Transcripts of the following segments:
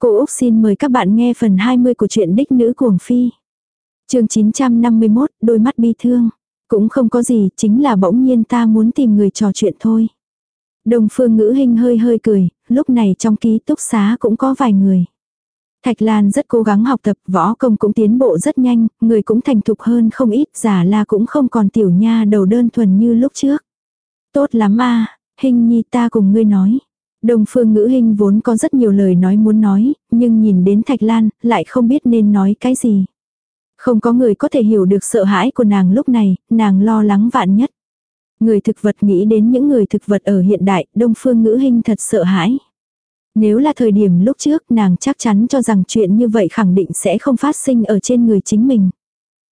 Cô Úc xin mời các bạn nghe phần 20 của truyện Đích Nữ Cuồng Phi. chương 951, đôi mắt bi thương. Cũng không có gì, chính là bỗng nhiên ta muốn tìm người trò chuyện thôi. Đồng phương ngữ hình hơi hơi cười, lúc này trong ký túc xá cũng có vài người. Thạch Lan rất cố gắng học tập, võ công cũng tiến bộ rất nhanh, người cũng thành thục hơn không ít, giả là cũng không còn tiểu nha đầu đơn thuần như lúc trước. Tốt lắm a hình nhi ta cùng ngươi nói. Đồng phương ngữ hình vốn có rất nhiều lời nói muốn nói, nhưng nhìn đến Thạch Lan, lại không biết nên nói cái gì. Không có người có thể hiểu được sợ hãi của nàng lúc này, nàng lo lắng vạn nhất. Người thực vật nghĩ đến những người thực vật ở hiện đại, đông phương ngữ hình thật sợ hãi. Nếu là thời điểm lúc trước nàng chắc chắn cho rằng chuyện như vậy khẳng định sẽ không phát sinh ở trên người chính mình.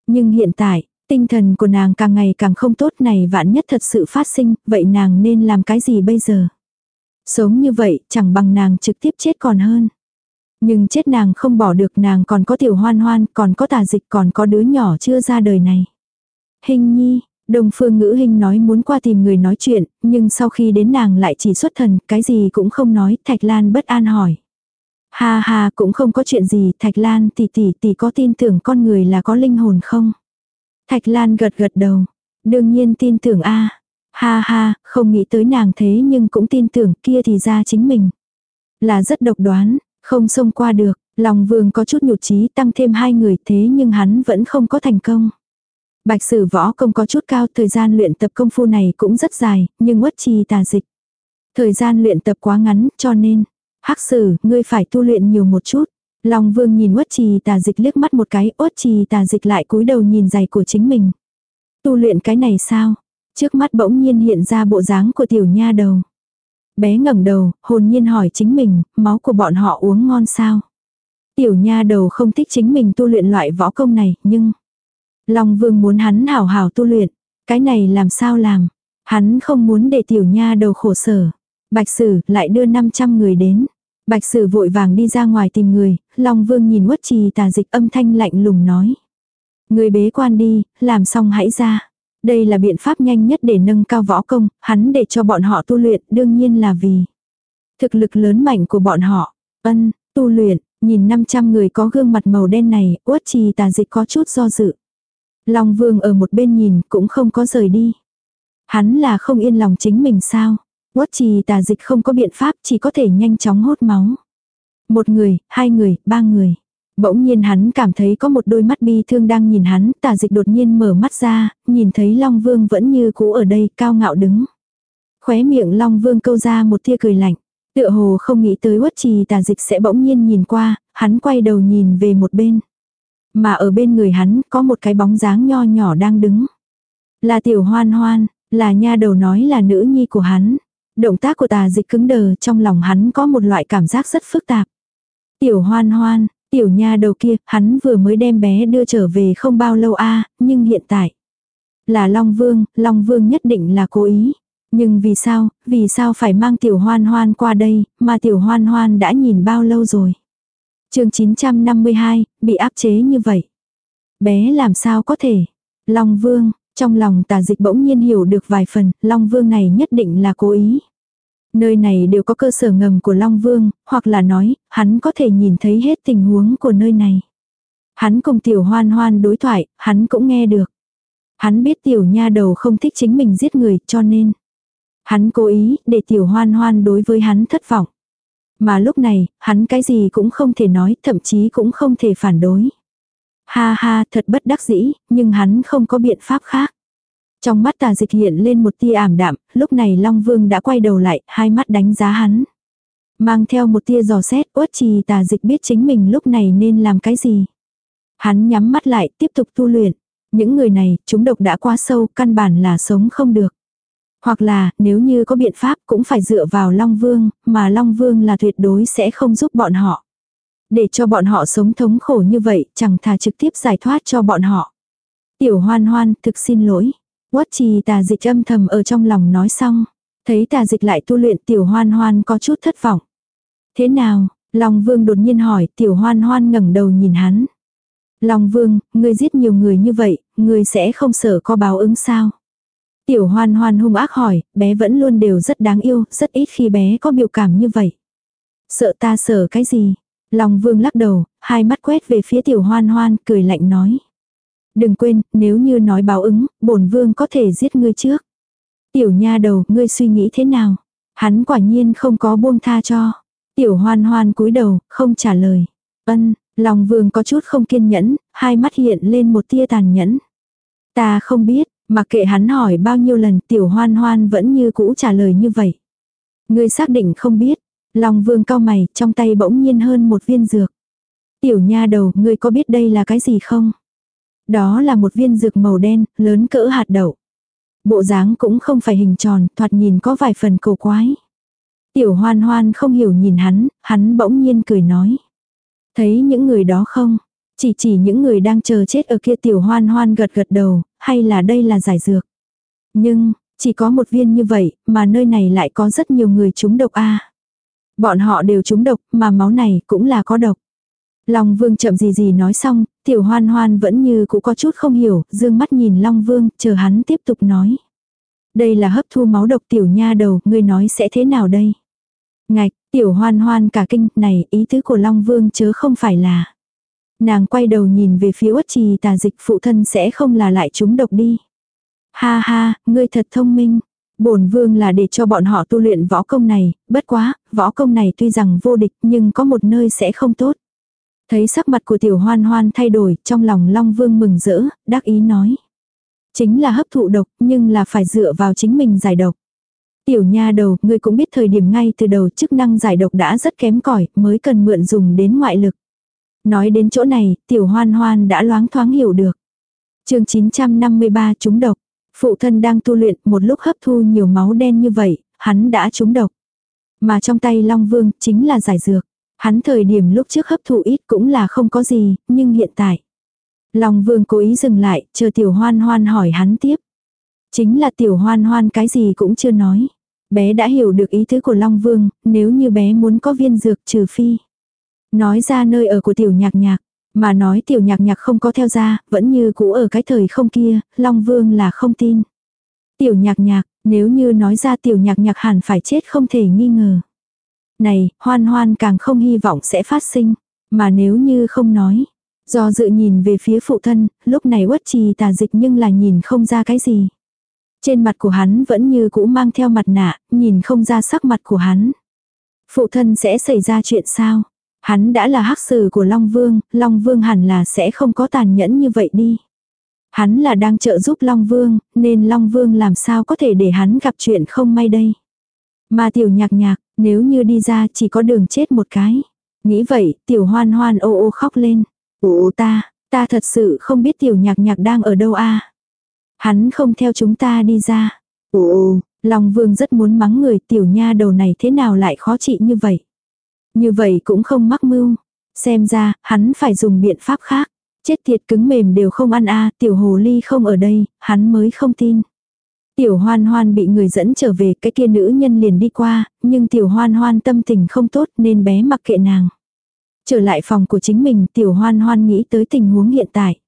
Nhưng hiện tại, tinh thần của nàng càng ngày càng không tốt này vạn nhất thật sự phát sinh, vậy nàng nên làm cái gì bây giờ? Sống như vậy chẳng bằng nàng trực tiếp chết còn hơn. Nhưng chết nàng không bỏ được nàng còn có tiểu hoan hoan, còn có tà dịch còn có đứa nhỏ chưa ra đời này. Hình nhi, Đồng phương ngữ hình nói muốn qua tìm người nói chuyện, nhưng sau khi đến nàng lại chỉ xuất thần, cái gì cũng không nói, Thạch Lan bất an hỏi. Ha ha, cũng không có chuyện gì, Thạch Lan tỷ tỷ tỷ có tin tưởng con người là có linh hồn không? Thạch Lan gật gật đầu. Đương nhiên tin tưởng a Ha ha, không nghĩ tới nàng thế nhưng cũng tin tưởng kia thì ra chính mình. Là rất độc đoán, không xông qua được, lòng vương có chút nhụt chí tăng thêm hai người thế nhưng hắn vẫn không có thành công. Bạch sử võ công có chút cao, thời gian luyện tập công phu này cũng rất dài, nhưng uất trì tà dịch. Thời gian luyện tập quá ngắn, cho nên, hắc sử, ngươi phải tu luyện nhiều một chút. Long vương nhìn uất trì tà dịch liếc mắt một cái, uất trì tà dịch lại cúi đầu nhìn giày của chính mình. Tu luyện cái này sao? Trước mắt bỗng nhiên hiện ra bộ dáng của tiểu nha đầu. Bé ngẩng đầu, hồn nhiên hỏi chính mình, máu của bọn họ uống ngon sao? Tiểu nha đầu không thích chính mình tu luyện loại võ công này, nhưng... Long vương muốn hắn hảo hảo tu luyện. Cái này làm sao làm? Hắn không muốn để tiểu nha đầu khổ sở. Bạch sử lại đưa 500 người đến. Bạch sử vội vàng đi ra ngoài tìm người, Long vương nhìn quất trì tà dịch âm thanh lạnh lùng nói. Người bế quan đi, làm xong hãy ra. Đây là biện pháp nhanh nhất để nâng cao võ công, hắn để cho bọn họ tu luyện, đương nhiên là vì thực lực lớn mạnh của bọn họ. Ân, tu luyện, nhìn 500 người có gương mặt màu đen này, uất trì tà dịch có chút do dự. Long Vương ở một bên nhìn cũng không có rời đi. Hắn là không yên lòng chính mình sao. Uất trì tà dịch không có biện pháp chỉ có thể nhanh chóng hốt máu. Một người, hai người, ba người. Bỗng nhiên hắn cảm thấy có một đôi mắt bi thương đang nhìn hắn, tà dịch đột nhiên mở mắt ra, nhìn thấy Long Vương vẫn như cũ ở đây, cao ngạo đứng. Khóe miệng Long Vương câu ra một tia cười lạnh. Tựa hồ không nghĩ tới quất trì tà dịch sẽ bỗng nhiên nhìn qua, hắn quay đầu nhìn về một bên. Mà ở bên người hắn có một cái bóng dáng nho nhỏ đang đứng. Là tiểu hoan hoan, là nha đầu nói là nữ nhi của hắn. Động tác của tà dịch cứng đờ trong lòng hắn có một loại cảm giác rất phức tạp. Tiểu hoan hoan, tiểu nha đầu kia, hắn vừa mới đem bé đưa trở về không bao lâu a nhưng hiện tại. Là Long Vương, Long Vương nhất định là cố ý. Nhưng vì sao, vì sao phải mang tiểu hoan hoan qua đây, mà tiểu hoan hoan đã nhìn bao lâu rồi chương 952, bị áp chế như vậy. Bé làm sao có thể? Long Vương, trong lòng tà dịch bỗng nhiên hiểu được vài phần, Long Vương này nhất định là cố ý. Nơi này đều có cơ sở ngầm của Long Vương, hoặc là nói, hắn có thể nhìn thấy hết tình huống của nơi này. Hắn cùng tiểu hoan hoan đối thoại, hắn cũng nghe được. Hắn biết tiểu nha đầu không thích chính mình giết người cho nên. Hắn cố ý để tiểu hoan hoan đối với hắn thất vọng. Mà lúc này, hắn cái gì cũng không thể nói, thậm chí cũng không thể phản đối. Ha ha, thật bất đắc dĩ, nhưng hắn không có biện pháp khác. Trong mắt tà dịch hiện lên một tia ảm đạm, lúc này Long Vương đã quay đầu lại, hai mắt đánh giá hắn. Mang theo một tia giò xét, uất trì tà dịch biết chính mình lúc này nên làm cái gì. Hắn nhắm mắt lại, tiếp tục tu luyện. Những người này, chúng độc đã quá sâu, căn bản là sống không được. Hoặc là, nếu như có biện pháp cũng phải dựa vào Long Vương, mà Long Vương là tuyệt đối sẽ không giúp bọn họ. Để cho bọn họ sống thống khổ như vậy, chẳng thà trực tiếp giải thoát cho bọn họ. Tiểu hoan hoan, thực xin lỗi. Quất trì tà dịch âm thầm ở trong lòng nói xong. Thấy tà dịch lại tu luyện tiểu hoan hoan có chút thất vọng. Thế nào? Long Vương đột nhiên hỏi, tiểu hoan hoan ngẩng đầu nhìn hắn. Long Vương, ngươi giết nhiều người như vậy, ngươi sẽ không sợ có báo ứng sao? Tiểu hoan hoan hung ác hỏi, bé vẫn luôn đều rất đáng yêu, rất ít khi bé có biểu cảm như vậy. Sợ ta sợ cái gì? Long vương lắc đầu, hai mắt quét về phía tiểu hoan hoan, cười lạnh nói. Đừng quên, nếu như nói báo ứng, bổn vương có thể giết ngươi trước. Tiểu nha đầu, ngươi suy nghĩ thế nào? Hắn quả nhiên không có buông tha cho. Tiểu hoan hoan cúi đầu, không trả lời. Ân, lòng vương có chút không kiên nhẫn, hai mắt hiện lên một tia tàn nhẫn. Ta không biết, mà kệ hắn hỏi bao nhiêu lần tiểu hoan hoan vẫn như cũ trả lời như vậy. Ngươi xác định không biết. Long vương cao mày, trong tay bỗng nhiên hơn một viên dược. Tiểu nha đầu, ngươi có biết đây là cái gì không? Đó là một viên dược màu đen, lớn cỡ hạt đậu. Bộ dáng cũng không phải hình tròn, thoạt nhìn có vài phần cầu quái. Tiểu hoan hoan không hiểu nhìn hắn, hắn bỗng nhiên cười nói. Thấy những người đó không? Chỉ chỉ những người đang chờ chết ở kia tiểu hoan hoan gật gật đầu, hay là đây là giải dược. Nhưng, chỉ có một viên như vậy, mà nơi này lại có rất nhiều người trúng độc a. Bọn họ đều trúng độc, mà máu này cũng là có độc. Long Vương chậm gì gì nói xong, tiểu hoan hoan vẫn như cũng có chút không hiểu, dương mắt nhìn Long Vương, chờ hắn tiếp tục nói. Đây là hấp thu máu độc tiểu nha đầu, ngươi nói sẽ thế nào đây? Ngạch, tiểu hoan hoan cả kinh, này, ý tứ của Long Vương chớ không phải là. Nàng quay đầu nhìn về phía uất trì tà dịch phụ thân sẽ không là lại chúng độc đi. Ha ha, ngươi thật thông minh. Bổn vương là để cho bọn họ tu luyện võ công này, bất quá, võ công này tuy rằng vô địch nhưng có một nơi sẽ không tốt. Thấy sắc mặt của tiểu hoan hoan thay đổi, trong lòng Long Vương mừng rỡ, đắc ý nói. Chính là hấp thụ độc, nhưng là phải dựa vào chính mình giải độc. Tiểu nha đầu, ngươi cũng biết thời điểm ngay từ đầu chức năng giải độc đã rất kém cỏi mới cần mượn dùng đến ngoại lực. Nói đến chỗ này, tiểu hoan hoan đã loáng thoáng hiểu được. chương 953 trúng độc. Phụ thân đang tu luyện một lúc hấp thu nhiều máu đen như vậy, hắn đã trúng độc. Mà trong tay Long Vương chính là giải dược. Hắn thời điểm lúc trước hấp thụ ít cũng là không có gì, nhưng hiện tại. Long Vương cố ý dừng lại, chờ tiểu hoan hoan hỏi hắn tiếp. Chính là tiểu hoan hoan cái gì cũng chưa nói. Bé đã hiểu được ý tứ của Long Vương, nếu như bé muốn có viên dược trừ phi. Nói ra nơi ở của tiểu nhạc nhạc, mà nói tiểu nhạc nhạc không có theo ra, vẫn như cũ ở cái thời không kia, Long Vương là không tin. Tiểu nhạc nhạc, nếu như nói ra tiểu nhạc nhạc hẳn phải chết không thể nghi ngờ. Này, hoan hoan càng không hy vọng sẽ phát sinh, mà nếu như không nói. Do dự nhìn về phía phụ thân, lúc này quất trì tà dịch nhưng là nhìn không ra cái gì. Trên mặt của hắn vẫn như cũ mang theo mặt nạ, nhìn không ra sắc mặt của hắn. Phụ thân sẽ xảy ra chuyện sao? Hắn đã là hắc sử của Long Vương, Long Vương hẳn là sẽ không có tàn nhẫn như vậy đi. Hắn là đang trợ giúp Long Vương, nên Long Vương làm sao có thể để hắn gặp chuyện không may đây. Mà tiểu nhạc nhạc, nếu như đi ra chỉ có đường chết một cái. Nghĩ vậy, tiểu hoan hoan ô ô khóc lên. Ồ ta, ta thật sự không biết tiểu nhạc nhạc đang ở đâu a Hắn không theo chúng ta đi ra. Ồ, Long Vương rất muốn mắng người tiểu nha đầu này thế nào lại khó trị như vậy. Như vậy cũng không mắc mưu. Xem ra, hắn phải dùng biện pháp khác. Chết thiệt cứng mềm đều không ăn a tiểu hồ ly không ở đây, hắn mới không tin. Tiểu hoan hoan bị người dẫn trở về cái kia nữ nhân liền đi qua, nhưng tiểu hoan hoan tâm tình không tốt nên bé mặc kệ nàng. Trở lại phòng của chính mình tiểu hoan hoan nghĩ tới tình huống hiện tại.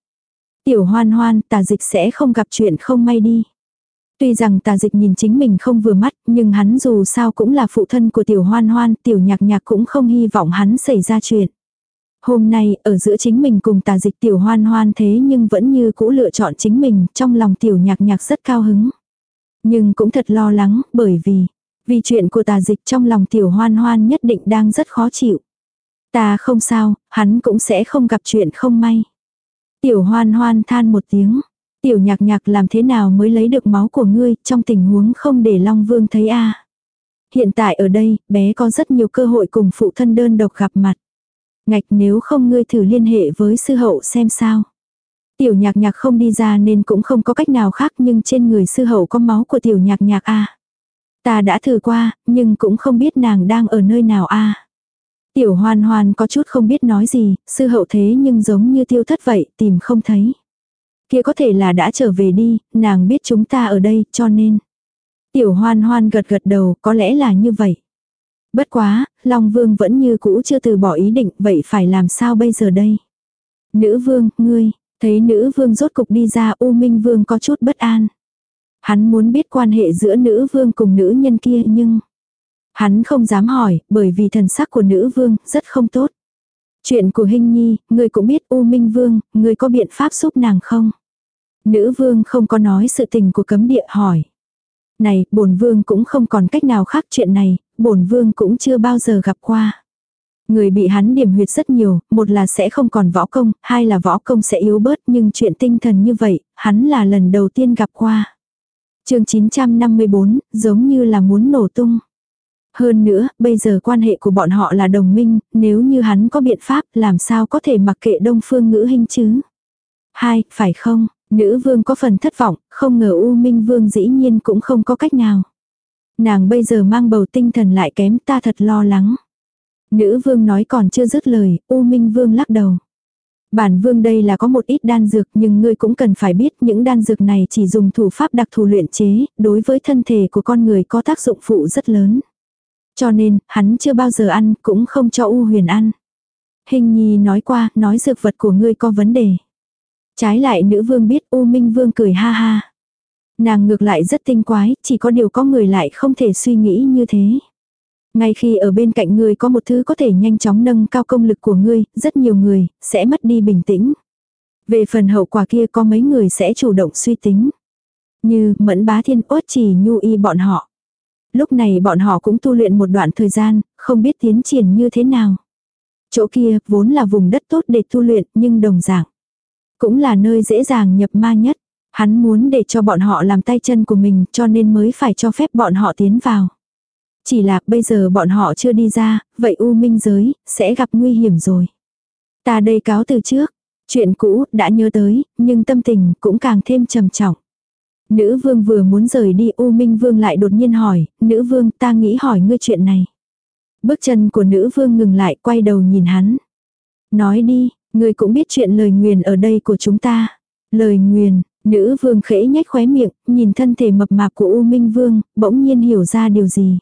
Tiểu hoan hoan tà dịch sẽ không gặp chuyện không may đi. Tuy rằng tà dịch nhìn chính mình không vừa mắt, nhưng hắn dù sao cũng là phụ thân của tiểu hoan hoan, tiểu nhạc nhạc cũng không hy vọng hắn xảy ra chuyện. Hôm nay, ở giữa chính mình cùng tà dịch tiểu hoan hoan thế nhưng vẫn như cũ lựa chọn chính mình, trong lòng tiểu nhạc nhạc rất cao hứng. Nhưng cũng thật lo lắng, bởi vì, vì chuyện của tà dịch trong lòng tiểu hoan hoan nhất định đang rất khó chịu. Ta không sao, hắn cũng sẽ không gặp chuyện không may. Tiểu hoan hoan than một tiếng. Tiểu nhạc nhạc làm thế nào mới lấy được máu của ngươi trong tình huống không để Long Vương thấy a Hiện tại ở đây, bé có rất nhiều cơ hội cùng phụ thân đơn độc gặp mặt. Ngạch nếu không ngươi thử liên hệ với sư hậu xem sao. Tiểu nhạc nhạc không đi ra nên cũng không có cách nào khác nhưng trên người sư hậu có máu của tiểu nhạc nhạc a Ta đã thử qua, nhưng cũng không biết nàng đang ở nơi nào a Tiểu hoan hoan có chút không biết nói gì, sư hậu thế nhưng giống như tiêu thất vậy, tìm không thấy. Kia có thể là đã trở về đi, nàng biết chúng ta ở đây, cho nên. Tiểu hoan hoan gật gật đầu, có lẽ là như vậy. Bất quá, Long Vương vẫn như cũ chưa từ bỏ ý định, vậy phải làm sao bây giờ đây? Nữ Vương, ngươi, thấy nữ Vương rốt cục đi ra U Minh Vương có chút bất an. Hắn muốn biết quan hệ giữa nữ Vương cùng nữ nhân kia nhưng... Hắn không dám hỏi, bởi vì thần sắc của nữ vương rất không tốt. Chuyện của Hinh Nhi, người cũng biết U Minh Vương, người có biện pháp giúp nàng không? Nữ vương không có nói sự tình của cấm địa hỏi. Này, bổn vương cũng không còn cách nào khác chuyện này, bổn vương cũng chưa bao giờ gặp qua. Người bị hắn điểm huyệt rất nhiều, một là sẽ không còn võ công, hai là võ công sẽ yếu bớt nhưng chuyện tinh thần như vậy, hắn là lần đầu tiên gặp qua. chương 954, giống như là muốn nổ tung. Hơn nữa, bây giờ quan hệ của bọn họ là đồng minh, nếu như hắn có biện pháp làm sao có thể mặc kệ đông phương ngữ hình chứ. Hai, phải không? Nữ vương có phần thất vọng, không ngờ U Minh Vương dĩ nhiên cũng không có cách nào. Nàng bây giờ mang bầu tinh thần lại kém ta thật lo lắng. Nữ vương nói còn chưa dứt lời, U Minh Vương lắc đầu. Bản vương đây là có một ít đan dược nhưng ngươi cũng cần phải biết những đan dược này chỉ dùng thủ pháp đặc thù luyện chế, đối với thân thể của con người có tác dụng phụ rất lớn. Cho nên, hắn chưa bao giờ ăn, cũng không cho U huyền ăn. Hình nhi nói qua, nói dược vật của ngươi có vấn đề. Trái lại nữ vương biết U Minh Vương cười ha ha. Nàng ngược lại rất tinh quái, chỉ có điều có người lại không thể suy nghĩ như thế. Ngay khi ở bên cạnh ngươi có một thứ có thể nhanh chóng nâng cao công lực của ngươi, rất nhiều người sẽ mất đi bình tĩnh. Về phần hậu quả kia có mấy người sẽ chủ động suy tính. Như mẫn bá thiên ốt chỉ nhu y bọn họ. Lúc này bọn họ cũng tu luyện một đoạn thời gian, không biết tiến triển như thế nào. Chỗ kia vốn là vùng đất tốt để tu luyện nhưng đồng dạng. Cũng là nơi dễ dàng nhập ma nhất. Hắn muốn để cho bọn họ làm tay chân của mình cho nên mới phải cho phép bọn họ tiến vào. Chỉ là bây giờ bọn họ chưa đi ra, vậy U Minh giới, sẽ gặp nguy hiểm rồi. Ta đây cáo từ trước, chuyện cũ đã nhớ tới, nhưng tâm tình cũng càng thêm trầm trọng. Nữ vương vừa muốn rời đi U Minh vương lại đột nhiên hỏi, nữ vương ta nghĩ hỏi ngươi chuyện này. Bước chân của nữ vương ngừng lại quay đầu nhìn hắn. Nói đi, ngươi cũng biết chuyện lời nguyền ở đây của chúng ta. Lời nguyền, nữ vương khẽ nhếch khóe miệng, nhìn thân thể mập mạp của U Minh vương, bỗng nhiên hiểu ra điều gì.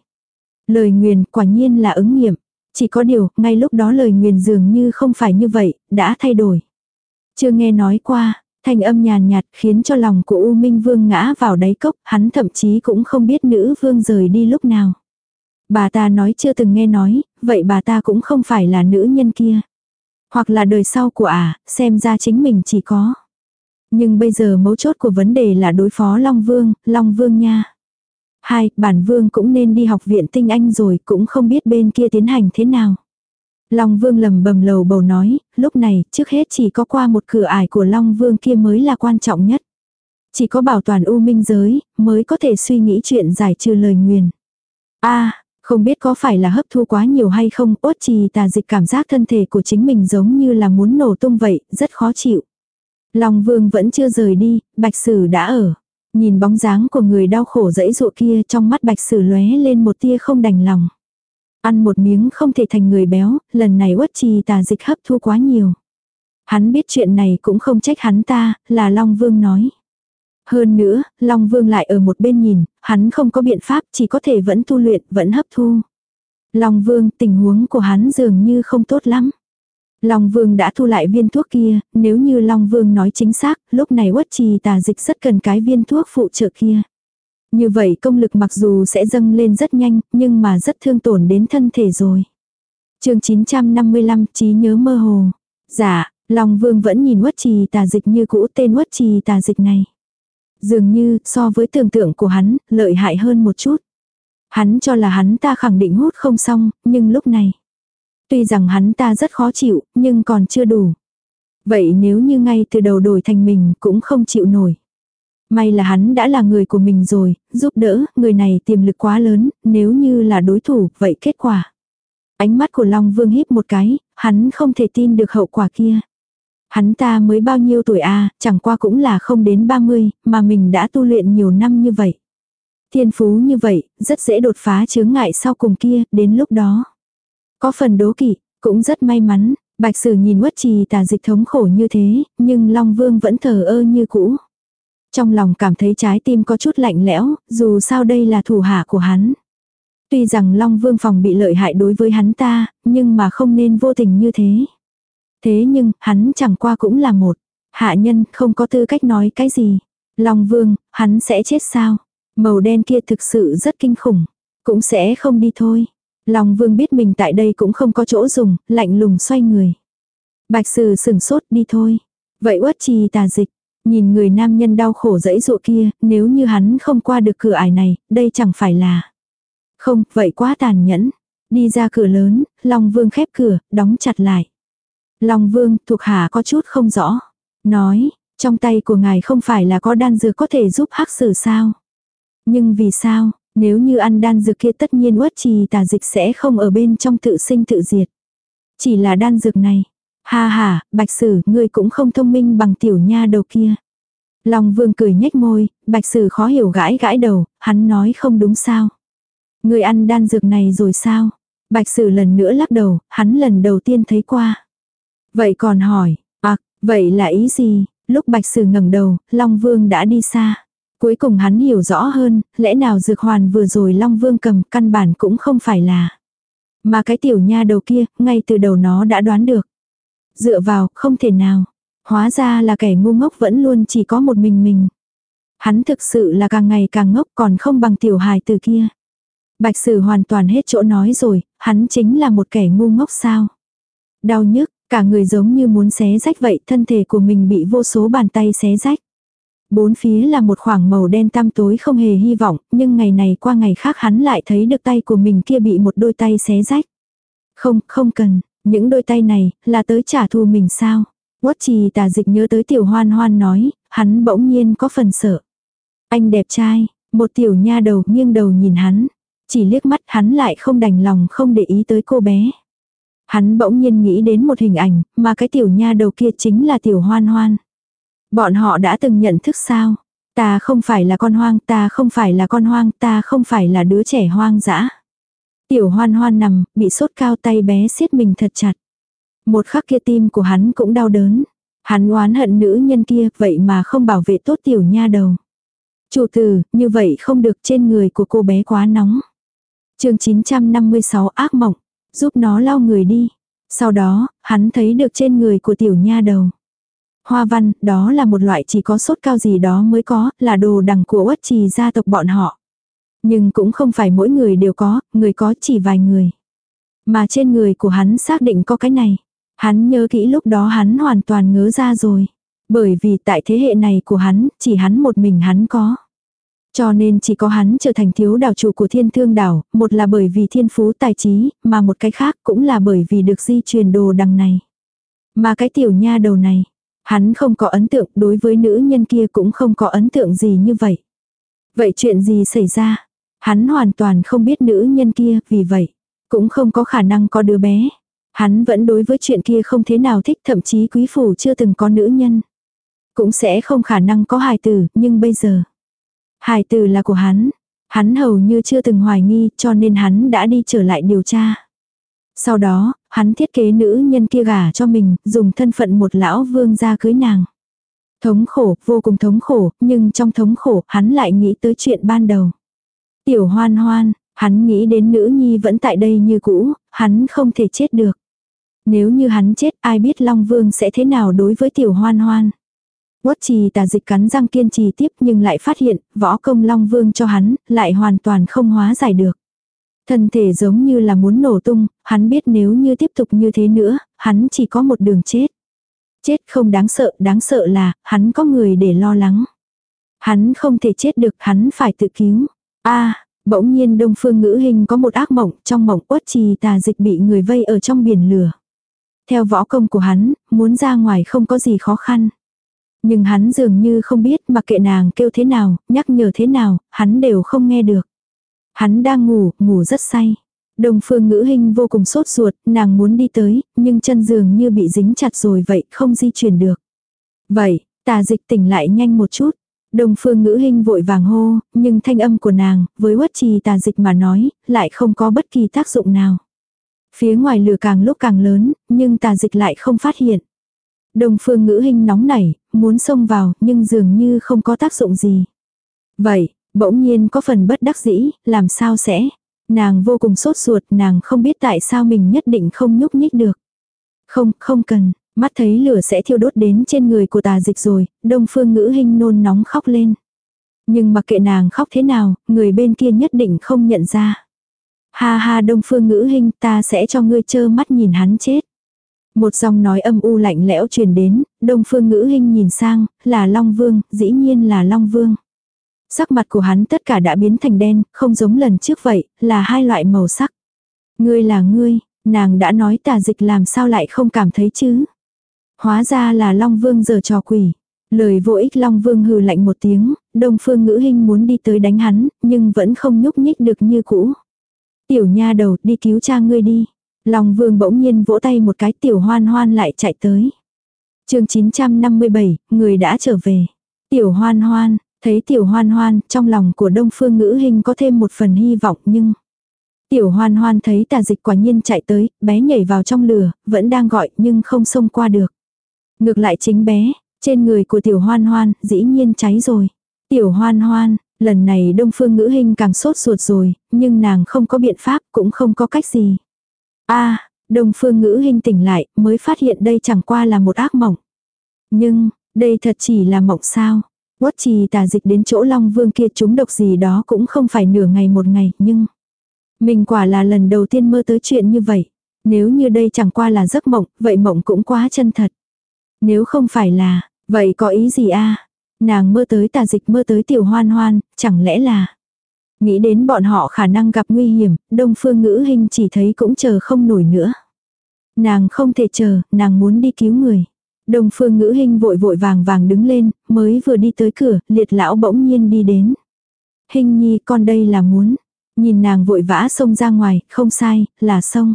Lời nguyền quả nhiên là ứng nghiệm. Chỉ có điều, ngay lúc đó lời nguyền dường như không phải như vậy, đã thay đổi. Chưa nghe nói qua, thanh âm nhàn nhạt khiến cho lòng của U Minh Vương ngã vào đáy cốc, hắn thậm chí cũng không biết nữ vương rời đi lúc nào. Bà ta nói chưa từng nghe nói, vậy bà ta cũng không phải là nữ nhân kia. Hoặc là đời sau của ả, à, xem ra chính mình chỉ có. Nhưng bây giờ mấu chốt của vấn đề là đối phó Long Vương, Long Vương nha. Hai, bản vương cũng nên đi học viện tinh anh rồi, cũng không biết bên kia tiến hành thế nào. Long vương lầm bầm lầu bầu nói, lúc này, trước hết chỉ có qua một cửa ải của Long vương kia mới là quan trọng nhất. Chỉ có bảo toàn u minh giới, mới có thể suy nghĩ chuyện giải trừ lời nguyền. a không biết có phải là hấp thu quá nhiều hay không, ốt trì tà dịch cảm giác thân thể của chính mình giống như là muốn nổ tung vậy, rất khó chịu. Long vương vẫn chưa rời đi, bạch sử đã ở. Nhìn bóng dáng của người đau khổ dẫy dụa kia trong mắt bạch sử lóe lên một tia không đành lòng. Ăn một miếng không thể thành người béo, lần này uất trì tà dịch hấp thu quá nhiều. Hắn biết chuyện này cũng không trách hắn ta, là Long Vương nói. Hơn nữa, Long Vương lại ở một bên nhìn, hắn không có biện pháp chỉ có thể vẫn tu luyện, vẫn hấp thu. Long Vương tình huống của hắn dường như không tốt lắm. Long Vương đã thu lại viên thuốc kia, nếu như Long Vương nói chính xác, lúc này uất trì tà dịch rất cần cái viên thuốc phụ trợ kia. Như vậy công lực mặc dù sẽ dâng lên rất nhanh, nhưng mà rất thương tổn đến thân thể rồi. chương 955 trí nhớ mơ hồ. Dạ, Long Vương vẫn nhìn uất trì tà dịch như cũ tên uất trì tà dịch này. Dường như, so với tưởng tượng của hắn, lợi hại hơn một chút. Hắn cho là hắn ta khẳng định hút không xong, nhưng lúc này. Tuy rằng hắn ta rất khó chịu, nhưng còn chưa đủ. Vậy nếu như ngay từ đầu đổi thành mình cũng không chịu nổi. May là hắn đã là người của mình rồi, giúp đỡ, người này tiềm lực quá lớn, nếu như là đối thủ, vậy kết quả. Ánh mắt của Long Vương híp một cái, hắn không thể tin được hậu quả kia. Hắn ta mới bao nhiêu tuổi a à, chẳng qua cũng là không đến 30, mà mình đã tu luyện nhiều năm như vậy. Thiên phú như vậy, rất dễ đột phá chướng ngại sau cùng kia, đến lúc đó. Có phần đố kỵ, cũng rất may mắn, bạch sử nhìn quất trì tà dịch thống khổ như thế, nhưng Long Vương vẫn thờ ơ như cũ. Trong lòng cảm thấy trái tim có chút lạnh lẽo, dù sao đây là thủ hạ của hắn. Tuy rằng Long Vương phòng bị lợi hại đối với hắn ta, nhưng mà không nên vô tình như thế. Thế nhưng, hắn chẳng qua cũng là một hạ nhân, không có tư cách nói cái gì. Long Vương, hắn sẽ chết sao? Màu đen kia thực sự rất kinh khủng. Cũng sẽ không đi thôi. Long vương biết mình tại đây cũng không có chỗ dùng, lạnh lùng xoay người. Bạch sử sừng sốt đi thôi. Vậy uất trì tà dịch, nhìn người nam nhân đau khổ dẫy dụ kia, nếu như hắn không qua được cửa ải này, đây chẳng phải là. Không, vậy quá tàn nhẫn. Đi ra cửa lớn, Long Vương khép cửa, đóng chặt lại. Long Vương, thuộc hạ có chút không rõ. Nói, trong tay của ngài không phải là có đan dược có thể giúp hắc sử sao? Nhưng vì sao, nếu như ăn đan dược kia tất nhiên uất trì tà dịch sẽ không ở bên trong tự sinh tự diệt. Chỉ là đan dược này. Ha ha, bạch sử, ngươi cũng không thông minh bằng tiểu nha đầu kia. Long vương cười nhếch môi, bạch sử khó hiểu gãi gãi đầu, hắn nói không đúng sao. Ngươi ăn đan dược này rồi sao? Bạch sử lần nữa lắc đầu, hắn lần đầu tiên thấy qua. Vậy còn hỏi, à, vậy là ý gì? Lúc bạch sử ngẩng đầu, Long vương đã đi xa. Cuối cùng hắn hiểu rõ hơn, lẽ nào dược hoàn vừa rồi Long Vương cầm căn bản cũng không phải là. Mà cái tiểu nha đầu kia, ngay từ đầu nó đã đoán được. Dựa vào, không thể nào. Hóa ra là kẻ ngu ngốc vẫn luôn chỉ có một mình mình. Hắn thực sự là càng ngày càng ngốc còn không bằng tiểu hài từ kia. Bạch sử hoàn toàn hết chỗ nói rồi, hắn chính là một kẻ ngu ngốc sao. Đau nhức, cả người giống như muốn xé rách vậy, thân thể của mình bị vô số bàn tay xé rách. Bốn phía là một khoảng màu đen tăm tối không hề hy vọng, nhưng ngày này qua ngày khác hắn lại thấy được tay của mình kia bị một đôi tay xé rách. Không, không cần, những đôi tay này, là tới trả thù mình sao? Quất trì tà dịch nhớ tới tiểu hoan hoan nói, hắn bỗng nhiên có phần sợ. Anh đẹp trai, một tiểu nha đầu nghiêng đầu nhìn hắn. Chỉ liếc mắt hắn lại không đành lòng không để ý tới cô bé. Hắn bỗng nhiên nghĩ đến một hình ảnh, mà cái tiểu nha đầu kia chính là tiểu hoan hoan. Bọn họ đã từng nhận thức sao? Ta không phải là con hoang, ta không phải là con hoang, ta không phải là đứa trẻ hoang dã. Tiểu hoan hoan nằm, bị sốt cao tay bé siết mình thật chặt. Một khắc kia tim của hắn cũng đau đớn. Hắn oán hận nữ nhân kia, vậy mà không bảo vệ tốt tiểu nha đầu. Chủ tử, như vậy không được trên người của cô bé quá nóng. chương 956 ác mộng, giúp nó lau người đi. Sau đó, hắn thấy được trên người của tiểu nha đầu. Hoa văn, đó là một loại chỉ có sốt cao gì đó mới có, là đồ đằng của uất trì gia tộc bọn họ. Nhưng cũng không phải mỗi người đều có, người có chỉ vài người. Mà trên người của hắn xác định có cái này. Hắn nhớ kỹ lúc đó hắn hoàn toàn ngớ ra rồi. Bởi vì tại thế hệ này của hắn, chỉ hắn một mình hắn có. Cho nên chỉ có hắn trở thành thiếu đảo chủ của thiên thương đảo, một là bởi vì thiên phú tài trí, mà một cái khác cũng là bởi vì được di truyền đồ đằng này. Mà cái tiểu nha đầu này, Hắn không có ấn tượng đối với nữ nhân kia cũng không có ấn tượng gì như vậy. Vậy chuyện gì xảy ra? Hắn hoàn toàn không biết nữ nhân kia, vì vậy, cũng không có khả năng có đứa bé. Hắn vẫn đối với chuyện kia không thế nào thích thậm chí quý phủ chưa từng có nữ nhân. Cũng sẽ không khả năng có hài tử, nhưng bây giờ. Hài tử là của hắn. Hắn hầu như chưa từng hoài nghi cho nên hắn đã đi trở lại điều tra. Sau đó, hắn thiết kế nữ nhân kia gả cho mình, dùng thân phận một lão vương ra cưới nàng. Thống khổ, vô cùng thống khổ, nhưng trong thống khổ, hắn lại nghĩ tới chuyện ban đầu. Tiểu hoan hoan, hắn nghĩ đến nữ nhi vẫn tại đây như cũ, hắn không thể chết được. Nếu như hắn chết ai biết Long Vương sẽ thế nào đối với tiểu hoan hoan. Quất trì tà dịch cắn răng kiên trì tiếp nhưng lại phát hiện, võ công Long Vương cho hắn, lại hoàn toàn không hóa giải được. Thân thể giống như là muốn nổ tung, hắn biết nếu như tiếp tục như thế nữa, hắn chỉ có một đường chết. Chết không đáng sợ, đáng sợ là, hắn có người để lo lắng. Hắn không thể chết được, hắn phải tự cứu. a bỗng nhiên đông phương ngữ hình có một ác mộng, trong mộng uất trì tà dịch bị người vây ở trong biển lửa. Theo võ công của hắn, muốn ra ngoài không có gì khó khăn. Nhưng hắn dường như không biết mặc kệ nàng kêu thế nào, nhắc nhở thế nào, hắn đều không nghe được. Hắn đang ngủ, ngủ rất say. Đồng phương ngữ hình vô cùng sốt ruột, nàng muốn đi tới, nhưng chân giường như bị dính chặt rồi vậy, không di chuyển được. Vậy, tà dịch tỉnh lại nhanh một chút. Đồng phương ngữ hình vội vàng hô, nhưng thanh âm của nàng, với quất trì tà dịch mà nói, lại không có bất kỳ tác dụng nào. Phía ngoài lửa càng lúc càng lớn, nhưng tà dịch lại không phát hiện. Đồng phương ngữ hình nóng nảy, muốn xông vào, nhưng dường như không có tác dụng gì. Vậy, Bỗng nhiên có phần bất đắc dĩ, làm sao sẽ? Nàng vô cùng sốt ruột, nàng không biết tại sao mình nhất định không nhúc nhích được. Không, không cần, mắt thấy lửa sẽ thiêu đốt đến trên người của tà dịch rồi, đông phương ngữ hình nôn nóng khóc lên. Nhưng mặc kệ nàng khóc thế nào, người bên kia nhất định không nhận ra. Ha ha đông phương ngữ hình ta sẽ cho ngươi chơ mắt nhìn hắn chết. Một dòng nói âm u lạnh lẽo truyền đến, đông phương ngữ hình nhìn sang, là Long Vương, dĩ nhiên là Long Vương. Sắc mặt của hắn tất cả đã biến thành đen, không giống lần trước vậy, là hai loại màu sắc. Ngươi là ngươi, nàng đã nói tà dịch làm sao lại không cảm thấy chứ. Hóa ra là Long Vương giờ trò quỷ. Lời vô ích Long Vương hừ lạnh một tiếng, đông phương ngữ hình muốn đi tới đánh hắn, nhưng vẫn không nhúc nhích được như cũ. Tiểu nha đầu, đi cứu cha ngươi đi. Long Vương bỗng nhiên vỗ tay một cái tiểu hoan hoan lại chạy tới. chương 957, người đã trở về. Tiểu hoan hoan, thấy tiểu hoan hoan, trong lòng của đông phương ngữ hình có thêm một phần hy vọng nhưng... Tiểu hoan hoan thấy tà dịch quả nhiên chạy tới, bé nhảy vào trong lửa, vẫn đang gọi nhưng không xông qua được. Ngược lại chính bé, trên người của tiểu hoan hoan, dĩ nhiên cháy rồi. Tiểu hoan hoan, lần này đông phương ngữ hình càng sốt ruột rồi, nhưng nàng không có biện pháp cũng không có cách gì. a đông phương ngữ hình tỉnh lại, mới phát hiện đây chẳng qua là một ác mộng. Nhưng, đây thật chỉ là mộng sao. Quất trì tà dịch đến chỗ Long Vương kia chúng độc gì đó cũng không phải nửa ngày một ngày, nhưng... Mình quả là lần đầu tiên mơ tới chuyện như vậy. Nếu như đây chẳng qua là giấc mộng, vậy mộng cũng quá chân thật. Nếu không phải là, vậy có ý gì a Nàng mơ tới tà dịch mơ tới tiểu hoan hoan, chẳng lẽ là... Nghĩ đến bọn họ khả năng gặp nguy hiểm, đông phương ngữ hình chỉ thấy cũng chờ không nổi nữa. Nàng không thể chờ, nàng muốn đi cứu người. Đông phương ngữ hình vội vội vàng vàng đứng lên, mới vừa đi tới cửa, liệt lão bỗng nhiên đi đến. Hình nhi con đây là muốn. Nhìn nàng vội vã xông ra ngoài, không sai, là xông.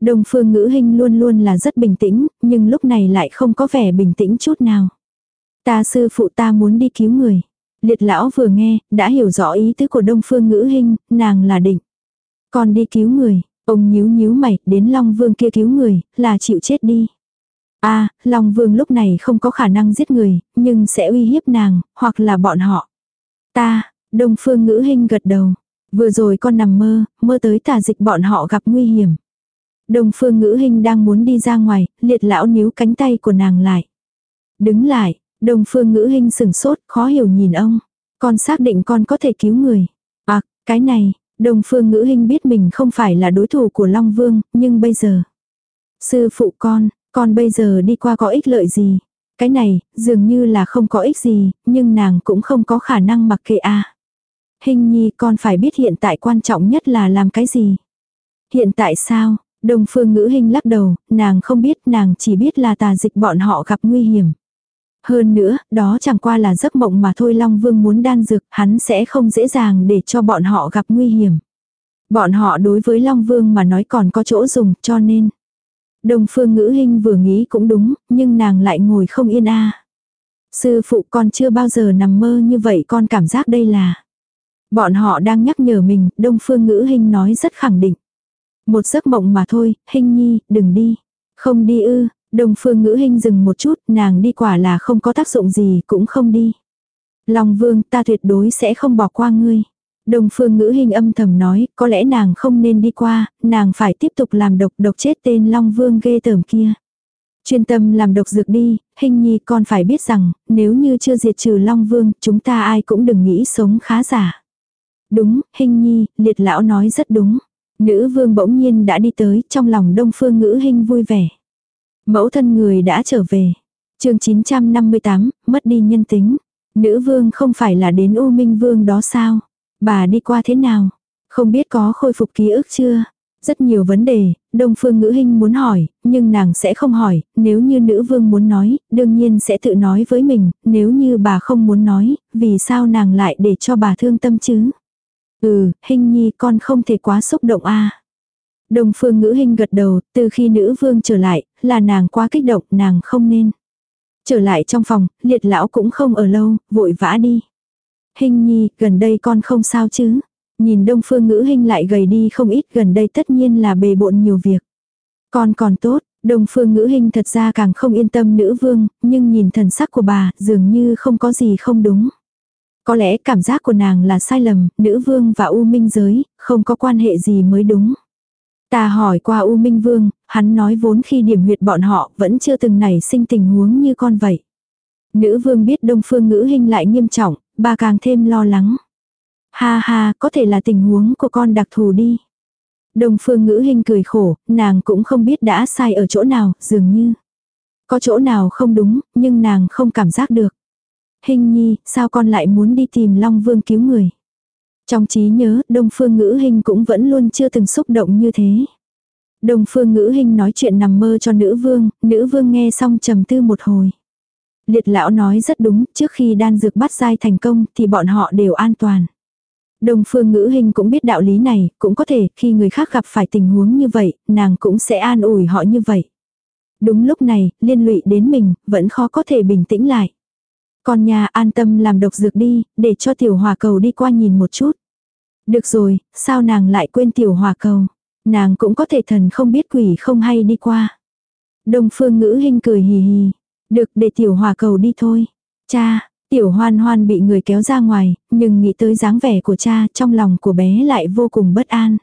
Đông phương ngữ hình luôn luôn là rất bình tĩnh, nhưng lúc này lại không có vẻ bình tĩnh chút nào. Ta sư phụ ta muốn đi cứu người. Liệt lão vừa nghe, đã hiểu rõ ý tứ của đông phương ngữ hình, nàng là định. Còn đi cứu người, ông nhíu nhíu mày, đến Long Vương kia cứu người, là chịu chết đi a Long Vương lúc này không có khả năng giết người, nhưng sẽ uy hiếp nàng, hoặc là bọn họ. Ta, đông phương ngữ Hinh gật đầu. Vừa rồi con nằm mơ, mơ tới tà dịch bọn họ gặp nguy hiểm. Đông phương ngữ Hinh đang muốn đi ra ngoài, liệt lão níu cánh tay của nàng lại. Đứng lại, đông phương ngữ Hinh sừng sốt, khó hiểu nhìn ông. Con xác định con có thể cứu người. À, cái này, đông phương ngữ Hinh biết mình không phải là đối thủ của Long Vương, nhưng bây giờ. Sư phụ con, con bây giờ đi qua có ích lợi gì? Cái này, dường như là không có ích gì, nhưng nàng cũng không có khả năng mặc kệ a. Hình nhi con phải biết hiện tại quan trọng nhất là làm cái gì. Hiện tại sao? Đông phương ngữ hình lắc đầu, nàng không biết nàng chỉ biết là tà dịch bọn họ gặp nguy hiểm. Hơn nữa, đó chẳng qua là giấc mộng mà thôi Long Vương muốn đan dược, hắn sẽ không dễ dàng để cho bọn họ gặp nguy hiểm. Bọn họ đối với Long Vương mà nói còn có chỗ dùng, cho nên. Đông phương ngữ hình vừa nghĩ cũng đúng, nhưng nàng lại ngồi không yên a. Sư phụ con chưa bao giờ nằm mơ như vậy con cảm giác đây là. Bọn họ đang nhắc nhở mình, đông phương ngữ hình nói rất khẳng định. Một giấc mộng mà thôi, hình nhi, đừng đi. Không đi ư, đông phương ngữ hình dừng một chút, nàng đi quả là không có tác dụng gì, cũng không đi. Long vương ta tuyệt đối sẽ không bỏ qua ngươi. Đông phương ngữ hình âm thầm nói, có lẽ nàng không nên đi qua, nàng phải tiếp tục làm độc độc chết tên Long vương ghê tởm kia. Chuyên tâm làm độc dược đi, hình nhi con phải biết rằng, nếu như chưa diệt trừ Long Vương, chúng ta ai cũng đừng nghĩ sống khá giả. Đúng, hình nhi, liệt lão nói rất đúng. Nữ vương bỗng nhiên đã đi tới, trong lòng đông phương ngữ hình vui vẻ. Mẫu thân người đã trở về. chương 958, mất đi nhân tính. Nữ vương không phải là đến U Minh Vương đó sao? Bà đi qua thế nào? Không biết có khôi phục ký ức chưa? Rất nhiều vấn đề, Đông Phương Ngữ Hinh muốn hỏi, nhưng nàng sẽ không hỏi, nếu như nữ vương muốn nói, đương nhiên sẽ tự nói với mình, nếu như bà không muốn nói, vì sao nàng lại để cho bà thương tâm chứ? Ừ, hình nhi con không thể quá xúc động a. đông phương ngữ hình gật đầu, từ khi nữ vương trở lại, là nàng quá kích động, nàng không nên. Trở lại trong phòng, liệt lão cũng không ở lâu, vội vã đi. Hình nhi, gần đây con không sao chứ. Nhìn đông phương ngữ hình lại gầy đi không ít gần đây tất nhiên là bề bộn nhiều việc. Con còn tốt, đông phương ngữ hình thật ra càng không yên tâm nữ vương, nhưng nhìn thần sắc của bà dường như không có gì không đúng. Có lẽ cảm giác của nàng là sai lầm, nữ vương và U Minh giới, không có quan hệ gì mới đúng. Ta hỏi qua U Minh Vương, hắn nói vốn khi điểm huyệt bọn họ vẫn chưa từng nảy sinh tình huống như con vậy. Nữ vương biết đông phương ngữ hình lại nghiêm trọng, bà càng thêm lo lắng. Ha ha, có thể là tình huống của con đặc thù đi. Đông phương ngữ hình cười khổ, nàng cũng không biết đã sai ở chỗ nào, dường như. Có chỗ nào không đúng, nhưng nàng không cảm giác được. Hình nhi, sao con lại muốn đi tìm Long Vương cứu người? Trong trí nhớ, Đông Phương Ngữ Hình cũng vẫn luôn chưa từng xúc động như thế. Đông Phương Ngữ Hình nói chuyện nằm mơ cho nữ vương, nữ vương nghe xong trầm tư một hồi. Liệt lão nói rất đúng, trước khi đan dược bắt dai thành công thì bọn họ đều an toàn. Đông phương ngữ hình cũng biết đạo lý này, cũng có thể khi người khác gặp phải tình huống như vậy, nàng cũng sẽ an ủi họ như vậy. Đúng lúc này, liên lụy đến mình, vẫn khó có thể bình tĩnh lại. còn nhà an tâm làm độc dược đi, để cho tiểu hòa cầu đi qua nhìn một chút. Được rồi, sao nàng lại quên tiểu hòa cầu? Nàng cũng có thể thần không biết quỷ không hay đi qua. Đông phương ngữ hình cười hì hì. Được để tiểu hòa cầu đi thôi. Cha, tiểu hoan hoan bị người kéo ra ngoài, nhưng nghĩ tới dáng vẻ của cha trong lòng của bé lại vô cùng bất an.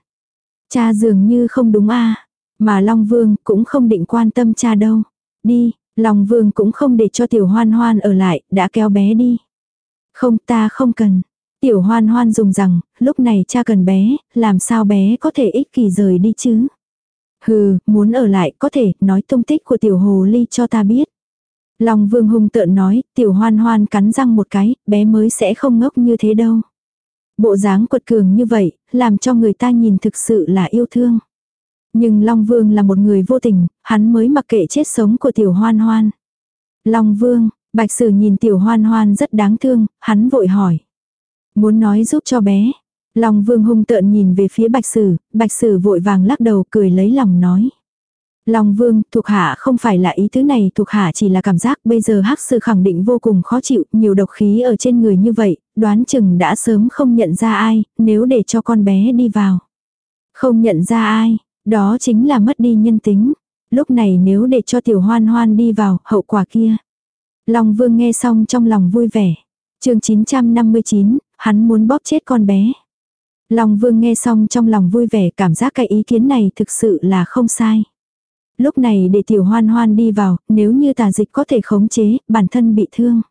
Cha dường như không đúng a Mà Long Vương cũng không định quan tâm cha đâu. Đi, Long Vương cũng không để cho tiểu hoan hoan ở lại, đã kéo bé đi. Không ta không cần. Tiểu hoan hoan dùng rằng, lúc này cha cần bé, làm sao bé có thể ích kỷ rời đi chứ. Hừ, muốn ở lại có thể nói tung tích của tiểu hồ ly cho ta biết. Long vương hung tợn nói, tiểu hoan hoan cắn răng một cái, bé mới sẽ không ngốc như thế đâu. Bộ dáng quật cường như vậy, làm cho người ta nhìn thực sự là yêu thương. Nhưng Long Vương là một người vô tình, hắn mới mặc kệ chết sống của tiểu hoan hoan. Long Vương, Bạch Sử nhìn tiểu hoan hoan rất đáng thương, hắn vội hỏi. Muốn nói giúp cho bé. Long Vương hung tợn nhìn về phía Bạch Sử, Bạch Sử vội vàng lắc đầu cười lấy lòng nói. Long Vương, thuộc hạ không phải là ý thứ này, thuộc hạ chỉ là cảm giác bây giờ hắc sư khẳng định vô cùng khó chịu, nhiều độc khí ở trên người như vậy, đoán chừng đã sớm không nhận ra ai, nếu để cho con bé đi vào. Không nhận ra ai, đó chính là mất đi nhân tính. Lúc này nếu để cho tiểu hoan hoan đi vào, hậu quả kia. Long Vương nghe xong trong lòng vui vẻ. chương 959, hắn muốn bóp chết con bé. Long Vương nghe xong trong lòng vui vẻ cảm giác cái ý kiến này thực sự là không sai. Lúc này để tiểu hoan hoan đi vào, nếu như tà dịch có thể khống chế, bản thân bị thương.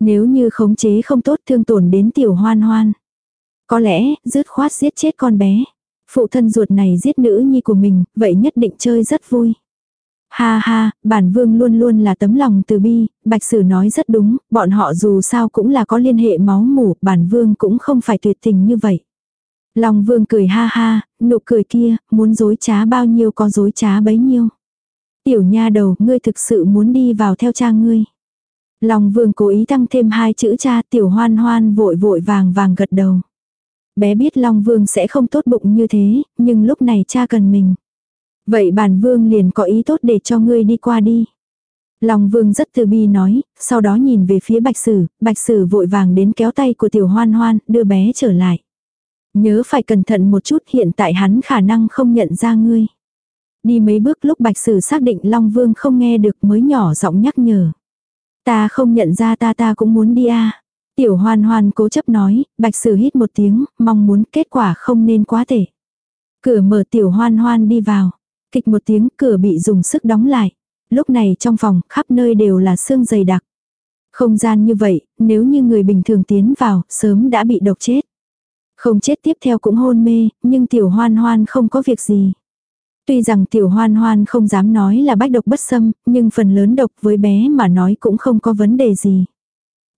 Nếu như khống chế không tốt thương tổn đến tiểu hoan hoan. Có lẽ, dứt khoát giết chết con bé. Phụ thân ruột này giết nữ nhi của mình, vậy nhất định chơi rất vui. Ha ha, bản vương luôn luôn là tấm lòng từ bi, bạch sử nói rất đúng, bọn họ dù sao cũng là có liên hệ máu mủ, bản vương cũng không phải tuyệt tình như vậy. Long vương cười ha ha, nụ cười kia, muốn dối trá bao nhiêu có dối trá bấy nhiêu. Tiểu nha đầu, ngươi thực sự muốn đi vào theo cha ngươi. Long vương cố ý tăng thêm hai chữ cha tiểu hoan hoan vội vội vàng vàng gật đầu. Bé biết Long vương sẽ không tốt bụng như thế, nhưng lúc này cha cần mình. Vậy bản vương liền có ý tốt để cho ngươi đi qua đi. Long vương rất từ bi nói, sau đó nhìn về phía bạch sử, bạch sử vội vàng đến kéo tay của tiểu hoan hoan, đưa bé trở lại. Nhớ phải cẩn thận một chút hiện tại hắn khả năng không nhận ra ngươi. Đi mấy bước lúc bạch sử xác định Long Vương không nghe được mới nhỏ giọng nhắc nhở. Ta không nhận ra ta ta cũng muốn đi à. Tiểu hoan hoan cố chấp nói, bạch sử hít một tiếng, mong muốn kết quả không nên quá tệ. Cửa mở tiểu hoan hoan đi vào. Kịch một tiếng cửa bị dùng sức đóng lại. Lúc này trong phòng khắp nơi đều là xương dày đặc. Không gian như vậy, nếu như người bình thường tiến vào, sớm đã bị độc chết. Không chết tiếp theo cũng hôn mê, nhưng tiểu hoan hoan không có việc gì. Tuy rằng tiểu hoan hoan không dám nói là bách độc bất xâm, nhưng phần lớn độc với bé mà nói cũng không có vấn đề gì.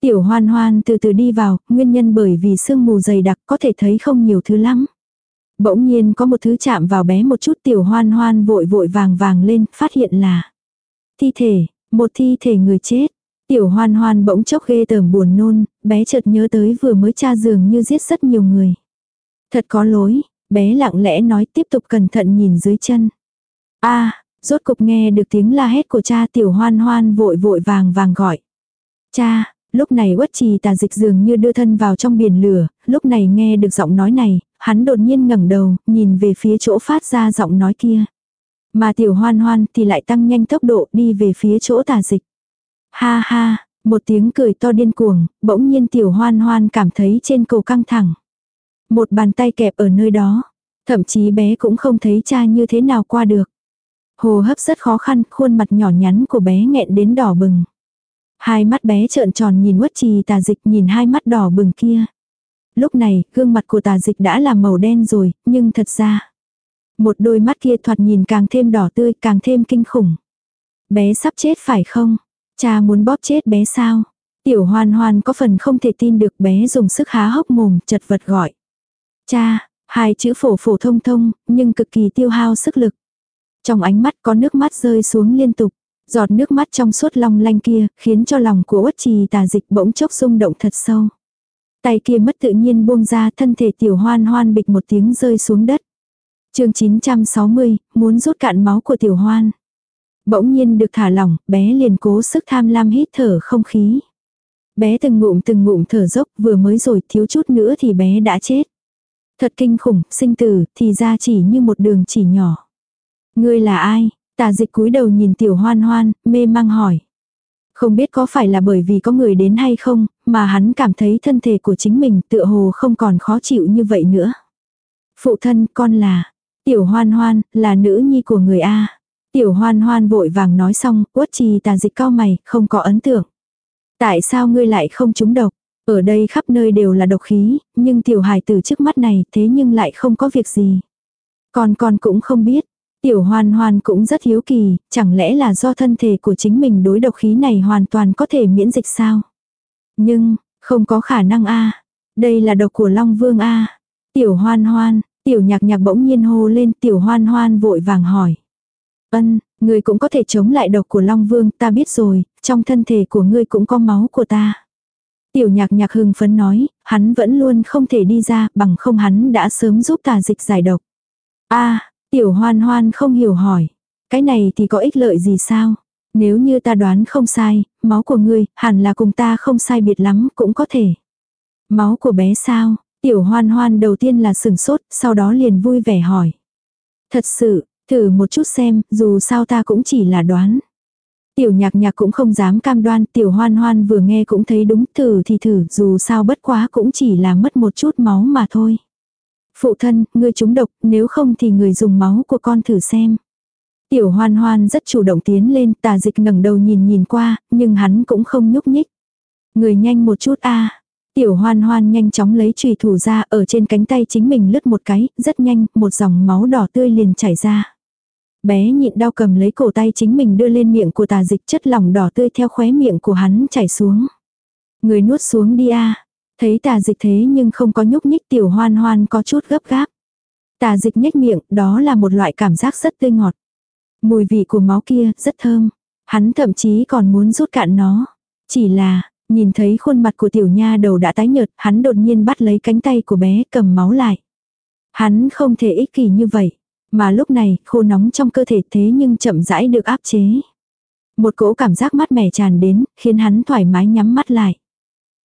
Tiểu hoan hoan từ từ đi vào, nguyên nhân bởi vì sương mù dày đặc có thể thấy không nhiều thứ lắm. Bỗng nhiên có một thứ chạm vào bé một chút tiểu hoan hoan vội vội vàng vàng lên, phát hiện là thi thể, một thi thể người chết. Tiểu hoan hoan bỗng chốc ghê tởm buồn nôn, bé chợt nhớ tới vừa mới cha dường như giết rất nhiều người. Thật có lỗi, bé lặng lẽ nói tiếp tục cẩn thận nhìn dưới chân. a rốt cục nghe được tiếng la hét của cha tiểu hoan hoan vội vội vàng vàng gọi. Cha, lúc này quất trì tà dịch dường như đưa thân vào trong biển lửa, lúc này nghe được giọng nói này, hắn đột nhiên ngẩng đầu, nhìn về phía chỗ phát ra giọng nói kia. Mà tiểu hoan hoan thì lại tăng nhanh tốc độ đi về phía chỗ tà dịch. Ha ha, một tiếng cười to điên cuồng, bỗng nhiên tiểu hoan hoan cảm thấy trên cổ căng thẳng. Một bàn tay kẹp ở nơi đó. Thậm chí bé cũng không thấy cha như thế nào qua được. Hồ hấp rất khó khăn, khuôn mặt nhỏ nhắn của bé nghẹn đến đỏ bừng. Hai mắt bé trợn tròn nhìn quất trì tà dịch nhìn hai mắt đỏ bừng kia. Lúc này, gương mặt của tà dịch đã là màu đen rồi, nhưng thật ra. Một đôi mắt kia thoạt nhìn càng thêm đỏ tươi, càng thêm kinh khủng. Bé sắp chết phải không? Cha muốn bóp chết bé sao? Tiểu hoan hoan có phần không thể tin được bé dùng sức há hốc mồm, chật vật gọi. Cha, hai chữ phổ phổ thông thông, nhưng cực kỳ tiêu hao sức lực. Trong ánh mắt có nước mắt rơi xuống liên tục. Giọt nước mắt trong suốt long lanh kia, khiến cho lòng của uất trì tà dịch bỗng chốc rung động thật sâu. Tay kia mất tự nhiên buông ra thân thể tiểu hoan hoan bịch một tiếng rơi xuống đất. chương 960, muốn rút cạn máu của tiểu hoan. Bỗng nhiên được thả lỏng, bé liền cố sức tham lam hít thở không khí. Bé từng ngụm từng ngụm thở dốc vừa mới rồi thiếu chút nữa thì bé đã chết. Thật kinh khủng, sinh tử, thì ra chỉ như một đường chỉ nhỏ. Ngươi là ai? Tà dịch cúi đầu nhìn tiểu hoan hoan, mê mang hỏi. Không biết có phải là bởi vì có người đến hay không, mà hắn cảm thấy thân thể của chính mình tựa hồ không còn khó chịu như vậy nữa. Phụ thân con là, tiểu hoan hoan, là nữ nhi của người A. Tiểu hoan hoan vội vàng nói xong, quất trì tàn dịch cao mày, không có ấn tượng. Tại sao ngươi lại không trúng độc? Ở đây khắp nơi đều là độc khí, nhưng tiểu hài từ trước mắt này thế nhưng lại không có việc gì. Con con cũng không biết. Tiểu hoan hoan cũng rất hiếu kỳ, chẳng lẽ là do thân thể của chính mình đối độc khí này hoàn toàn có thể miễn dịch sao? Nhưng, không có khả năng a Đây là độc của Long Vương a Tiểu hoan hoan, tiểu nhạc nhạc bỗng nhiên hô lên tiểu hoan hoan vội vàng hỏi. Ân, người cũng có thể chống lại độc của Long Vương, ta biết rồi, trong thân thể của ngươi cũng có máu của ta. Tiểu nhạc nhạc hưng phấn nói, hắn vẫn luôn không thể đi ra, bằng không hắn đã sớm giúp tà dịch giải độc. a tiểu hoan hoan không hiểu hỏi, cái này thì có ích lợi gì sao? Nếu như ta đoán không sai, máu của ngươi, hẳn là cùng ta không sai biệt lắm, cũng có thể. Máu của bé sao? Tiểu hoan hoan đầu tiên là sừng sốt, sau đó liền vui vẻ hỏi. Thật sự, thử một chút xem, dù sao ta cũng chỉ là đoán. Tiểu nhạc nhạc cũng không dám cam đoan, tiểu hoan hoan vừa nghe cũng thấy đúng, thử thì thử, dù sao bất quá cũng chỉ là mất một chút máu mà thôi. Phụ thân, ngươi trúng độc, nếu không thì người dùng máu của con thử xem. Tiểu hoan hoan rất chủ động tiến lên, tà dịch ngẩng đầu nhìn nhìn qua, nhưng hắn cũng không nhúc nhích. Người nhanh một chút a Tiểu hoan hoan nhanh chóng lấy trùy thủ ra ở trên cánh tay chính mình lướt một cái, rất nhanh, một dòng máu đỏ tươi liền chảy ra. Bé nhịn đau cầm lấy cổ tay chính mình đưa lên miệng của tà dịch chất lỏng đỏ tươi theo khóe miệng của hắn chảy xuống. Người nuốt xuống đi a Thấy tà dịch thế nhưng không có nhúc nhích tiểu hoan hoan có chút gấp gáp. Tà dịch nhếch miệng, đó là một loại cảm giác rất tươi ngọt. Mùi vị của máu kia rất thơm. Hắn thậm chí còn muốn rút cạn nó. Chỉ là, nhìn thấy khuôn mặt của tiểu nha đầu đã tái nhợt, hắn đột nhiên bắt lấy cánh tay của bé cầm máu lại. Hắn không thể ích kỷ như vậy. Mà lúc này, khô nóng trong cơ thể thế nhưng chậm rãi được áp chế. Một cỗ cảm giác mát mẻ tràn đến, khiến hắn thoải mái nhắm mắt lại.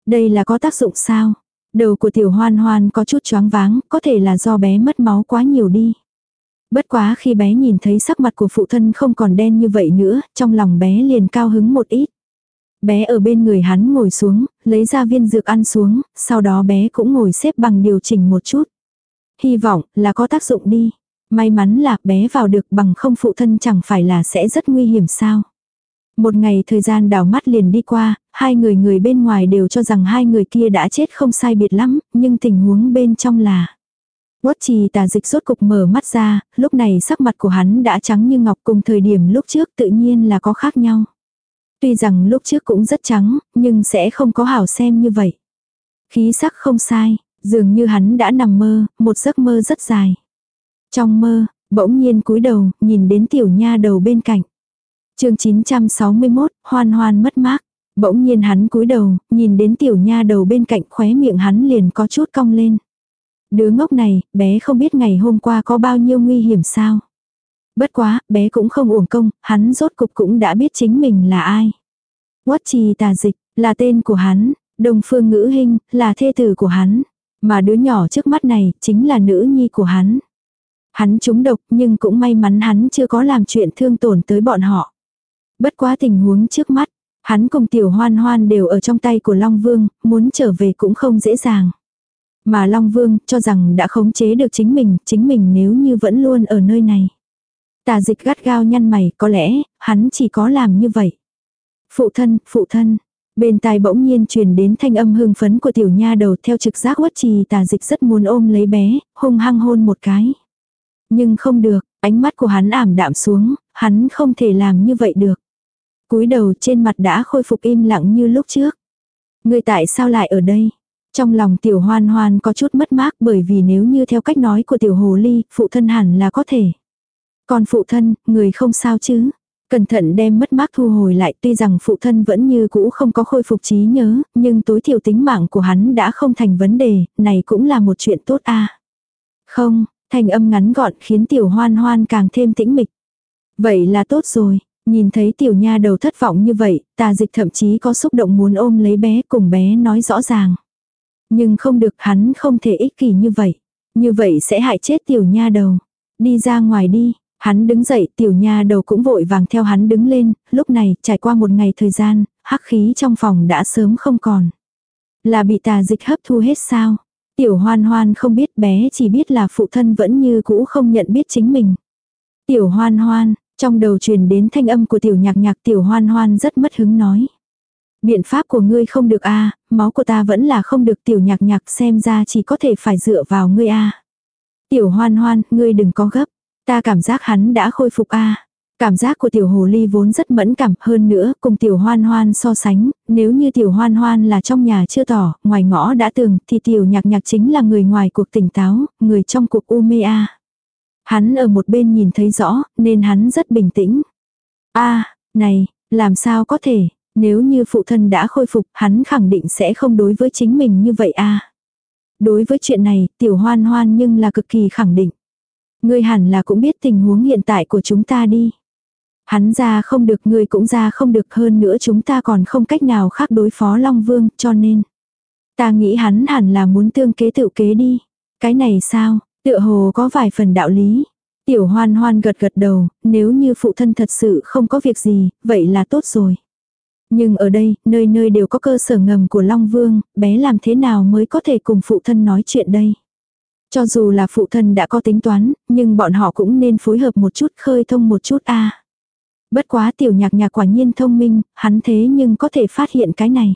Đây là có tác dụng sao? Đầu của tiểu hoan hoan có chút choáng váng, có thể là do bé mất máu quá nhiều đi. Bất quá khi bé nhìn thấy sắc mặt của phụ thân không còn đen như vậy nữa, trong lòng bé liền cao hứng một ít. Bé ở bên người hắn ngồi xuống, lấy ra viên dược ăn xuống, sau đó bé cũng ngồi xếp bằng điều chỉnh một chút. Hy vọng là có tác dụng đi. May mắn là bé vào được bằng không phụ thân chẳng phải là sẽ rất nguy hiểm sao. Một ngày thời gian đảo mắt liền đi qua, hai người người bên ngoài đều cho rằng hai người kia đã chết không sai biệt lắm, nhưng tình huống bên trong là. Quất trì tà dịch rốt cục mở mắt ra, lúc này sắc mặt của hắn đã trắng như ngọc cùng thời điểm lúc trước tự nhiên là có khác nhau. Tuy rằng lúc trước cũng rất trắng, nhưng sẽ không có hảo xem như vậy. Khí sắc không sai, dường như hắn đã nằm mơ, một giấc mơ rất dài. Trong mơ, bỗng nhiên cúi đầu, nhìn đến tiểu nha đầu bên cạnh. chương 961, hoan hoan mất mát. Bỗng nhiên hắn cúi đầu, nhìn đến tiểu nha đầu bên cạnh khóe miệng hắn liền có chút cong lên. Đứa ngốc này, bé không biết ngày hôm qua có bao nhiêu nguy hiểm sao. Bất quá, bé cũng không uổng công, hắn rốt cục cũng đã biết chính mình là ai. Quất trì tà dịch, là tên của hắn, đồng phương ngữ hình, là thê tử của hắn. Mà đứa nhỏ trước mắt này, chính là nữ nhi của hắn. Hắn trúng độc nhưng cũng may mắn hắn chưa có làm chuyện thương tổn tới bọn họ. Bất quá tình huống trước mắt, hắn cùng tiểu hoan hoan đều ở trong tay của Long Vương, muốn trở về cũng không dễ dàng. Mà Long Vương cho rằng đã khống chế được chính mình, chính mình nếu như vẫn luôn ở nơi này. Tà dịch gắt gao nhăn mày, có lẽ, hắn chỉ có làm như vậy. Phụ thân, phụ thân. Bên tai bỗng nhiên truyền đến thanh âm hưng phấn của tiểu nha đầu theo trực giác quất trì tà dịch rất muốn ôm lấy bé, hung hăng hôn một cái. Nhưng không được, ánh mắt của hắn ảm đạm xuống, hắn không thể làm như vậy được. cúi đầu trên mặt đã khôi phục im lặng như lúc trước. người tại sao lại ở đây? Trong lòng tiểu hoan hoan có chút mất mát bởi vì nếu như theo cách nói của tiểu hồ ly, phụ thân hẳn là có thể. Còn phụ thân, người không sao chứ? Cẩn thận đem mất mát thu hồi lại tuy rằng phụ thân vẫn như cũ không có khôi phục trí nhớ, nhưng tối thiểu tính mạng của hắn đã không thành vấn đề, này cũng là một chuyện tốt a Không, thanh âm ngắn gọn khiến tiểu hoan hoan càng thêm tĩnh mịch. Vậy là tốt rồi, nhìn thấy tiểu nha đầu thất vọng như vậy, tà dịch thậm chí có xúc động muốn ôm lấy bé cùng bé nói rõ ràng. Nhưng không được hắn không thể ích kỷ như vậy. Như vậy sẽ hại chết tiểu nha đầu. Đi ra ngoài đi, Hắn đứng dậy, tiểu nha đầu cũng vội vàng theo hắn đứng lên, lúc này, trải qua một ngày thời gian, hắc khí trong phòng đã sớm không còn. Là bị tà dịch hấp thu hết sao? Tiểu hoan hoan không biết bé chỉ biết là phụ thân vẫn như cũ không nhận biết chính mình. Tiểu hoan hoan, trong đầu truyền đến thanh âm của tiểu nhạc nhạc tiểu hoan hoan rất mất hứng nói. Biện pháp của ngươi không được a máu của ta vẫn là không được tiểu nhạc nhạc xem ra chỉ có thể phải dựa vào ngươi a Tiểu hoan hoan, ngươi đừng có gấp. Ta cảm giác hắn đã khôi phục a Cảm giác của tiểu hồ ly vốn rất mẫn cảm hơn nữa, cùng tiểu hoan hoan so sánh, nếu như tiểu hoan hoan là trong nhà chưa tỏ, ngoài ngõ đã tường, thì tiểu nhạc nhạc chính là người ngoài cuộc tỉnh táo, người trong cuộc u mê a. Hắn ở một bên nhìn thấy rõ, nên hắn rất bình tĩnh. a này, làm sao có thể, nếu như phụ thân đã khôi phục, hắn khẳng định sẽ không đối với chính mình như vậy a. Đối với chuyện này, tiểu hoan hoan nhưng là cực kỳ khẳng định. Ngươi hẳn là cũng biết tình huống hiện tại của chúng ta đi. Hắn ra không được ngươi cũng ra không được hơn nữa chúng ta còn không cách nào khác đối phó Long Vương cho nên. Ta nghĩ hắn hẳn là muốn tương kế tự kế đi. Cái này sao, tựa hồ có vài phần đạo lý. Tiểu hoan hoan gật gật đầu, nếu như phụ thân thật sự không có việc gì, vậy là tốt rồi. Nhưng ở đây, nơi nơi đều có cơ sở ngầm của Long Vương, bé làm thế nào mới có thể cùng phụ thân nói chuyện đây? Cho dù là phụ thân đã có tính toán, nhưng bọn họ cũng nên phối hợp một chút khơi thông một chút a. Bất quá tiểu nhạc nhạc quả nhiên thông minh, hắn thế nhưng có thể phát hiện cái này.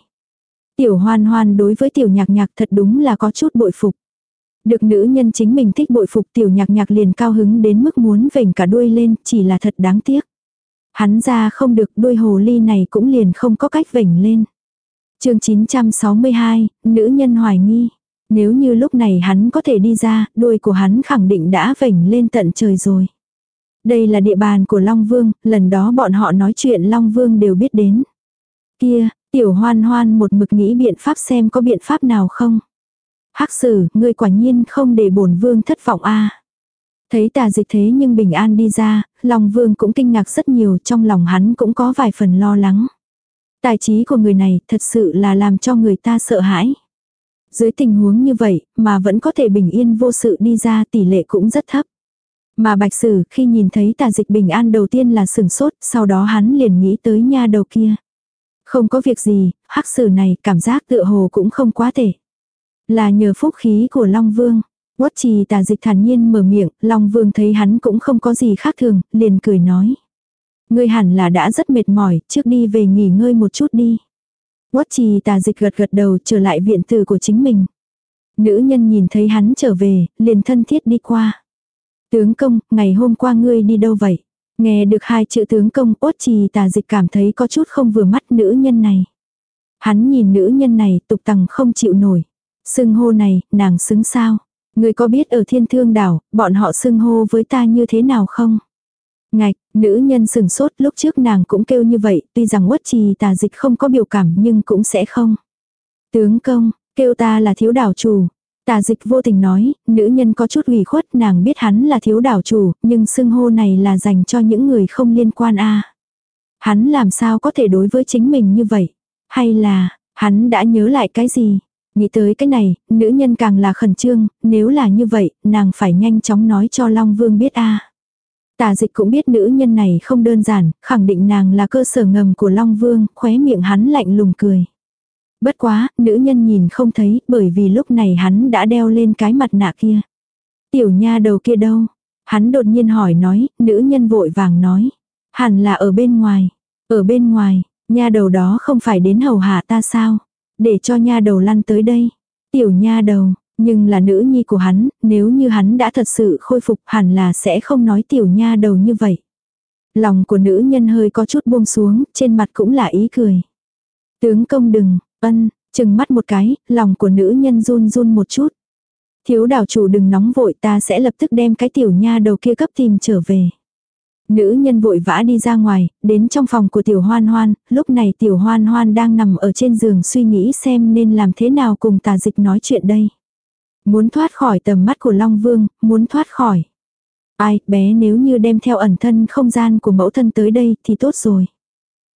Tiểu hoan hoan đối với tiểu nhạc nhạc thật đúng là có chút bội phục. Được nữ nhân chính mình thích bội phục tiểu nhạc nhạc liền cao hứng đến mức muốn vểnh cả đuôi lên, chỉ là thật đáng tiếc. Hắn ra không được đuôi hồ ly này cũng liền không có cách vểnh lên. chương 962, nữ nhân hoài nghi. Nếu như lúc này hắn có thể đi ra, đuôi của hắn khẳng định đã vểnh lên tận trời rồi. Đây là địa bàn của Long Vương, lần đó bọn họ nói chuyện Long Vương đều biết đến. Kia, tiểu hoan hoan một mực nghĩ biện pháp xem có biện pháp nào không. hắc sử, ngươi quả nhiên không để bổn vương thất vọng a Thấy tà dịch thế nhưng bình an đi ra, Long Vương cũng kinh ngạc rất nhiều trong lòng hắn cũng có vài phần lo lắng. Tài trí của người này thật sự là làm cho người ta sợ hãi. Dưới tình huống như vậy, mà vẫn có thể bình yên vô sự đi ra tỷ lệ cũng rất thấp. Mà bạch sử khi nhìn thấy tà dịch bình an đầu tiên là sửng sốt, sau đó hắn liền nghĩ tới nha đầu kia. Không có việc gì, hắc sử này cảm giác tựa hồ cũng không quá tệ Là nhờ phúc khí của Long Vương. Quất trì tà dịch thản nhiên mở miệng, Long Vương thấy hắn cũng không có gì khác thường, liền cười nói. Ngươi hẳn là đã rất mệt mỏi, trước đi về nghỉ ngơi một chút đi. Quất trì tà dịch gật gật đầu trở lại viện tử của chính mình. Nữ nhân nhìn thấy hắn trở về, liền thân thiết đi qua. Tướng công, ngày hôm qua ngươi đi đâu vậy? Nghe được hai chữ tướng công ốt trì tà dịch cảm thấy có chút không vừa mắt nữ nhân này. Hắn nhìn nữ nhân này tục tằng không chịu nổi. Sưng hô này, nàng xứng sao? Ngươi có biết ở thiên thương đảo, bọn họ xưng hô với ta như thế nào không? Ngạch, nữ nhân sừng sốt lúc trước nàng cũng kêu như vậy, tuy rằng uất trì tà dịch không có biểu cảm nhưng cũng sẽ không. Tướng công, kêu ta là thiếu đảo chủ. Tà dịch vô tình nói, nữ nhân có chút ủy khuất nàng biết hắn là thiếu đảo chủ, nhưng xưng hô này là dành cho những người không liên quan a Hắn làm sao có thể đối với chính mình như vậy? Hay là, hắn đã nhớ lại cái gì? Nghĩ tới cái này, nữ nhân càng là khẩn trương, nếu là như vậy, nàng phải nhanh chóng nói cho Long Vương biết a Tà dịch cũng biết nữ nhân này không đơn giản, khẳng định nàng là cơ sở ngầm của Long Vương, khóe miệng hắn lạnh lùng cười. Bất quá, nữ nhân nhìn không thấy, bởi vì lúc này hắn đã đeo lên cái mặt nạ kia. Tiểu nha đầu kia đâu? Hắn đột nhiên hỏi nói, nữ nhân vội vàng nói. Hẳn là ở bên ngoài. Ở bên ngoài, nha đầu đó không phải đến hầu hạ ta sao? Để cho nha đầu lăn tới đây. Tiểu nha đầu, Nhưng là nữ nhi của hắn, nếu như hắn đã thật sự khôi phục hẳn là sẽ không nói tiểu nha đầu như vậy. Lòng của nữ nhân hơi có chút buông xuống, trên mặt cũng là ý cười. Tướng công đừng, ân, chừng mắt một cái, lòng của nữ nhân run run một chút. Thiếu đảo chủ đừng nóng vội ta sẽ lập tức đem cái tiểu nha đầu kia cấp tìm trở về. Nữ nhân vội vã đi ra ngoài, đến trong phòng của tiểu hoan hoan, lúc này tiểu hoan hoan đang nằm ở trên giường suy nghĩ xem nên làm thế nào cùng tà dịch nói chuyện đây. Muốn thoát khỏi tầm mắt của Long Vương, muốn thoát khỏi. Ai, bé nếu như đem theo ẩn thân không gian của mẫu thân tới đây thì tốt rồi.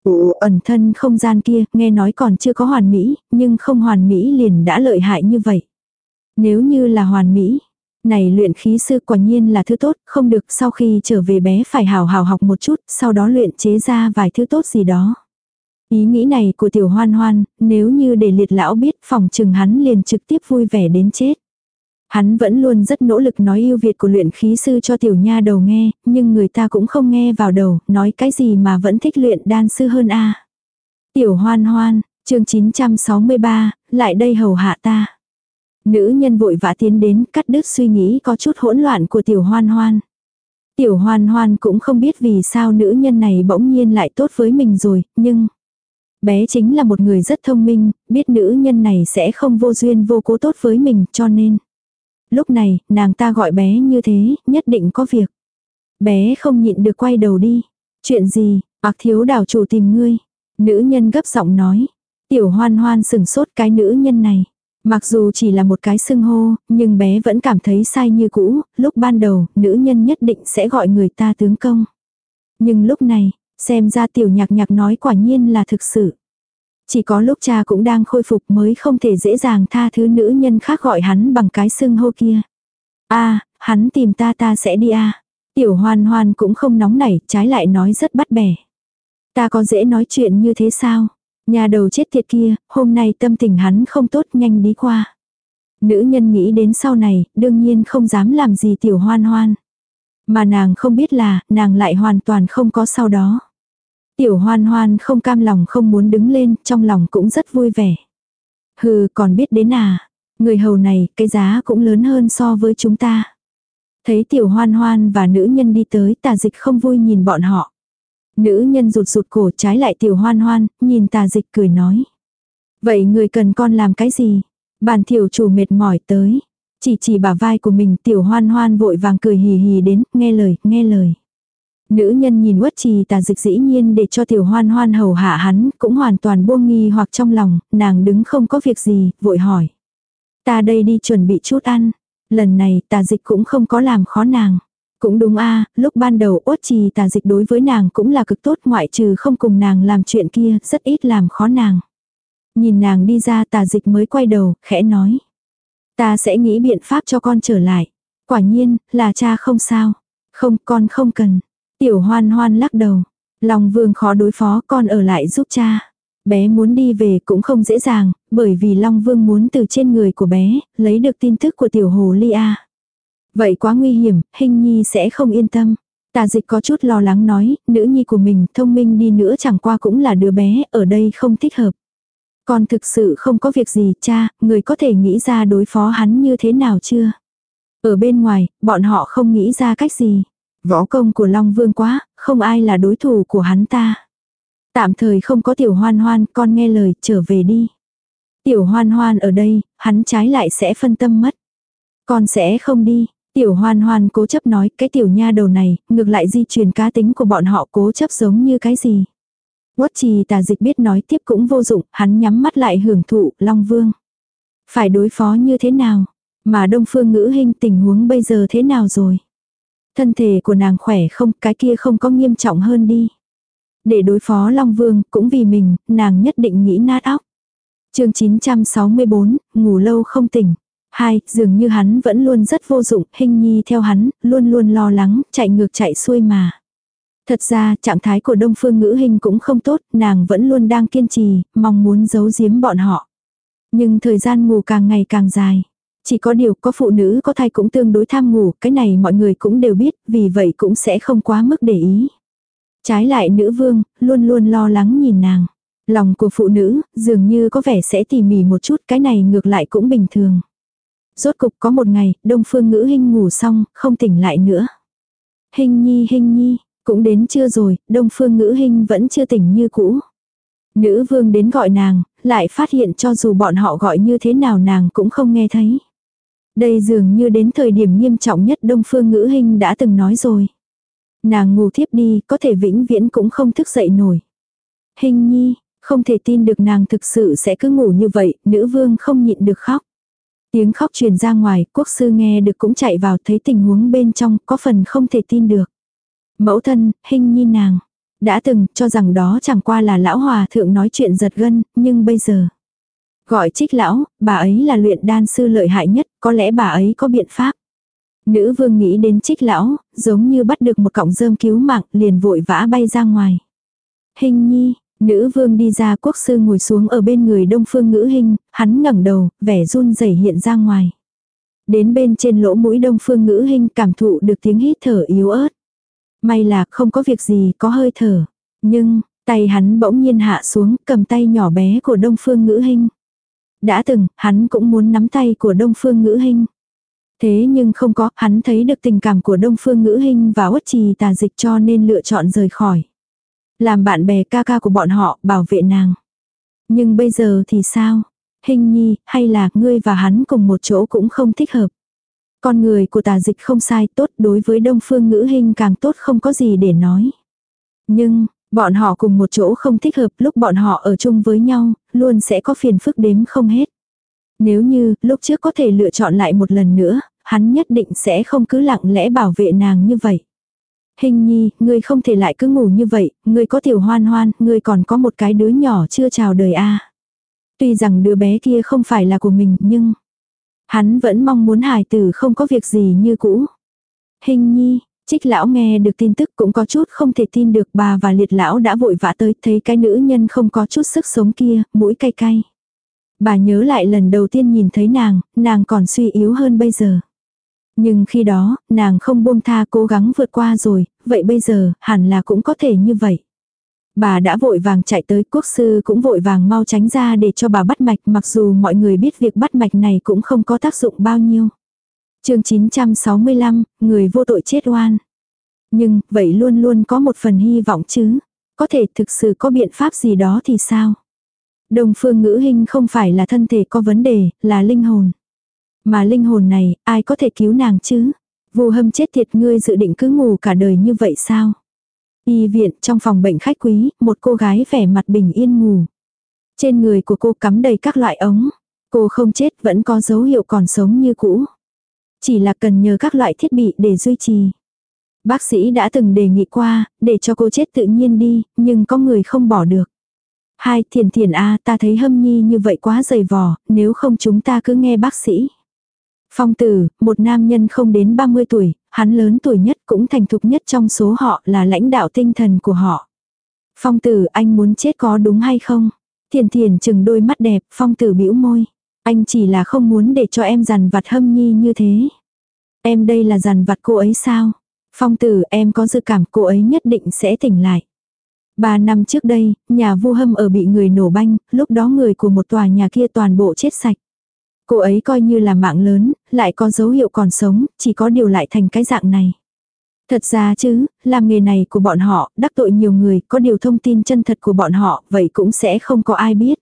Ồ, ẩn thân không gian kia, nghe nói còn chưa có hoàn mỹ, nhưng không hoàn mỹ liền đã lợi hại như vậy. Nếu như là hoàn mỹ, này luyện khí sư quả nhiên là thứ tốt, không được sau khi trở về bé phải hào hào học một chút, sau đó luyện chế ra vài thứ tốt gì đó. Ý nghĩ này của tiểu hoan hoan, nếu như để liệt lão biết phòng trừng hắn liền trực tiếp vui vẻ đến chết. Hắn vẫn luôn rất nỗ lực nói yêu Việt của luyện khí sư cho tiểu nha đầu nghe, nhưng người ta cũng không nghe vào đầu, nói cái gì mà vẫn thích luyện đan sư hơn a Tiểu hoan hoan, chương 963, lại đây hầu hạ ta. Nữ nhân vội vã tiến đến cắt đứt suy nghĩ có chút hỗn loạn của tiểu hoan hoan. Tiểu hoan hoan cũng không biết vì sao nữ nhân này bỗng nhiên lại tốt với mình rồi, nhưng... Bé chính là một người rất thông minh, biết nữ nhân này sẽ không vô duyên vô cố tốt với mình cho nên. Lúc này, nàng ta gọi bé như thế, nhất định có việc. Bé không nhịn được quay đầu đi. Chuyện gì, ạc thiếu đảo chủ tìm ngươi. Nữ nhân gấp giọng nói. Tiểu hoan hoan sừng sốt cái nữ nhân này. Mặc dù chỉ là một cái xưng hô, nhưng bé vẫn cảm thấy sai như cũ, lúc ban đầu, nữ nhân nhất định sẽ gọi người ta tướng công. Nhưng lúc này, xem ra tiểu nhạc nhạc nói quả nhiên là thực sự. Chỉ có lúc cha cũng đang khôi phục mới không thể dễ dàng tha thứ nữ nhân khác gọi hắn bằng cái xưng hô kia. a hắn tìm ta ta sẽ đi a Tiểu hoan hoan cũng không nóng nảy, trái lại nói rất bắt bẻ. Ta có dễ nói chuyện như thế sao? Nhà đầu chết thiệt kia, hôm nay tâm tình hắn không tốt nhanh đi qua. Nữ nhân nghĩ đến sau này, đương nhiên không dám làm gì tiểu hoan hoan. Mà nàng không biết là, nàng lại hoàn toàn không có sau đó. Tiểu hoan hoan không cam lòng không muốn đứng lên, trong lòng cũng rất vui vẻ. Hừ, còn biết đến à, người hầu này, cái giá cũng lớn hơn so với chúng ta. Thấy tiểu hoan hoan và nữ nhân đi tới, tà dịch không vui nhìn bọn họ. Nữ nhân rụt rụt cổ trái lại tiểu hoan hoan, nhìn tà dịch cười nói. Vậy người cần con làm cái gì? Bàn tiểu chủ mệt mỏi tới. Chỉ chỉ bả vai của mình tiểu hoan hoan vội vàng cười hì hì đến, nghe lời, nghe lời. Nữ nhân nhìn uất trì tà dịch dĩ nhiên để cho tiểu hoan hoan hầu hạ hắn, cũng hoàn toàn buông nghi hoặc trong lòng, nàng đứng không có việc gì, vội hỏi. Ta đây đi chuẩn bị chút ăn. Lần này tà dịch cũng không có làm khó nàng. Cũng đúng a lúc ban đầu uất trì tà dịch đối với nàng cũng là cực tốt ngoại trừ không cùng nàng làm chuyện kia, rất ít làm khó nàng. Nhìn nàng đi ra tà dịch mới quay đầu, khẽ nói. Ta sẽ nghĩ biện pháp cho con trở lại. Quả nhiên, là cha không sao. Không, con không cần. Tiểu hoan hoan lắc đầu. Long vương khó đối phó con ở lại giúp cha. Bé muốn đi về cũng không dễ dàng, bởi vì Long Vương muốn từ trên người của bé, lấy được tin tức của tiểu hồ ly a. Vậy quá nguy hiểm, hình nhi sẽ không yên tâm. Tà dịch có chút lo lắng nói, nữ nhi của mình thông minh đi nữa chẳng qua cũng là đứa bé, ở đây không thích hợp. Con thực sự không có việc gì, cha, người có thể nghĩ ra đối phó hắn như thế nào chưa? Ở bên ngoài, bọn họ không nghĩ ra cách gì. Võ công của Long Vương quá, không ai là đối thủ của hắn ta. Tạm thời không có tiểu hoan hoan, con nghe lời, trở về đi. Tiểu hoan hoan ở đây, hắn trái lại sẽ phân tâm mất. Con sẽ không đi. Tiểu hoan hoan cố chấp nói cái tiểu nha đầu này, ngược lại di truyền cá tính của bọn họ cố chấp giống như cái gì. Quất trì tà dịch biết nói tiếp cũng vô dụng, hắn nhắm mắt lại hưởng thụ, Long Vương. Phải đối phó như thế nào? Mà Đông Phương ngữ hình tình huống bây giờ thế nào rồi? Thân thể của nàng khỏe không, cái kia không có nghiêm trọng hơn đi. Để đối phó Long Vương, cũng vì mình, nàng nhất định nghĩ nát óc. chương 964, ngủ lâu không tỉnh. Hai, dường như hắn vẫn luôn rất vô dụng, hình nhi theo hắn, luôn luôn lo lắng, chạy ngược chạy xuôi mà. Thật ra, trạng thái của Đông Phương Ngữ Hình cũng không tốt, nàng vẫn luôn đang kiên trì, mong muốn giấu giếm bọn họ. Nhưng thời gian ngủ càng ngày càng dài. Chỉ có điều có phụ nữ có thai cũng tương đối tham ngủ, cái này mọi người cũng đều biết, vì vậy cũng sẽ không quá mức để ý. Trái lại nữ vương, luôn luôn lo lắng nhìn nàng. Lòng của phụ nữ, dường như có vẻ sẽ tỉ mỉ một chút, cái này ngược lại cũng bình thường. Rốt cục có một ngày, Đông Phương Ngữ hình ngủ xong, không tỉnh lại nữa. Hình nhi hình nhi, cũng đến trưa rồi, Đông Phương Ngữ hình vẫn chưa tỉnh như cũ. Nữ vương đến gọi nàng, lại phát hiện cho dù bọn họ gọi như thế nào nàng cũng không nghe thấy. Đây dường như đến thời điểm nghiêm trọng nhất Đông Phương Ngữ Hinh đã từng nói rồi. Nàng ngủ thiếp đi, có thể vĩnh viễn cũng không thức dậy nổi. Hình nhi, không thể tin được nàng thực sự sẽ cứ ngủ như vậy, nữ vương không nhịn được khóc. Tiếng khóc truyền ra ngoài, quốc sư nghe được cũng chạy vào thấy tình huống bên trong, có phần không thể tin được. Mẫu thân, hình nhi nàng. Đã từng cho rằng đó chẳng qua là lão hòa thượng nói chuyện giật gân, nhưng bây giờ. Gọi trích lão, bà ấy là luyện đan sư lợi hại nhất, có lẽ bà ấy có biện pháp. Nữ vương nghĩ đến trích lão, giống như bắt được một cọng rơm cứu mạng, liền vội vã bay ra ngoài. Hình nhi, nữ vương đi ra quốc sư ngồi xuống ở bên người đông phương ngữ hình, hắn ngẩng đầu, vẻ run rẩy hiện ra ngoài. Đến bên trên lỗ mũi đông phương ngữ hình cảm thụ được tiếng hít thở yếu ớt. May là không có việc gì có hơi thở. Nhưng, tay hắn bỗng nhiên hạ xuống cầm tay nhỏ bé của đông phương ngữ hình. Đã từng, hắn cũng muốn nắm tay của đông phương ngữ Hinh Thế nhưng không có, hắn thấy được tình cảm của Đông Phương Ngữ Hinh và Uất Trì tà dịch cho nên lựa chọn rời khỏi. Làm bạn bè ca ca của bọn họ, bảo vệ nàng. Nhưng bây giờ thì sao? Hình nhi, hay là ngươi và hắn cùng một chỗ cũng không thích hợp. Con người của tà dịch không sai tốt đối với Đông Phương Ngữ Hinh càng tốt không có gì để nói. Nhưng, bọn họ cùng một chỗ không thích hợp lúc bọn họ ở chung với nhau, luôn sẽ có phiền phức đếm không hết. Nếu như, lúc trước có thể lựa chọn lại một lần nữa, hắn nhất định sẽ không cứ lặng lẽ bảo vệ nàng như vậy. Hình nhi, ngươi không thể lại cứ ngủ như vậy, ngươi có tiểu hoan hoan, ngươi còn có một cái đứa nhỏ chưa chào đời a. Tuy rằng đứa bé kia không phải là của mình nhưng hắn vẫn mong muốn hài tử không có việc gì như cũ. Hình nhi, trích lão nghe được tin tức cũng có chút không thể tin được bà và liệt lão đã vội vã tới thấy cái nữ nhân không có chút sức sống kia, mũi cay cay. Bà nhớ lại lần đầu tiên nhìn thấy nàng, nàng còn suy yếu hơn bây giờ. Nhưng khi đó, nàng không buông tha cố gắng vượt qua rồi, vậy bây giờ, hẳn là cũng có thể như vậy. Bà đã vội vàng chạy tới quốc sư cũng vội vàng mau tránh ra để cho bà bắt mạch mặc dù mọi người biết việc bắt mạch này cũng không có tác dụng bao nhiêu chương 965, người vô tội chết oan. Nhưng, vậy luôn luôn có một phần hy vọng chứ. Có thể thực sự có biện pháp gì đó thì sao? Đồng phương ngữ hình không phải là thân thể có vấn đề, là linh hồn. Mà linh hồn này, ai có thể cứu nàng chứ? Vô hâm chết thiệt ngươi dự định cứ ngủ cả đời như vậy sao? Y viện trong phòng bệnh khách quý, một cô gái vẻ mặt bình yên ngủ. Trên người của cô cắm đầy các loại ống. Cô không chết vẫn có dấu hiệu còn sống như cũ. Chỉ là cần nhờ các loại thiết bị để duy trì. Bác sĩ đã từng đề nghị qua, để cho cô chết tự nhiên đi, nhưng có người không bỏ được. Hai, thiền thiền a ta thấy hâm nhi như vậy quá dày vò, nếu không chúng ta cứ nghe bác sĩ. Phong tử, một nam nhân không đến 30 tuổi, hắn lớn tuổi nhất cũng thành thục nhất trong số họ là lãnh đạo tinh thần của họ. Phong tử, anh muốn chết có đúng hay không? Thiền thiền chừng đôi mắt đẹp, phong tử bĩu môi. Anh chỉ là không muốn để cho em dằn vặt hâm nhi như thế. Em đây là dằn vặt cô ấy sao? Phong tử, em có dự cảm cô ấy nhất định sẽ tỉnh lại. Ba năm trước đây, nhà vu hâm ở bị người nổ banh, lúc đó người của một tòa nhà kia toàn bộ chết sạch. Cô ấy coi như là mạng lớn, lại có dấu hiệu còn sống, chỉ có điều lại thành cái dạng này. Thật ra chứ, làm nghề này của bọn họ, đắc tội nhiều người, có điều thông tin chân thật của bọn họ, vậy cũng sẽ không có ai biết.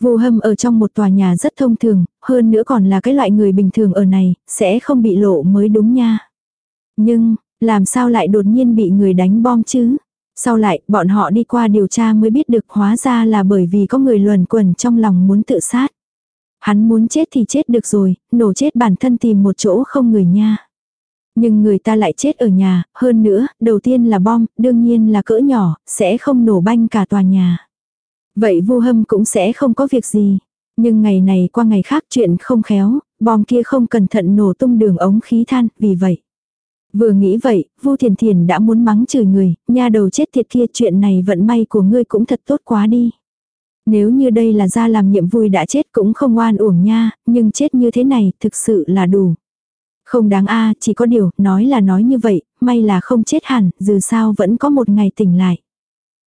Vô hâm ở trong một tòa nhà rất thông thường, hơn nữa còn là cái loại người bình thường ở này, sẽ không bị lộ mới đúng nha. Nhưng, làm sao lại đột nhiên bị người đánh bom chứ? Sau lại, bọn họ đi qua điều tra mới biết được hóa ra là bởi vì có người luẩn quẩn trong lòng muốn tự sát. Hắn muốn chết thì chết được rồi, nổ chết bản thân tìm một chỗ không người nha. Nhưng người ta lại chết ở nhà, hơn nữa, đầu tiên là bom, đương nhiên là cỡ nhỏ, sẽ không nổ banh cả tòa nhà. Vậy vu hâm cũng sẽ không có việc gì. Nhưng ngày này qua ngày khác chuyện không khéo, bom kia không cẩn thận nổ tung đường ống khí than, vì vậy. Vừa nghĩ vậy, Vu Thiền Thiền đã muốn mắng chửi người, nha đầu chết thiệt kia chuyện này vận may của ngươi cũng thật tốt quá đi. Nếu như đây là ra làm nhiệm vui đã chết cũng không oan uổng nha, nhưng chết như thế này thực sự là đủ. Không đáng a chỉ có điều, nói là nói như vậy, may là không chết hẳn, dù sao vẫn có một ngày tỉnh lại.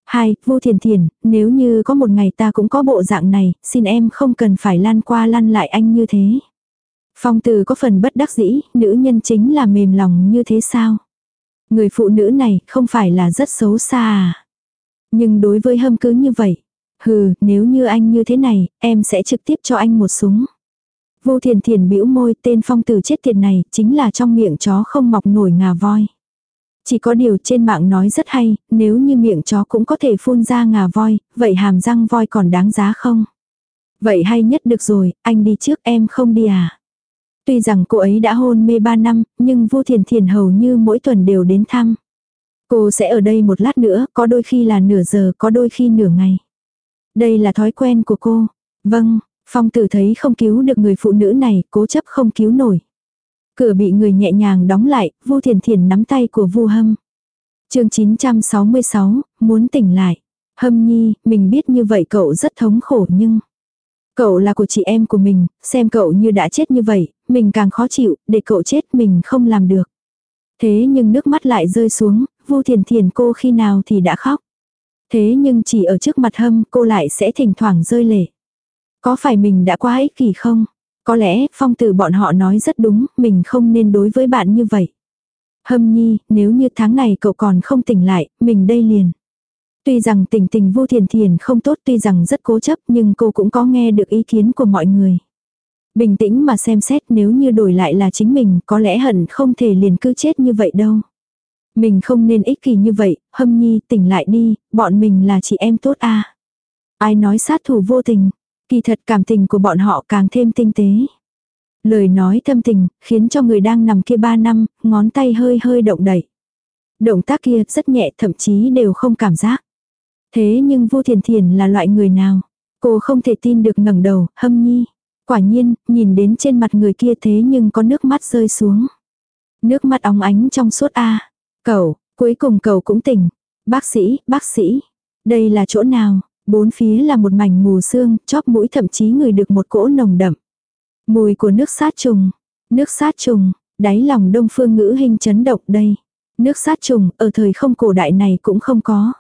Hai, vô Thiền Thiền, nếu như có một ngày ta cũng có bộ dạng này, xin em không cần phải lan qua lăn lại anh như thế. Phong từ có phần bất đắc dĩ, nữ nhân chính là mềm lòng như thế sao? Người phụ nữ này không phải là rất xấu xa à? Nhưng đối với hâm cứ như vậy. Hừ, nếu như anh như thế này, em sẽ trực tiếp cho anh một súng. Vô thiền thiền bĩu môi tên phong tử chết tiệt này chính là trong miệng chó không mọc nổi ngà voi. Chỉ có điều trên mạng nói rất hay, nếu như miệng chó cũng có thể phun ra ngà voi, vậy hàm răng voi còn đáng giá không? Vậy hay nhất được rồi, anh đi trước em không đi à? Tuy rằng cô ấy đã hôn mê 3 năm, nhưng Vu Thiền Thiền hầu như mỗi tuần đều đến thăm. Cô sẽ ở đây một lát nữa, có đôi khi là nửa giờ, có đôi khi nửa ngày. Đây là thói quen của cô. Vâng, Phong tử thấy không cứu được người phụ nữ này, cố chấp không cứu nổi. Cửa bị người nhẹ nhàng đóng lại, Vu Thiền Thiền nắm tay của Vu Hâm. Chương 966, muốn tỉnh lại. Hâm Nhi, mình biết như vậy cậu rất thống khổ nhưng cậu là của chị em của mình, xem cậu như đã chết như vậy, mình càng khó chịu, để cậu chết mình không làm được. Thế nhưng nước mắt lại rơi xuống, Vu Thiền Thiền cô khi nào thì đã khóc. Thế nhưng chỉ ở trước mặt Hâm cô lại sẽ thỉnh thoảng rơi lệ. Có phải mình đã quá ích kỷ không? Có lẽ phong tử bọn họ nói rất đúng, mình không nên đối với bạn như vậy. Hâm nhi, nếu như tháng này cậu còn không tỉnh lại, mình đây liền. Tuy rằng tình tình vô thiền thiền không tốt tuy rằng rất cố chấp nhưng cô cũng có nghe được ý kiến của mọi người. Bình tĩnh mà xem xét nếu như đổi lại là chính mình có lẽ hận không thể liền cứ chết như vậy đâu. Mình không nên ích kỷ như vậy, hâm nhi tỉnh lại đi, bọn mình là chị em tốt à. Ai nói sát thủ vô tình, Kỳ thật cảm tình của bọn họ càng thêm tinh tế. Lời nói thâm tình, khiến cho người đang nằm kia ba năm, ngón tay hơi hơi động đẩy. Động tác kia rất nhẹ thậm chí đều không cảm giác. Thế nhưng Vu Thiền Thiền là loại người nào? Cô không thể tin được ngẩng đầu, hâm nhi. Quả nhiên, nhìn đến trên mặt người kia thế nhưng có nước mắt rơi xuống. Nước mắt óng ánh trong suốt A. Cậu, cuối cùng cậu cũng tỉnh. Bác sĩ, bác sĩ. Đây là chỗ nào? Bốn phía là một mảnh mù sương, chóp mũi thậm chí người được một cỗ nồng đậm. Mùi của nước sát trùng. Nước sát trùng, đáy lòng đông phương ngữ hình chấn động đây. Nước sát trùng, ở thời không cổ đại này cũng không có.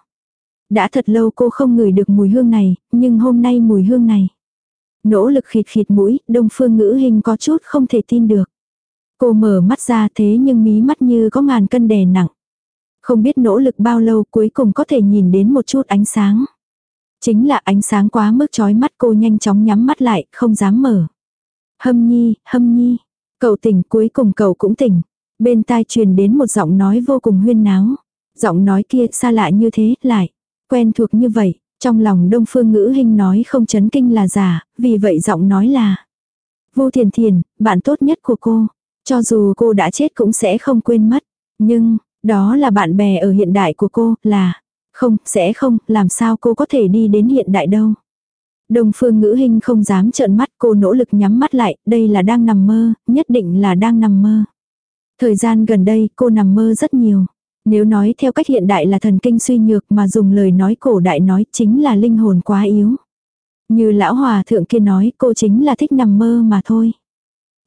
Đã thật lâu cô không ngửi được mùi hương này, nhưng hôm nay mùi hương này. Nỗ lực khịt khịt mũi, đông phương ngữ hình có chút không thể tin được. Cô mở mắt ra thế nhưng mí mắt như có ngàn cân đè nặng. Không biết nỗ lực bao lâu cuối cùng có thể nhìn đến một chút ánh sáng. Chính là ánh sáng quá mức chói mắt cô nhanh chóng nhắm mắt lại, không dám mở. Hâm nhi, hâm nhi. Cậu tỉnh cuối cùng cậu cũng tỉnh. Bên tai truyền đến một giọng nói vô cùng huyên náo. Giọng nói kia xa lạ như thế, lại. Quen thuộc như vậy. Trong lòng đông phương ngữ hình nói không chấn kinh là giả, vì vậy giọng nói là. Vô thiền thiền, bạn tốt nhất của cô. Cho dù cô đã chết cũng sẽ không quên mất. Nhưng, đó là bạn bè ở hiện đại của cô, là. Không, sẽ không, làm sao cô có thể đi đến hiện đại đâu. Đồng phương ngữ hình không dám trợn mắt cô nỗ lực nhắm mắt lại, đây là đang nằm mơ, nhất định là đang nằm mơ. Thời gian gần đây cô nằm mơ rất nhiều. Nếu nói theo cách hiện đại là thần kinh suy nhược mà dùng lời nói cổ đại nói chính là linh hồn quá yếu. Như lão hòa thượng kia nói cô chính là thích nằm mơ mà thôi.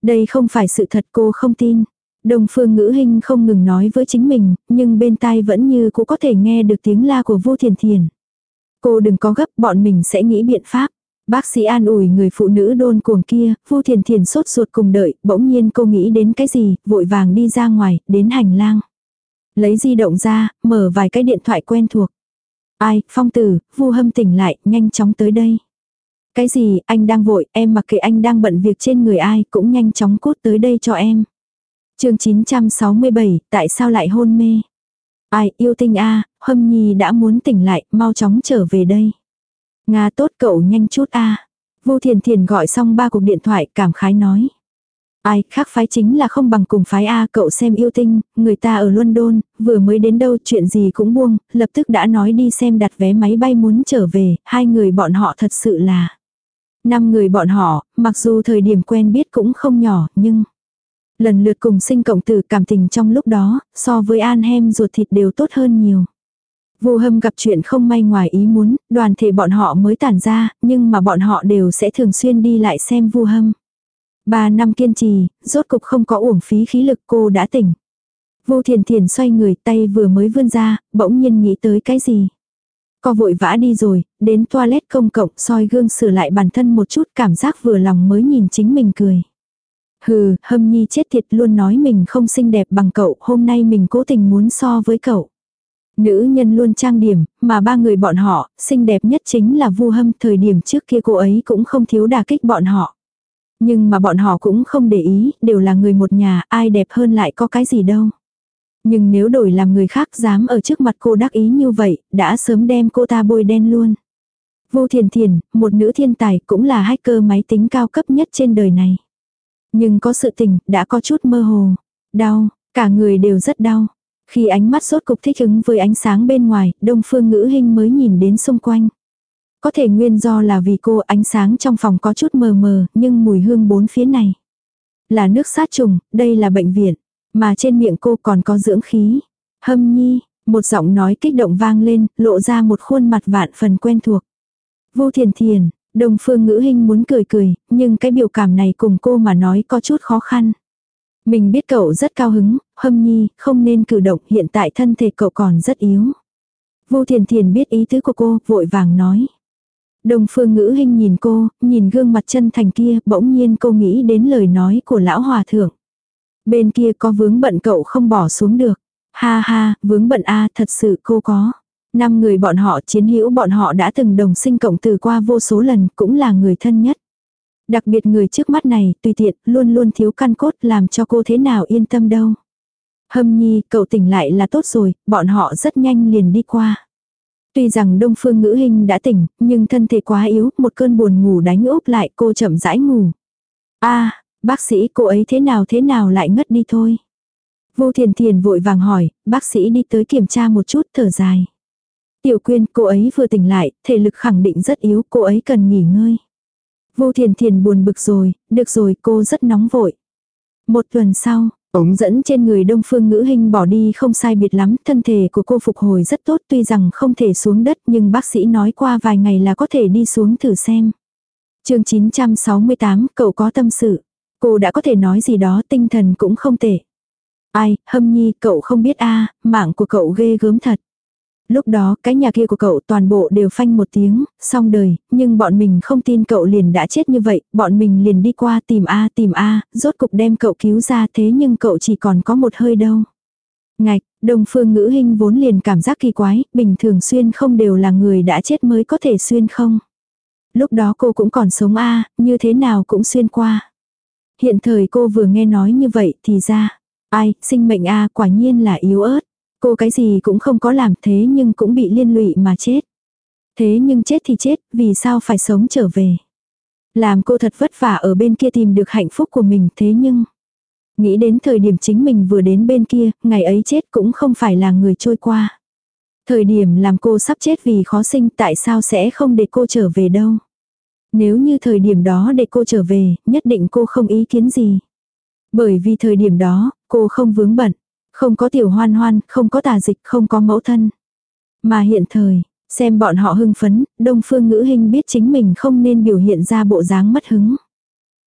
Đây không phải sự thật cô không tin. Đông phương ngữ hình không ngừng nói với chính mình, nhưng bên tai vẫn như cũng có thể nghe được tiếng la của vô thiền thiền. Cô đừng có gấp, bọn mình sẽ nghĩ biện pháp. Bác sĩ an ủi người phụ nữ đôn cuồng kia, vô thiền thiền sốt ruột cùng đợi, bỗng nhiên cô nghĩ đến cái gì, vội vàng đi ra ngoài, đến hành lang. Lấy di động ra, mở vài cái điện thoại quen thuộc. Ai, phong tử, vu hâm tỉnh lại, nhanh chóng tới đây. Cái gì, anh đang vội, em mặc kệ anh đang bận việc trên người ai, cũng nhanh chóng cút tới đây cho em chương 967, tại sao lại hôn mê? Ai, yêu tinh a hâm nhi đã muốn tỉnh lại, mau chóng trở về đây. Nga tốt cậu nhanh chút a à. Vô thiền thiền gọi xong ba cuộc điện thoại, cảm khái nói. Ai, khác phái chính là không bằng cùng phái A cậu xem yêu tinh, người ta ở London, vừa mới đến đâu chuyện gì cũng buông, lập tức đã nói đi xem đặt vé máy bay muốn trở về, hai người bọn họ thật sự là. Năm người bọn họ, mặc dù thời điểm quen biết cũng không nhỏ, nhưng... Lần lượt cùng sinh cộng tử cảm tình trong lúc đó, so với an hem ruột thịt đều tốt hơn nhiều. Vô hâm gặp chuyện không may ngoài ý muốn, đoàn thể bọn họ mới tản ra, nhưng mà bọn họ đều sẽ thường xuyên đi lại xem vô hâm. Ba năm kiên trì, rốt cục không có uổng phí khí lực cô đã tỉnh. Vô thiền thiền xoay người tay vừa mới vươn ra, bỗng nhiên nghĩ tới cái gì. Co vội vã đi rồi, đến toilet công cộng soi gương sửa lại bản thân một chút cảm giác vừa lòng mới nhìn chính mình cười. Hừ, hâm nhi chết thiệt luôn nói mình không xinh đẹp bằng cậu, hôm nay mình cố tình muốn so với cậu. Nữ nhân luôn trang điểm, mà ba người bọn họ, xinh đẹp nhất chính là vu hâm thời điểm trước kia cô ấy cũng không thiếu đà kích bọn họ. Nhưng mà bọn họ cũng không để ý, đều là người một nhà, ai đẹp hơn lại có cái gì đâu. Nhưng nếu đổi làm người khác dám ở trước mặt cô đắc ý như vậy, đã sớm đem cô ta bôi đen luôn. Vô Thiền Thiền, một nữ thiên tài cũng là hacker máy tính cao cấp nhất trên đời này. Nhưng có sự tình, đã có chút mơ hồ. Đau, cả người đều rất đau. Khi ánh mắt sốt cục thích ứng với ánh sáng bên ngoài, đông phương ngữ hình mới nhìn đến xung quanh. Có thể nguyên do là vì cô ánh sáng trong phòng có chút mờ mờ, nhưng mùi hương bốn phía này. Là nước sát trùng, đây là bệnh viện. Mà trên miệng cô còn có dưỡng khí. Hâm nhi, một giọng nói kích động vang lên, lộ ra một khuôn mặt vạn phần quen thuộc. Vô thiền thiền, đồng phương ngữ hình muốn cười cười, nhưng cái biểu cảm này cùng cô mà nói có chút khó khăn. Mình biết cậu rất cao hứng, hâm nhi, không nên cử động, hiện tại thân thể cậu còn rất yếu. Vô thiền thiền biết ý tứ của cô, vội vàng nói. Đồng phương ngữ hình nhìn cô, nhìn gương mặt chân thành kia, bỗng nhiên cô nghĩ đến lời nói của lão hòa thượng. Bên kia có vướng bận cậu không bỏ xuống được. Ha ha, vướng bận a thật sự cô có. Năm người bọn họ chiến hữu bọn họ đã từng đồng sinh cộng từ qua vô số lần cũng là người thân nhất. Đặc biệt người trước mắt này tùy tiện luôn luôn thiếu căn cốt làm cho cô thế nào yên tâm đâu. Hâm nhi cậu tỉnh lại là tốt rồi, bọn họ rất nhanh liền đi qua. Tuy rằng đông phương ngữ hình đã tỉnh, nhưng thân thể quá yếu, một cơn buồn ngủ đánh úp lại cô chậm rãi ngủ. a bác sĩ cô ấy thế nào thế nào lại ngất đi thôi. Vô thiền thiền vội vàng hỏi, bác sĩ đi tới kiểm tra một chút thở dài. Tiểu quyên cô ấy vừa tỉnh lại, thể lực khẳng định rất yếu, cô ấy cần nghỉ ngơi. Vô thiền thiền buồn bực rồi, được rồi cô rất nóng vội. Một tuần sau, ống dẫn trên người đông phương ngữ hình bỏ đi không sai biệt lắm, thân thể của cô phục hồi rất tốt tuy rằng không thể xuống đất nhưng bác sĩ nói qua vài ngày là có thể đi xuống thử xem. chương 968, cậu có tâm sự. Cô đã có thể nói gì đó tinh thần cũng không tệ. Ai, hâm nhi, cậu không biết a mạng của cậu ghê gớm thật. Lúc đó cái nhà kia của cậu toàn bộ đều phanh một tiếng, xong đời, nhưng bọn mình không tin cậu liền đã chết như vậy, bọn mình liền đi qua tìm A tìm A, rốt cục đem cậu cứu ra thế nhưng cậu chỉ còn có một hơi đâu. Ngạch, đồng phương ngữ hình vốn liền cảm giác kỳ quái, bình thường xuyên không đều là người đã chết mới có thể xuyên không. Lúc đó cô cũng còn sống A, như thế nào cũng xuyên qua. Hiện thời cô vừa nghe nói như vậy thì ra, ai, sinh mệnh A quả nhiên là yếu ớt. Cô cái gì cũng không có làm thế nhưng cũng bị liên lụy mà chết. Thế nhưng chết thì chết, vì sao phải sống trở về. Làm cô thật vất vả ở bên kia tìm được hạnh phúc của mình thế nhưng... Nghĩ đến thời điểm chính mình vừa đến bên kia, ngày ấy chết cũng không phải là người trôi qua. Thời điểm làm cô sắp chết vì khó sinh tại sao sẽ không để cô trở về đâu. Nếu như thời điểm đó để cô trở về, nhất định cô không ý kiến gì. Bởi vì thời điểm đó, cô không vướng bận. Không có tiểu hoan hoan, không có tà dịch, không có mẫu thân. Mà hiện thời, xem bọn họ hưng phấn, đông phương ngữ hình biết chính mình không nên biểu hiện ra bộ dáng mất hứng.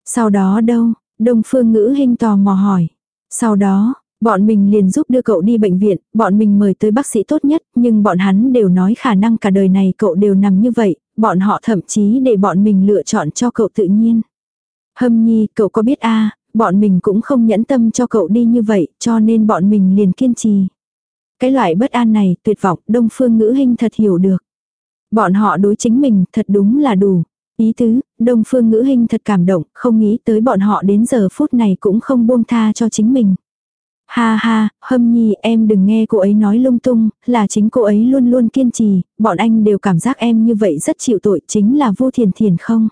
Sau đó đâu, đông phương ngữ hình tò mò hỏi. Sau đó, bọn mình liền giúp đưa cậu đi bệnh viện, bọn mình mời tới bác sĩ tốt nhất, nhưng bọn hắn đều nói khả năng cả đời này cậu đều nằm như vậy, bọn họ thậm chí để bọn mình lựa chọn cho cậu tự nhiên. Hâm nhi, cậu có biết a bọn mình cũng không nhẫn tâm cho cậu đi như vậy, cho nên bọn mình liền kiên trì. Cái loại bất an này, tuyệt vọng, đông phương ngữ hình thật hiểu được. Bọn họ đối chính mình, thật đúng là đủ. Ý tứ, đông phương ngữ hình thật cảm động, không nghĩ tới bọn họ đến giờ phút này cũng không buông tha cho chính mình. Ha ha, hâm nhi em đừng nghe cô ấy nói lung tung, là chính cô ấy luôn luôn kiên trì, bọn anh đều cảm giác em như vậy rất chịu tội chính là vô thiền thiền không.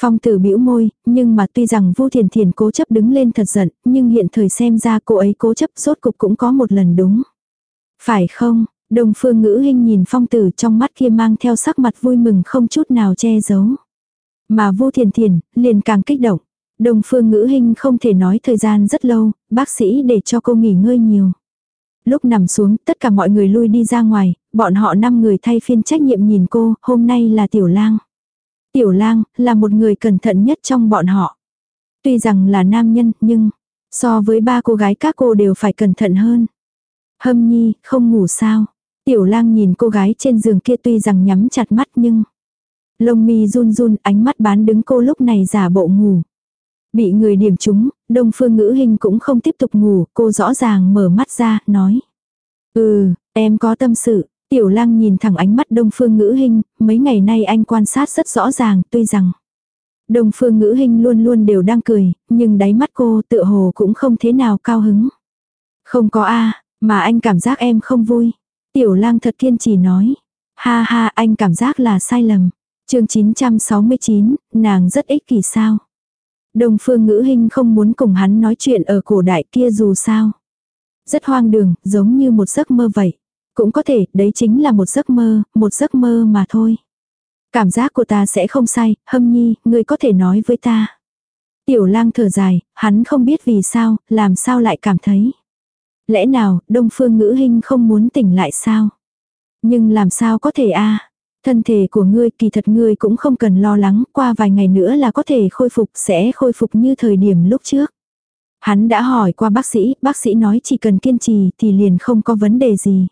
Phong tử bĩu môi, nhưng mà tuy rằng Vu Thiền Thiền cố chấp đứng lên thật giận, nhưng hiện thời xem ra cô ấy cố chấp rốt cục cũng có một lần đúng. Phải không? Đồng phương ngữ hình nhìn phong tử trong mắt kia mang theo sắc mặt vui mừng không chút nào che giấu. Mà Vu Thiền Thiền, liền càng kích động. Đồng phương ngữ hình không thể nói thời gian rất lâu, bác sĩ để cho cô nghỉ ngơi nhiều. Lúc nằm xuống, tất cả mọi người lui đi ra ngoài, bọn họ năm người thay phiên trách nhiệm nhìn cô, hôm nay là tiểu lang. Tiểu lang, là một người cẩn thận nhất trong bọn họ. Tuy rằng là nam nhân, nhưng, so với ba cô gái các cô đều phải cẩn thận hơn. Hâm nhi, không ngủ sao. Tiểu lang nhìn cô gái trên giường kia tuy rằng nhắm chặt mắt nhưng, lông mi run run ánh mắt bán đứng cô lúc này giả bộ ngủ. Bị người điểm trúng, đông phương ngữ hình cũng không tiếp tục ngủ, cô rõ ràng mở mắt ra, nói. Ừ, em có tâm sự. Tiểu lang nhìn thẳng ánh mắt đông phương ngữ hình, mấy ngày nay anh quan sát rất rõ ràng, tuy rằng. Đông phương ngữ hình luôn luôn đều đang cười, nhưng đáy mắt cô tựa hồ cũng không thế nào cao hứng. Không có a mà anh cảm giác em không vui. Tiểu lang thật kiên trì nói. Ha ha anh cảm giác là sai lầm. chương 969, nàng rất ích kỷ sao. Đông phương ngữ hình không muốn cùng hắn nói chuyện ở cổ đại kia dù sao. Rất hoang đường, giống như một giấc mơ vậy. Cũng có thể, đấy chính là một giấc mơ, một giấc mơ mà thôi. Cảm giác của ta sẽ không sai, hâm nhi, ngươi có thể nói với ta. Tiểu lang thở dài, hắn không biết vì sao, làm sao lại cảm thấy. Lẽ nào, đông phương ngữ hình không muốn tỉnh lại sao? Nhưng làm sao có thể a Thân thể của ngươi kỳ thật ngươi cũng không cần lo lắng, qua vài ngày nữa là có thể khôi phục, sẽ khôi phục như thời điểm lúc trước. Hắn đã hỏi qua bác sĩ, bác sĩ nói chỉ cần kiên trì thì liền không có vấn đề gì.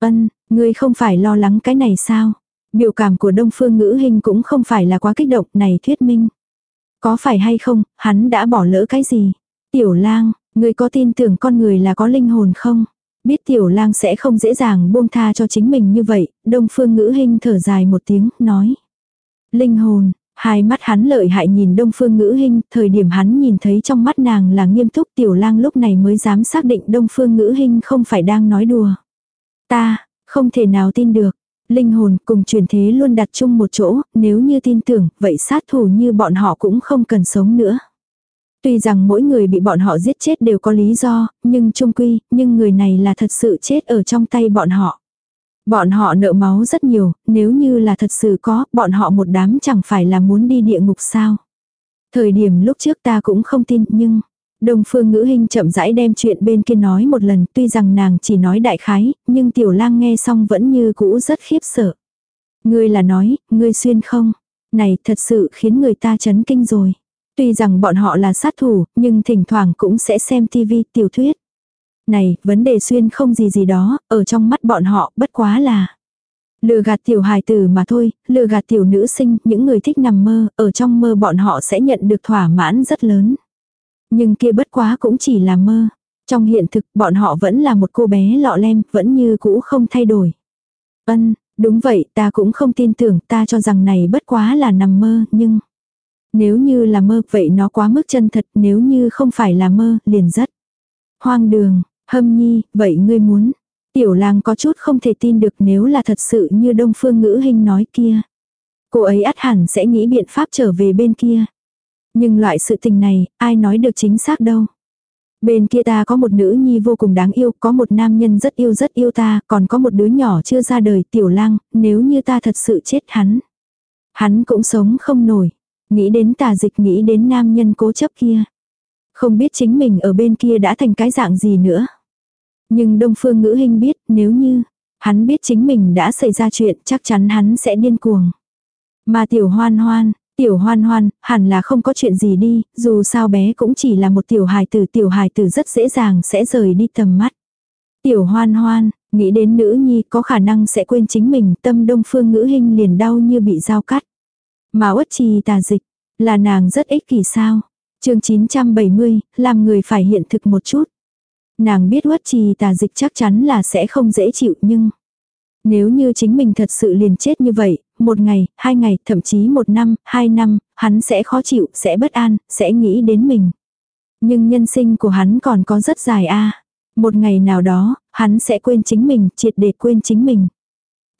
Ân, ngươi không phải lo lắng cái này sao? Biểu cảm của đông phương ngữ hình cũng không phải là quá kích động này thuyết minh. Có phải hay không, hắn đã bỏ lỡ cái gì? Tiểu lang, ngươi có tin tưởng con người là có linh hồn không? Biết tiểu lang sẽ không dễ dàng buông tha cho chính mình như vậy, đông phương ngữ hình thở dài một tiếng, nói. Linh hồn, hai mắt hắn lợi hại nhìn đông phương ngữ hình, thời điểm hắn nhìn thấy trong mắt nàng là nghiêm túc tiểu lang lúc này mới dám xác định đông phương ngữ hình không phải đang nói đùa. Ta, không thể nào tin được. Linh hồn cùng truyền thế luôn đặt chung một chỗ, nếu như tin tưởng, vậy sát thủ như bọn họ cũng không cần sống nữa. Tuy rằng mỗi người bị bọn họ giết chết đều có lý do, nhưng trung quy, nhưng người này là thật sự chết ở trong tay bọn họ. Bọn họ nợ máu rất nhiều, nếu như là thật sự có, bọn họ một đám chẳng phải là muốn đi địa ngục sao. Thời điểm lúc trước ta cũng không tin, nhưng... Đồng phương ngữ hình chậm rãi đem chuyện bên kia nói một lần, tuy rằng nàng chỉ nói đại khái, nhưng tiểu lang nghe xong vẫn như cũ rất khiếp sợ. Ngươi là nói, ngươi xuyên không? Này thật sự khiến người ta chấn kinh rồi. Tuy rằng bọn họ là sát thủ, nhưng thỉnh thoảng cũng sẽ xem tivi tiểu thuyết. Này, vấn đề xuyên không gì gì đó, ở trong mắt bọn họ bất quá là lừa gạt tiểu hài tử mà thôi, lừa gạt tiểu nữ sinh, những người thích nằm mơ, ở trong mơ bọn họ sẽ nhận được thỏa mãn rất lớn. Nhưng kia bất quá cũng chỉ là mơ. Trong hiện thực bọn họ vẫn là một cô bé lọ lem, vẫn như cũ không thay đổi. Ân, đúng vậy, ta cũng không tin tưởng, ta cho rằng này bất quá là nằm mơ, nhưng... Nếu như là mơ, vậy nó quá mức chân thật, nếu như không phải là mơ, liền rất. Hoang đường, hâm nhi, vậy ngươi muốn. Tiểu lang có chút không thể tin được nếu là thật sự như đông phương ngữ hình nói kia. Cô ấy ắt hẳn sẽ nghĩ biện pháp trở về bên kia. Nhưng loại sự tình này, ai nói được chính xác đâu. Bên kia ta có một nữ nhi vô cùng đáng yêu, có một nam nhân rất yêu rất yêu ta, còn có một đứa nhỏ chưa ra đời tiểu lang, nếu như ta thật sự chết hắn. Hắn cũng sống không nổi. Nghĩ đến tà dịch nghĩ đến nam nhân cố chấp kia. Không biết chính mình ở bên kia đã thành cái dạng gì nữa. Nhưng Đông Phương Ngữ Hinh biết nếu như hắn biết chính mình đã xảy ra chuyện chắc chắn hắn sẽ điên cuồng. Mà tiểu hoan hoan, tiểu hoan hoan, hẳn là không có chuyện gì đi, dù sao bé cũng chỉ là một tiểu hài tử tiểu hài tử rất dễ dàng sẽ rời đi tầm mắt. Tiểu hoan hoan, nghĩ đến nữ nhi có khả năng sẽ quên chính mình tâm đông phương ngữ hình liền đau như bị dao cắt. Mà uất trì tà dịch, là nàng rất ích kỷ sao. chương 970, làm người phải hiện thực một chút. Nàng biết uất trì tà dịch chắc chắn là sẽ không dễ chịu nhưng... Nếu như chính mình thật sự liền chết như vậy, một ngày, hai ngày, thậm chí một năm, hai năm, hắn sẽ khó chịu, sẽ bất an, sẽ nghĩ đến mình. Nhưng nhân sinh của hắn còn có rất dài a Một ngày nào đó, hắn sẽ quên chính mình, triệt để quên chính mình.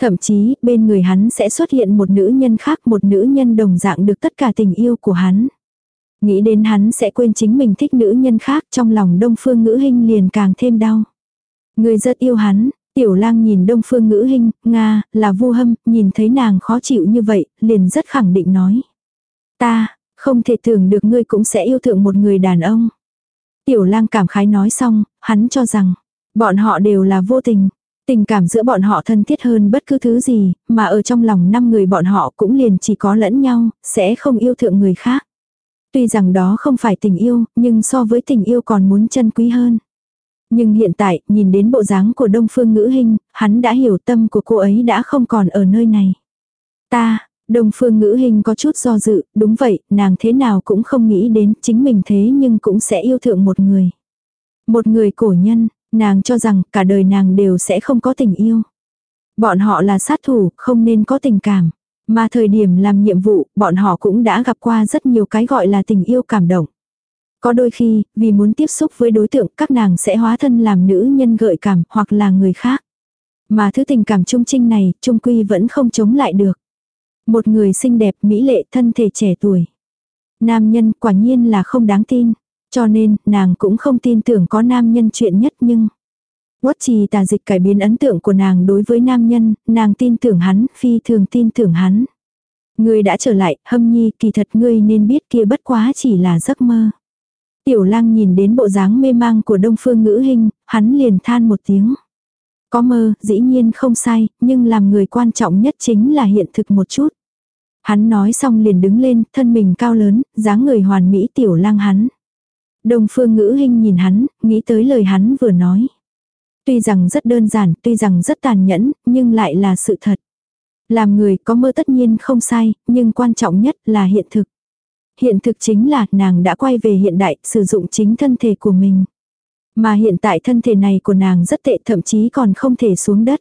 Thậm chí, bên người hắn sẽ xuất hiện một nữ nhân khác, một nữ nhân đồng dạng được tất cả tình yêu của hắn. Nghĩ đến hắn sẽ quên chính mình thích nữ nhân khác trong lòng đông phương ngữ hình liền càng thêm đau. Người rất yêu hắn, tiểu lang nhìn đông phương ngữ hình, Nga, là vu hâm, nhìn thấy nàng khó chịu như vậy, liền rất khẳng định nói. Ta, không thể tưởng được ngươi cũng sẽ yêu thương một người đàn ông. Tiểu lang cảm khái nói xong, hắn cho rằng, bọn họ đều là vô tình. Tình cảm giữa bọn họ thân thiết hơn bất cứ thứ gì, mà ở trong lòng năm người bọn họ cũng liền chỉ có lẫn nhau, sẽ không yêu thượng người khác. Tuy rằng đó không phải tình yêu, nhưng so với tình yêu còn muốn chân quý hơn. Nhưng hiện tại, nhìn đến bộ dáng của Đông Phương Ngữ Hinh, hắn đã hiểu tâm của cô ấy đã không còn ở nơi này. Ta, Đông phương ngữ hình có chút do dự, đúng vậy, nàng thế nào cũng không nghĩ đến chính mình thế nhưng cũng sẽ yêu thượng một người. Một người cổ nhân, nàng cho rằng cả đời nàng đều sẽ không có tình yêu. Bọn họ là sát thủ, không nên có tình cảm. Mà thời điểm làm nhiệm vụ, bọn họ cũng đã gặp qua rất nhiều cái gọi là tình yêu cảm động. Có đôi khi, vì muốn tiếp xúc với đối tượng các nàng sẽ hóa thân làm nữ nhân gợi cảm hoặc là người khác. Mà thứ tình cảm trung trinh này, trung quy vẫn không chống lại được. Một người xinh đẹp, mỹ lệ, thân thể trẻ tuổi. Nam nhân quả nhiên là không đáng tin. Cho nên, nàng cũng không tin tưởng có nam nhân chuyện nhất nhưng... Quất trì tà dịch cải biến ấn tượng của nàng đối với nam nhân, nàng tin tưởng hắn, phi thường tin tưởng hắn. Ngươi đã trở lại, hâm nhi, kỳ thật ngươi nên biết kia bất quá chỉ là giấc mơ. Tiểu lang nhìn đến bộ dáng mê mang của đông phương ngữ hình, hắn liền than một tiếng. Có mơ, dĩ nhiên không sai, nhưng làm người quan trọng nhất chính là hiện thực một chút. Hắn nói xong liền đứng lên, thân mình cao lớn, dáng người hoàn mỹ tiểu lang hắn. Đông phương ngữ hình nhìn hắn, nghĩ tới lời hắn vừa nói. Tuy rằng rất đơn giản, tuy rằng rất tàn nhẫn, nhưng lại là sự thật. Làm người có mơ tất nhiên không sai, nhưng quan trọng nhất là hiện thực. Hiện thực chính là nàng đã quay về hiện đại, sử dụng chính thân thể của mình. Mà hiện tại thân thể này của nàng rất tệ thậm chí còn không thể xuống đất.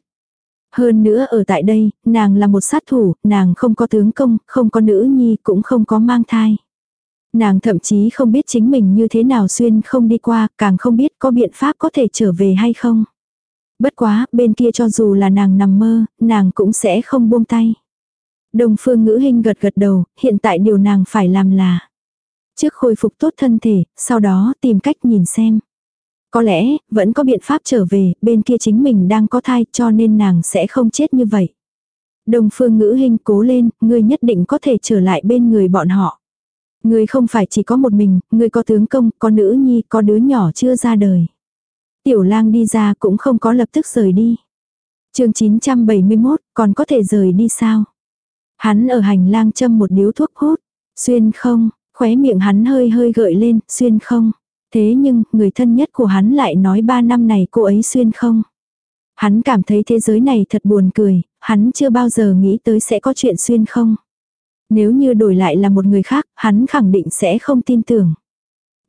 Hơn nữa ở tại đây, nàng là một sát thủ, nàng không có tướng công, không có nữ nhi, cũng không có mang thai. Nàng thậm chí không biết chính mình như thế nào xuyên không đi qua, càng không biết có biện pháp có thể trở về hay không. Bất quá, bên kia cho dù là nàng nằm mơ, nàng cũng sẽ không buông tay. Đồng phương ngữ hình gật gật đầu, hiện tại điều nàng phải làm là. Trước khôi phục tốt thân thể, sau đó tìm cách nhìn xem. Có lẽ, vẫn có biện pháp trở về, bên kia chính mình đang có thai cho nên nàng sẽ không chết như vậy. Đồng phương ngữ hình cố lên, ngươi nhất định có thể trở lại bên người bọn họ. Ngươi không phải chỉ có một mình, ngươi có tướng công, có nữ nhi, có đứa nhỏ chưa ra đời. Tiểu lang đi ra cũng không có lập tức rời đi. chương 971, còn có thể rời đi sao? Hắn ở hành lang châm một điếu thuốc hút. Xuyên không, khóe miệng hắn hơi hơi gợi lên, xuyên không. Thế nhưng, người thân nhất của hắn lại nói ba năm này cô ấy xuyên không. Hắn cảm thấy thế giới này thật buồn cười, hắn chưa bao giờ nghĩ tới sẽ có chuyện xuyên không. Nếu như đổi lại là một người khác, hắn khẳng định sẽ không tin tưởng.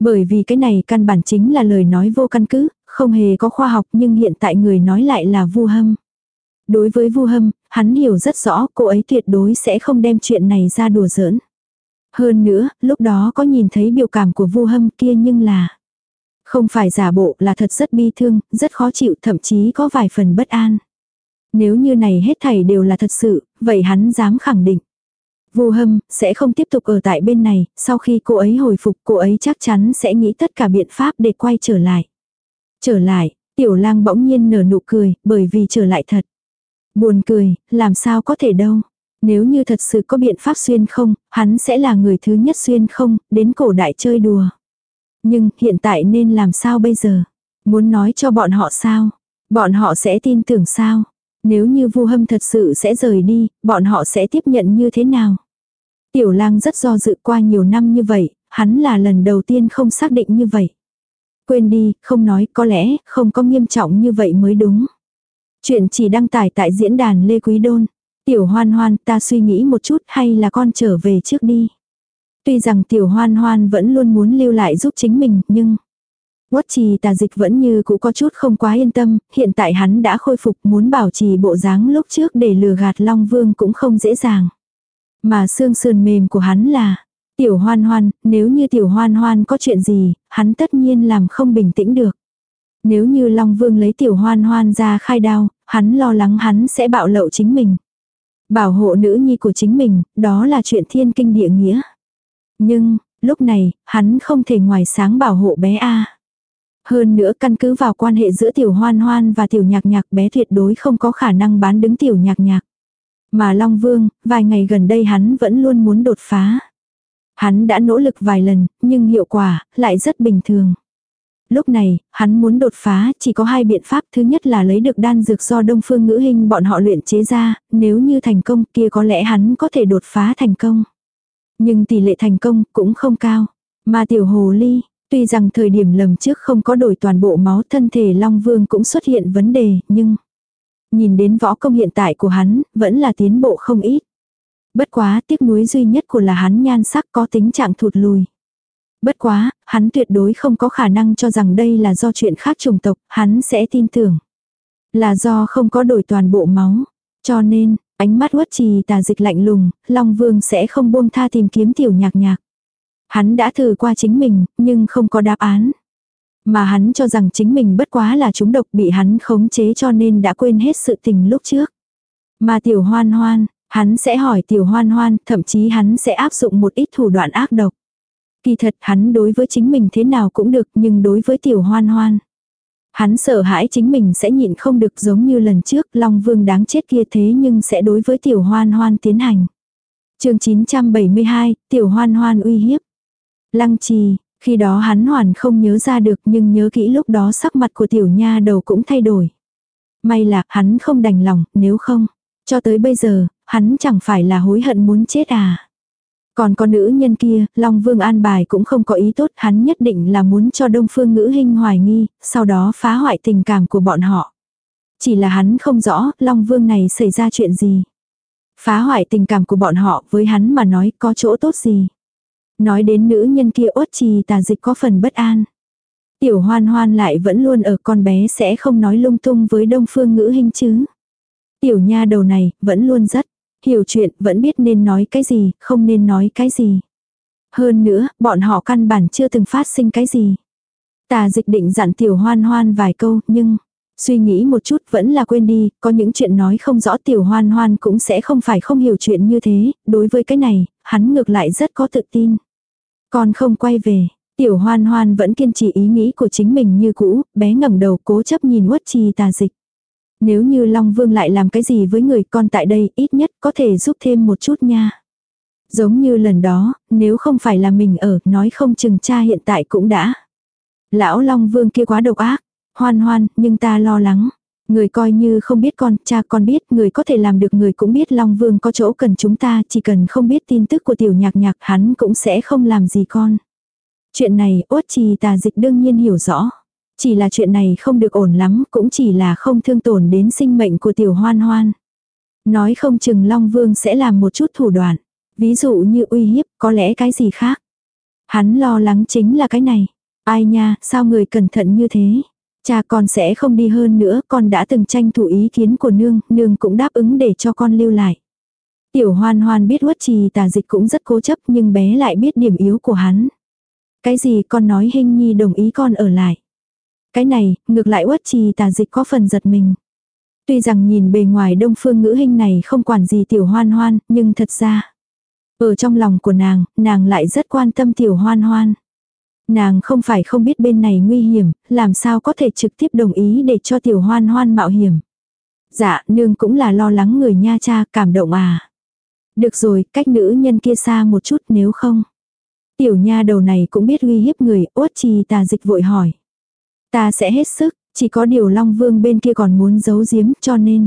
Bởi vì cái này căn bản chính là lời nói vô căn cứ, không hề có khoa học nhưng hiện tại người nói lại là vu hâm. Đối với vu hâm, hắn hiểu rất rõ cô ấy tuyệt đối sẽ không đem chuyện này ra đùa giỡn. Hơn nữa, lúc đó có nhìn thấy biểu cảm của vu hâm kia nhưng là không phải giả bộ là thật rất bi thương, rất khó chịu thậm chí có vài phần bất an. Nếu như này hết thảy đều là thật sự, vậy hắn dám khẳng định. Vu hâm, sẽ không tiếp tục ở tại bên này, sau khi cô ấy hồi phục cô ấy chắc chắn sẽ nghĩ tất cả biện pháp để quay trở lại. Trở lại, tiểu lang bỗng nhiên nở nụ cười, bởi vì trở lại thật. Buồn cười, làm sao có thể đâu. Nếu như thật sự có biện pháp xuyên không, hắn sẽ là người thứ nhất xuyên không, đến cổ đại chơi đùa. Nhưng hiện tại nên làm sao bây giờ? Muốn nói cho bọn họ sao? Bọn họ sẽ tin tưởng sao? Nếu như vu hâm thật sự sẽ rời đi, bọn họ sẽ tiếp nhận như thế nào? Tiểu lang rất do dự qua nhiều năm như vậy, hắn là lần đầu tiên không xác định như vậy. Quên đi, không nói, có lẽ, không có nghiêm trọng như vậy mới đúng. Chuyện chỉ đăng tải tại diễn đàn Lê Quý Đôn. Tiểu hoan hoan, ta suy nghĩ một chút hay là con trở về trước đi. Tuy rằng tiểu hoan hoan vẫn luôn muốn lưu lại giúp chính mình, nhưng... Quất trì tà dịch vẫn như cũ có chút không quá yên tâm, hiện tại hắn đã khôi phục muốn bảo trì bộ dáng lúc trước để lừa gạt Long Vương cũng không dễ dàng. Mà xương sườn mềm của hắn là, tiểu hoan hoan, nếu như tiểu hoan hoan có chuyện gì, hắn tất nhiên làm không bình tĩnh được. Nếu như Long Vương lấy tiểu hoan hoan ra khai đao, hắn lo lắng hắn sẽ bạo lậu chính mình. Bảo hộ nữ nhi của chính mình, đó là chuyện thiên kinh địa nghĩa. Nhưng, lúc này, hắn không thể ngoài sáng bảo hộ bé A. Hơn nữa căn cứ vào quan hệ giữa tiểu hoan hoan và tiểu nhạc nhạc bé tuyệt đối không có khả năng bán đứng tiểu nhạc nhạc. Mà Long Vương, vài ngày gần đây hắn vẫn luôn muốn đột phá. Hắn đã nỗ lực vài lần, nhưng hiệu quả lại rất bình thường. Lúc này, hắn muốn đột phá chỉ có hai biện pháp. Thứ nhất là lấy được đan dược do đông phương ngữ hình bọn họ luyện chế ra, nếu như thành công kia có lẽ hắn có thể đột phá thành công. Nhưng tỷ lệ thành công cũng không cao. Mà tiểu hồ ly, tuy rằng thời điểm lầm trước không có đổi toàn bộ máu thân thể Long Vương cũng xuất hiện vấn đề, nhưng nhìn đến võ công hiện tại của hắn, vẫn là tiến bộ không ít. Bất quá tiếc nuối duy nhất của là hắn nhan sắc có tính trạng thụt lùi. Bất quá, hắn tuyệt đối không có khả năng cho rằng đây là do chuyện khác chủng tộc, hắn sẽ tin tưởng. Là do không có đổi toàn bộ máu. Cho nên, ánh mắt uất trì tà dịch lạnh lùng, Long Vương sẽ không buông tha tìm kiếm tiểu nhạc nhạc. Hắn đã thử qua chính mình, nhưng không có đáp án. Mà hắn cho rằng chính mình bất quá là chúng độc bị hắn khống chế cho nên đã quên hết sự tình lúc trước. Mà tiểu hoan hoan, hắn sẽ hỏi tiểu hoan hoan, thậm chí hắn sẽ áp dụng một ít thủ đoạn ác độc. Kỳ thật hắn đối với chính mình thế nào cũng được nhưng đối với tiểu hoan hoan. Hắn sợ hãi chính mình sẽ nhịn không được giống như lần trước Long Vương đáng chết kia thế nhưng sẽ đối với tiểu hoan hoan tiến hành. chương 972, tiểu hoan hoan uy hiếp. Lăng trì, khi đó hắn hoàn không nhớ ra được nhưng nhớ kỹ lúc đó sắc mặt của tiểu nha đầu cũng thay đổi. May là hắn không đành lòng, nếu không, cho tới bây giờ, hắn chẳng phải là hối hận muốn chết à. Còn có nữ nhân kia, Long Vương an bài cũng không có ý tốt, hắn nhất định là muốn cho Đông Phương Ngữ Hinh hoài nghi, sau đó phá hoại tình cảm của bọn họ. Chỉ là hắn không rõ, Long Vương này xảy ra chuyện gì. Phá hoại tình cảm của bọn họ với hắn mà nói có chỗ tốt gì. Nói đến nữ nhân kia ốt trì tà dịch có phần bất an. Tiểu hoan hoan lại vẫn luôn ở con bé sẽ không nói lung tung với đông phương ngữ hình chứ. Tiểu nha đầu này vẫn luôn rất hiểu chuyện vẫn biết nên nói cái gì, không nên nói cái gì. Hơn nữa, bọn họ căn bản chưa từng phát sinh cái gì. Tà dịch định dặn tiểu hoan hoan vài câu, nhưng suy nghĩ một chút vẫn là quên đi, có những chuyện nói không rõ tiểu hoan hoan cũng sẽ không phải không hiểu chuyện như thế, đối với cái này, hắn ngược lại rất có tự tin. Còn không quay về, tiểu hoan hoan vẫn kiên trì ý nghĩ của chính mình như cũ, bé ngẩng đầu cố chấp nhìn uất trì tà dịch. Nếu như Long Vương lại làm cái gì với người con tại đây ít nhất có thể giúp thêm một chút nha. Giống như lần đó, nếu không phải là mình ở, nói không chừng cha hiện tại cũng đã. Lão Long Vương kia quá độc ác, hoan hoan, nhưng ta lo lắng. Người coi như không biết con, cha con biết, người có thể làm được người cũng biết Long Vương có chỗ cần chúng ta, chỉ cần không biết tin tức của tiểu nhạc nhạc hắn cũng sẽ không làm gì con. Chuyện này, uất trì tà dịch đương nhiên hiểu rõ. Chỉ là chuyện này không được ổn lắm, cũng chỉ là không thương tổn đến sinh mệnh của tiểu hoan hoan. Nói không chừng Long Vương sẽ làm một chút thủ đoạn. Ví dụ như uy hiếp, có lẽ cái gì khác. Hắn lo lắng chính là cái này. Ai nha, sao người cẩn thận như thế? Cha con sẽ không đi hơn nữa, con đã từng tranh thủ ý kiến của nương, nương cũng đáp ứng để cho con lưu lại. Tiểu hoan hoan biết uất trì tà dịch cũng rất cố chấp nhưng bé lại biết điểm yếu của hắn. Cái gì con nói hình nhi đồng ý con ở lại. Cái này, ngược lại uất trì tà dịch có phần giật mình. Tuy rằng nhìn bề ngoài đông phương ngữ hình này không quản gì tiểu hoan hoan, nhưng thật ra. Ở trong lòng của nàng, nàng lại rất quan tâm tiểu hoan hoan. Nàng không phải không biết bên này nguy hiểm, làm sao có thể trực tiếp đồng ý để cho tiểu hoan hoan mạo hiểm. Dạ, nương cũng là lo lắng người nha cha, cảm động à. Được rồi, cách nữ nhân kia xa một chút nếu không. Tiểu nha đầu này cũng biết uy hiếp người, uất trì tà dịch vội hỏi. Ta sẽ hết sức, chỉ có điều Long Vương bên kia còn muốn giấu giếm cho nên.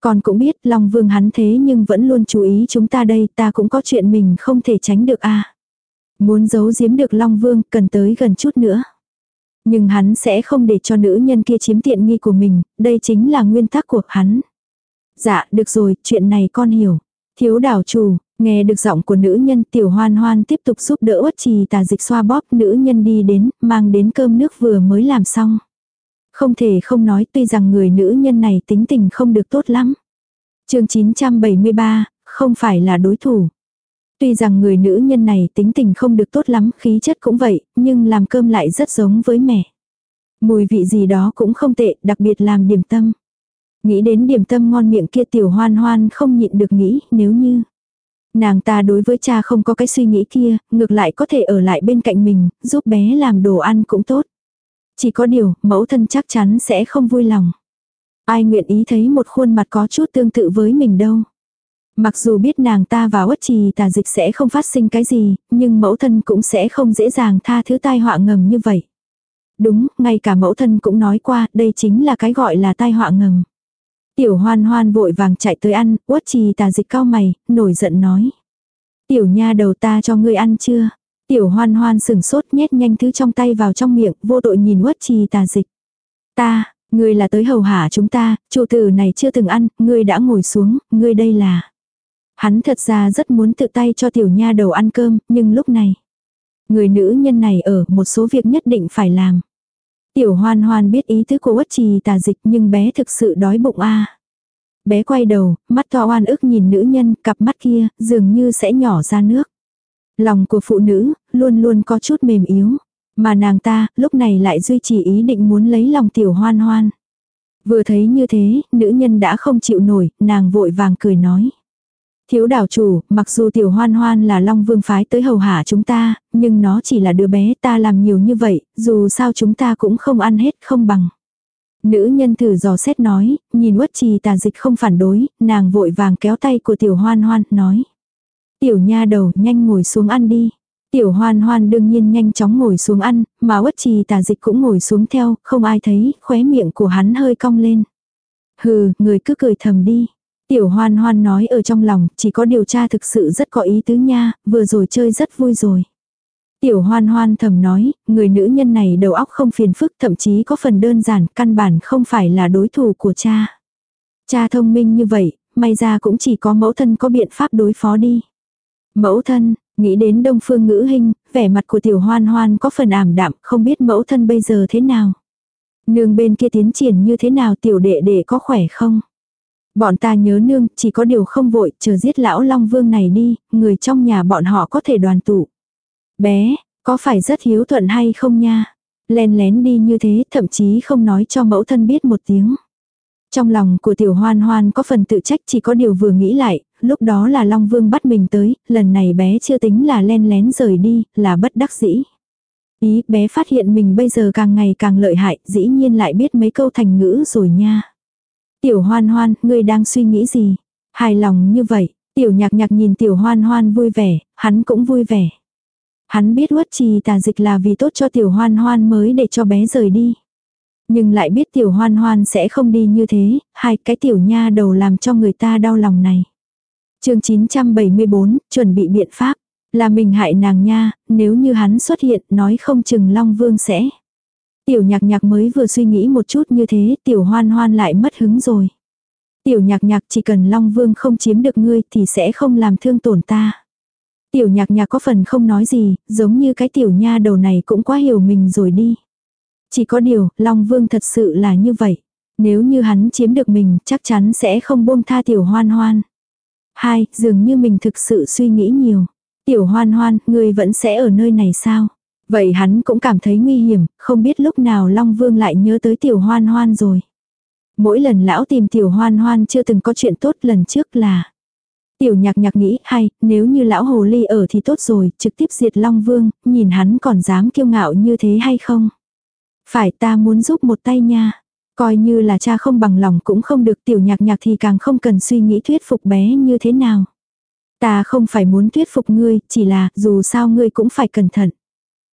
Còn cũng biết Long Vương hắn thế nhưng vẫn luôn chú ý chúng ta đây ta cũng có chuyện mình không thể tránh được à. Muốn giấu giếm được Long Vương cần tới gần chút nữa. Nhưng hắn sẽ không để cho nữ nhân kia chiếm tiện nghi của mình, đây chính là nguyên tắc của hắn. Dạ, được rồi, chuyện này con hiểu. Thiếu đảo chủ, nghe được giọng của nữ nhân tiểu hoan hoan tiếp tục giúp đỡ uất trì tà dịch xoa bóp nữ nhân đi đến, mang đến cơm nước vừa mới làm xong. Không thể không nói tuy rằng người nữ nhân này tính tình không được tốt lắm. chương 973, không phải là đối thủ. Tuy rằng người nữ nhân này tính tình không được tốt lắm, khí chất cũng vậy, nhưng làm cơm lại rất giống với mẹ. Mùi vị gì đó cũng không tệ, đặc biệt làm điểm tâm. Nghĩ đến điểm tâm ngon miệng kia tiểu hoan hoan không nhịn được nghĩ nếu như. Nàng ta đối với cha không có cái suy nghĩ kia, ngược lại có thể ở lại bên cạnh mình, giúp bé làm đồ ăn cũng tốt. Chỉ có điều, mẫu thân chắc chắn sẽ không vui lòng. Ai nguyện ý thấy một khuôn mặt có chút tương tự với mình đâu. Mặc dù biết nàng ta và uất trì tà dịch sẽ không phát sinh cái gì, nhưng mẫu thân cũng sẽ không dễ dàng tha thứ tai họa ngầm như vậy. Đúng, ngay cả mẫu thân cũng nói qua, đây chính là cái gọi là tai họa ngầm. Tiểu hoan hoan vội vàng chạy tới ăn, uất trì tà dịch cao mày, nổi giận nói. Tiểu nha đầu ta cho ngươi ăn chưa? Tiểu hoan hoan sừng sốt nhét nhanh thứ trong tay vào trong miệng, vô tội nhìn uất trì tà dịch. Ta, ngươi là tới hầu hạ chúng ta, chủ tử này chưa từng ăn, ngươi đã ngồi xuống, ngươi đây là. Hắn thật ra rất muốn tự tay cho tiểu nha đầu ăn cơm, nhưng lúc này, người nữ nhân này ở một số việc nhất định phải làm. Tiểu hoan hoan biết ý tứ của quất trì tà dịch nhưng bé thực sự đói bụng a Bé quay đầu, mắt to oan ức nhìn nữ nhân, cặp mắt kia, dường như sẽ nhỏ ra nước. Lòng của phụ nữ, luôn luôn có chút mềm yếu. Mà nàng ta, lúc này lại duy trì ý định muốn lấy lòng tiểu hoan hoan. Vừa thấy như thế, nữ nhân đã không chịu nổi, nàng vội vàng cười nói. Thiếu đảo chủ, mặc dù tiểu hoan hoan là long vương phái tới hầu hạ chúng ta, nhưng nó chỉ là đứa bé ta làm nhiều như vậy, dù sao chúng ta cũng không ăn hết không bằng. Nữ nhân thử dò xét nói, nhìn uất trì tà dịch không phản đối, nàng vội vàng kéo tay của tiểu hoan hoan, nói. Tiểu nha đầu, nhanh ngồi xuống ăn đi. Tiểu hoan hoan đương nhiên nhanh chóng ngồi xuống ăn, mà uất trì tà dịch cũng ngồi xuống theo, không ai thấy, khóe miệng của hắn hơi cong lên. Hừ, người cứ cười thầm đi. Tiểu hoan hoan nói ở trong lòng, chỉ có điều tra thực sự rất có ý tứ nha, vừa rồi chơi rất vui rồi. Tiểu hoan hoan thầm nói, người nữ nhân này đầu óc không phiền phức thậm chí có phần đơn giản, căn bản không phải là đối thủ của cha. Cha thông minh như vậy, may ra cũng chỉ có mẫu thân có biện pháp đối phó đi. Mẫu thân, nghĩ đến đông phương ngữ hình, vẻ mặt của tiểu hoan hoan có phần ảm đạm, không biết mẫu thân bây giờ thế nào. Nương bên kia tiến triển như thế nào tiểu đệ đệ có khỏe không? Bọn ta nhớ nương, chỉ có điều không vội, chờ giết lão Long Vương này đi, người trong nhà bọn họ có thể đoàn tụ. Bé, có phải rất hiếu thuận hay không nha? Len lén đi như thế, thậm chí không nói cho mẫu thân biết một tiếng. Trong lòng của tiểu hoan hoan có phần tự trách chỉ có điều vừa nghĩ lại, lúc đó là Long Vương bắt mình tới, lần này bé chưa tính là len lén rời đi, là bất đắc dĩ. Ý, bé phát hiện mình bây giờ càng ngày càng lợi hại, dĩ nhiên lại biết mấy câu thành ngữ rồi nha. Tiểu hoan hoan, ngươi đang suy nghĩ gì? Hài lòng như vậy, tiểu nhạc nhạc nhìn tiểu hoan hoan vui vẻ, hắn cũng vui vẻ. Hắn biết uất trì tà dịch là vì tốt cho tiểu hoan hoan mới để cho bé rời đi. Nhưng lại biết tiểu hoan hoan sẽ không đi như thế, hai cái tiểu nha đầu làm cho người ta đau lòng này. chương 974, chuẩn bị biện pháp. Là mình hại nàng nha, nếu như hắn xuất hiện nói không chừng Long Vương sẽ. Tiểu nhạc nhạc mới vừa suy nghĩ một chút như thế, tiểu hoan hoan lại mất hứng rồi. Tiểu nhạc nhạc chỉ cần Long Vương không chiếm được ngươi thì sẽ không làm thương tổn ta. Tiểu nhạc nhạc có phần không nói gì, giống như cái tiểu nha đầu này cũng quá hiểu mình rồi đi. Chỉ có điều, Long Vương thật sự là như vậy. Nếu như hắn chiếm được mình, chắc chắn sẽ không buông tha tiểu hoan hoan. Hai, dường như mình thực sự suy nghĩ nhiều. Tiểu hoan hoan, ngươi vẫn sẽ ở nơi này sao? Vậy hắn cũng cảm thấy nguy hiểm, không biết lúc nào Long Vương lại nhớ tới tiểu hoan hoan rồi. Mỗi lần lão tìm tiểu hoan hoan chưa từng có chuyện tốt lần trước là. Tiểu nhạc nhạc nghĩ hay, nếu như lão hồ ly ở thì tốt rồi, trực tiếp diệt Long Vương, nhìn hắn còn dám kiêu ngạo như thế hay không. Phải ta muốn giúp một tay nha. Coi như là cha không bằng lòng cũng không được tiểu nhạc nhạc thì càng không cần suy nghĩ thuyết phục bé như thế nào. Ta không phải muốn thuyết phục ngươi, chỉ là dù sao ngươi cũng phải cẩn thận.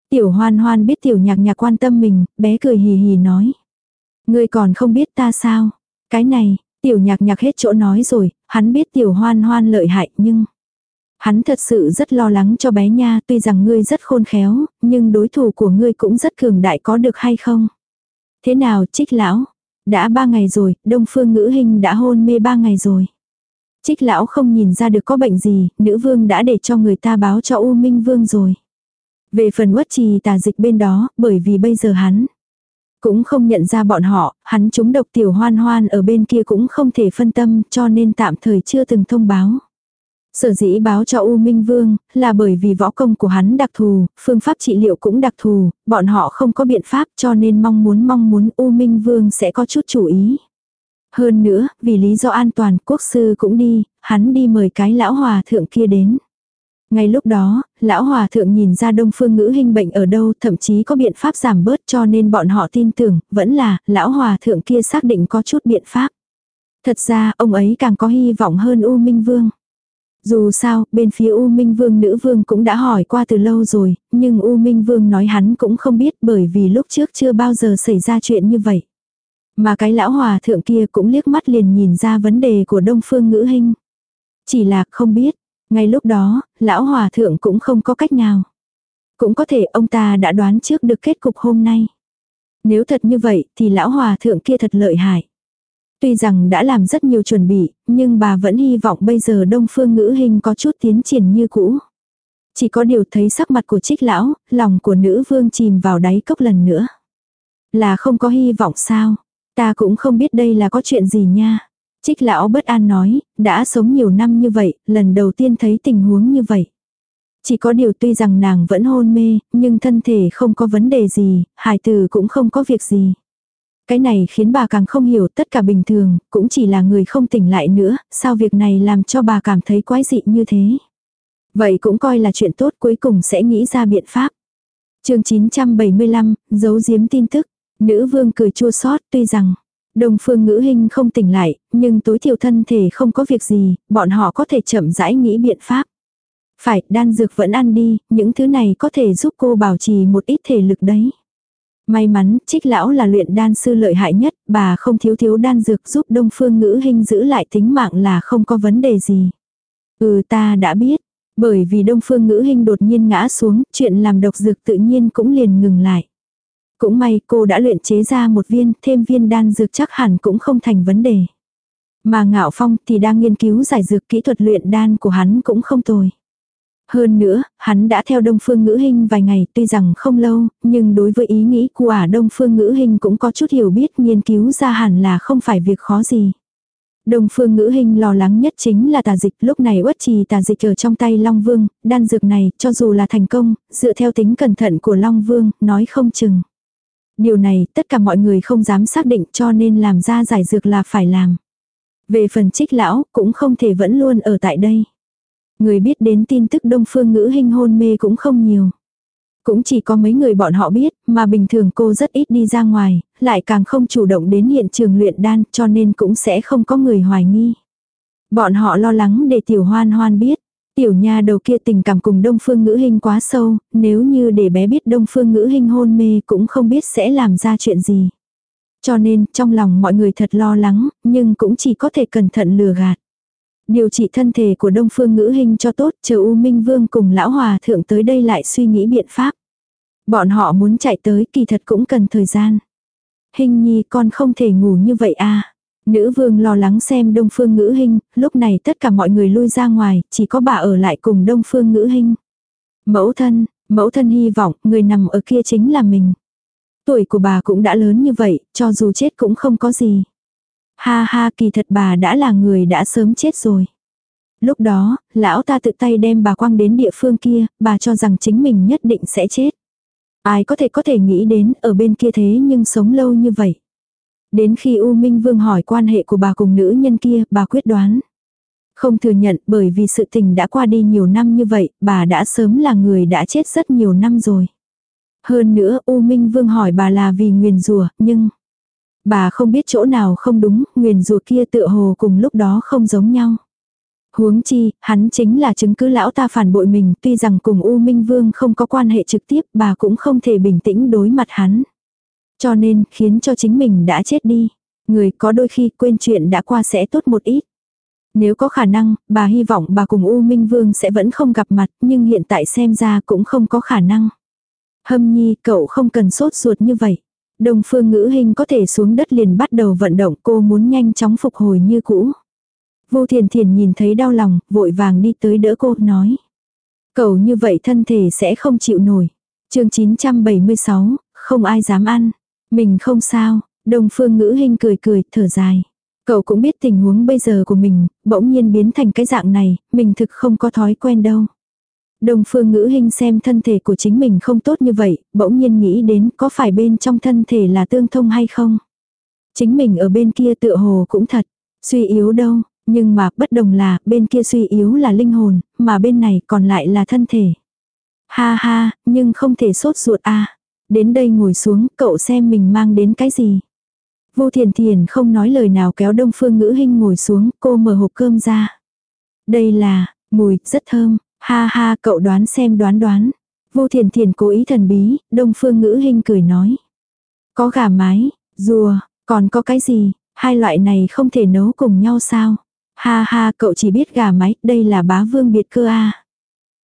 Tiểu hoan hoan biết tiểu nhạc nhạc quan tâm mình, bé cười hì hì nói. Ngươi còn không biết ta sao? Cái này, tiểu nhạc nhạc hết chỗ nói rồi, hắn biết tiểu hoan hoan lợi hại nhưng... Hắn thật sự rất lo lắng cho bé nha, tuy rằng ngươi rất khôn khéo, nhưng đối thủ của ngươi cũng rất cường đại có được hay không? Thế nào, trích lão? Đã ba ngày rồi, đông phương ngữ hình đã hôn mê ba ngày rồi. Trích lão không nhìn ra được có bệnh gì, nữ vương đã để cho người ta báo cho U Minh Vương rồi. Về phần uất trì tà dịch bên đó, bởi vì bây giờ hắn cũng không nhận ra bọn họ, hắn chúng độc tiểu hoan hoan ở bên kia cũng không thể phân tâm cho nên tạm thời chưa từng thông báo. Sở dĩ báo cho U Minh Vương là bởi vì võ công của hắn đặc thù, phương pháp trị liệu cũng đặc thù, bọn họ không có biện pháp cho nên mong muốn mong muốn U Minh Vương sẽ có chút chủ ý. Hơn nữa, vì lý do an toàn quốc sư cũng đi, hắn đi mời cái lão hòa thượng kia đến. Ngay lúc đó, lão hòa thượng nhìn ra đông phương ngữ hình bệnh ở đâu thậm chí có biện pháp giảm bớt cho nên bọn họ tin tưởng, vẫn là, lão hòa thượng kia xác định có chút biện pháp. Thật ra, ông ấy càng có hy vọng hơn U Minh Vương. Dù sao, bên phía U Minh Vương nữ vương cũng đã hỏi qua từ lâu rồi, nhưng U Minh Vương nói hắn cũng không biết bởi vì lúc trước chưa bao giờ xảy ra chuyện như vậy. Mà cái lão hòa thượng kia cũng liếc mắt liền nhìn ra vấn đề của đông phương ngữ hình. Chỉ là không biết, ngay lúc đó, lão hòa thượng cũng không có cách nào. Cũng có thể ông ta đã đoán trước được kết cục hôm nay. Nếu thật như vậy thì lão hòa thượng kia thật lợi hại. Tuy rằng đã làm rất nhiều chuẩn bị, nhưng bà vẫn hy vọng bây giờ đông phương ngữ hình có chút tiến triển như cũ. Chỉ có điều thấy sắc mặt của trích lão, lòng của nữ vương chìm vào đáy cốc lần nữa. Là không có hy vọng sao? Ta cũng không biết đây là có chuyện gì nha. Trích lão bất an nói, đã sống nhiều năm như vậy, lần đầu tiên thấy tình huống như vậy. Chỉ có điều tuy rằng nàng vẫn hôn mê, nhưng thân thể không có vấn đề gì, hài tử cũng không có việc gì. Cái này khiến bà càng không hiểu tất cả bình thường, cũng chỉ là người không tỉnh lại nữa, sao việc này làm cho bà cảm thấy quái dị như thế. Vậy cũng coi là chuyện tốt cuối cùng sẽ nghĩ ra biện pháp. chương 975, giấu giếm tin tức. Nữ vương cười chua xót tuy rằng Đồng phương ngữ hình không tỉnh lại, nhưng tối thiểu thân thể không có việc gì, bọn họ có thể chậm rãi nghĩ biện pháp. Phải, đan dược vẫn ăn đi, những thứ này có thể giúp cô bảo trì một ít thể lực đấy. May mắn, trích lão là luyện đan sư lợi hại nhất, bà không thiếu thiếu đan dược giúp đông phương ngữ hình giữ lại tính mạng là không có vấn đề gì. Ừ ta đã biết, bởi vì đông phương ngữ hình đột nhiên ngã xuống, chuyện làm độc dược tự nhiên cũng liền ngừng lại. Cũng may cô đã luyện chế ra một viên, thêm viên đan dược chắc hẳn cũng không thành vấn đề. Mà Ngạo Phong thì đang nghiên cứu giải dược kỹ thuật luyện đan của hắn cũng không tồi. Hơn nữa, hắn đã theo Đông Phương Ngữ Hinh vài ngày tuy rằng không lâu, nhưng đối với ý nghĩ của ả Đông Phương Ngữ Hinh cũng có chút hiểu biết nghiên cứu ra hẳn là không phải việc khó gì. Đông Phương Ngữ Hinh lo lắng nhất chính là tà dịch, lúc này uất trì tà dịch ở trong tay Long Vương, đan dược này, cho dù là thành công, dựa theo tính cẩn thận của Long Vương, nói không chừng. Điều này tất cả mọi người không dám xác định cho nên làm ra giải dược là phải làm. Về phần trích lão cũng không thể vẫn luôn ở tại đây. Người biết đến tin tức đông phương ngữ hình hôn mê cũng không nhiều. Cũng chỉ có mấy người bọn họ biết, mà bình thường cô rất ít đi ra ngoài, lại càng không chủ động đến hiện trường luyện đan cho nên cũng sẽ không có người hoài nghi. Bọn họ lo lắng để tiểu hoan hoan biết. Tiểu nha đầu kia tình cảm cùng đông phương ngữ hình quá sâu, nếu như để bé biết đông phương ngữ hình hôn mê cũng không biết sẽ làm ra chuyện gì. Cho nên trong lòng mọi người thật lo lắng, nhưng cũng chỉ có thể cẩn thận lừa gạt. Điều trị thân thể của đông phương ngữ hình cho tốt, chờ U Minh Vương cùng lão hòa thượng tới đây lại suy nghĩ biện pháp. Bọn họ muốn chạy tới kỳ thật cũng cần thời gian. Hình nhi con không thể ngủ như vậy à. Nữ vương lo lắng xem đông phương ngữ hình, lúc này tất cả mọi người lui ra ngoài, chỉ có bà ở lại cùng đông phương ngữ hình. Mẫu thân, mẫu thân hy vọng người nằm ở kia chính là mình. Tuổi của bà cũng đã lớn như vậy, cho dù chết cũng không có gì. Ha ha kỳ thật bà đã là người đã sớm chết rồi. Lúc đó, lão ta tự tay đem bà quăng đến địa phương kia, bà cho rằng chính mình nhất định sẽ chết. Ai có thể có thể nghĩ đến ở bên kia thế nhưng sống lâu như vậy. Đến khi U Minh Vương hỏi quan hệ của bà cùng nữ nhân kia, bà quyết đoán. Không thừa nhận bởi vì sự tình đã qua đi nhiều năm như vậy, bà đã sớm là người đã chết rất nhiều năm rồi. Hơn nữa U Minh Vương hỏi bà là vì nguyền rùa, nhưng... Bà không biết chỗ nào không đúng, nguyền rùa kia tựa hồ cùng lúc đó không giống nhau. Huống chi, hắn chính là chứng cứ lão ta phản bội mình, tuy rằng cùng U Minh Vương không có quan hệ trực tiếp, bà cũng không thể bình tĩnh đối mặt hắn. Cho nên, khiến cho chính mình đã chết đi. Người có đôi khi quên chuyện đã qua sẽ tốt một ít. Nếu có khả năng, bà hy vọng bà cùng U Minh Vương sẽ vẫn không gặp mặt, nhưng hiện tại xem ra cũng không có khả năng. Hâm nhi, cậu không cần sốt ruột như vậy. Đồng phương ngữ hình có thể xuống đất liền bắt đầu vận động cô muốn nhanh chóng phục hồi như cũ. Vô thiền thiền nhìn thấy đau lòng, vội vàng đi tới đỡ cô, nói. Cậu như vậy thân thể sẽ không chịu nổi. chương 976, không ai dám ăn. Mình không sao, đồng phương ngữ hình cười cười, thở dài. Cậu cũng biết tình huống bây giờ của mình, bỗng nhiên biến thành cái dạng này, mình thực không có thói quen đâu. Đồng phương ngữ hình xem thân thể của chính mình không tốt như vậy, bỗng nhiên nghĩ đến có phải bên trong thân thể là tương thông hay không. Chính mình ở bên kia tựa hồ cũng thật, suy yếu đâu, nhưng mà bất đồng là bên kia suy yếu là linh hồn, mà bên này còn lại là thân thể. Ha ha, nhưng không thể sốt ruột à. Đến đây ngồi xuống, cậu xem mình mang đến cái gì. Vô thiền thiền không nói lời nào kéo đông phương ngữ hình ngồi xuống, cô mở hộp cơm ra. Đây là, mùi, rất thơm, ha ha cậu đoán xem đoán đoán. Vô thiền thiền cố ý thần bí, đông phương ngữ hình cười nói. Có gà mái, rùa, còn có cái gì, hai loại này không thể nấu cùng nhau sao? Ha ha cậu chỉ biết gà mái, đây là bá vương biệt cơ a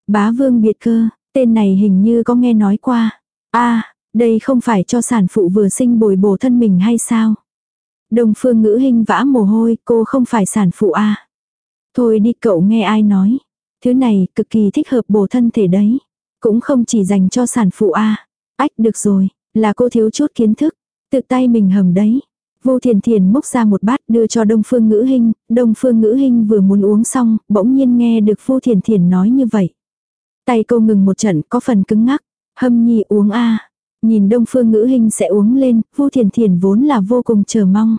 Bá vương biệt cơ, tên này hình như có nghe nói qua. a đây không phải cho sản phụ vừa sinh bồi bổ thân mình hay sao? Đồng phương ngữ hình vã mồ hôi, cô không phải sản phụ a Thôi đi cậu nghe ai nói. Thứ này cực kỳ thích hợp bổ thân thể đấy. Cũng không chỉ dành cho sản phụ a Ách được rồi, là cô thiếu chút kiến thức. Tự tay mình hầm đấy. Vô Thiền Thiền múc ra một bát đưa cho Đông Phương Ngữ hình. Đông Phương Ngữ hình vừa muốn uống xong, bỗng nhiên nghe được Vô Thiền Thiền nói như vậy. Tay cô ngừng một trận có phần cứng ngắc, hâm nhi uống a Nhìn Đông Phương Ngữ hình sẽ uống lên, Vu Thiền Thiền vốn là vô cùng chờ mong.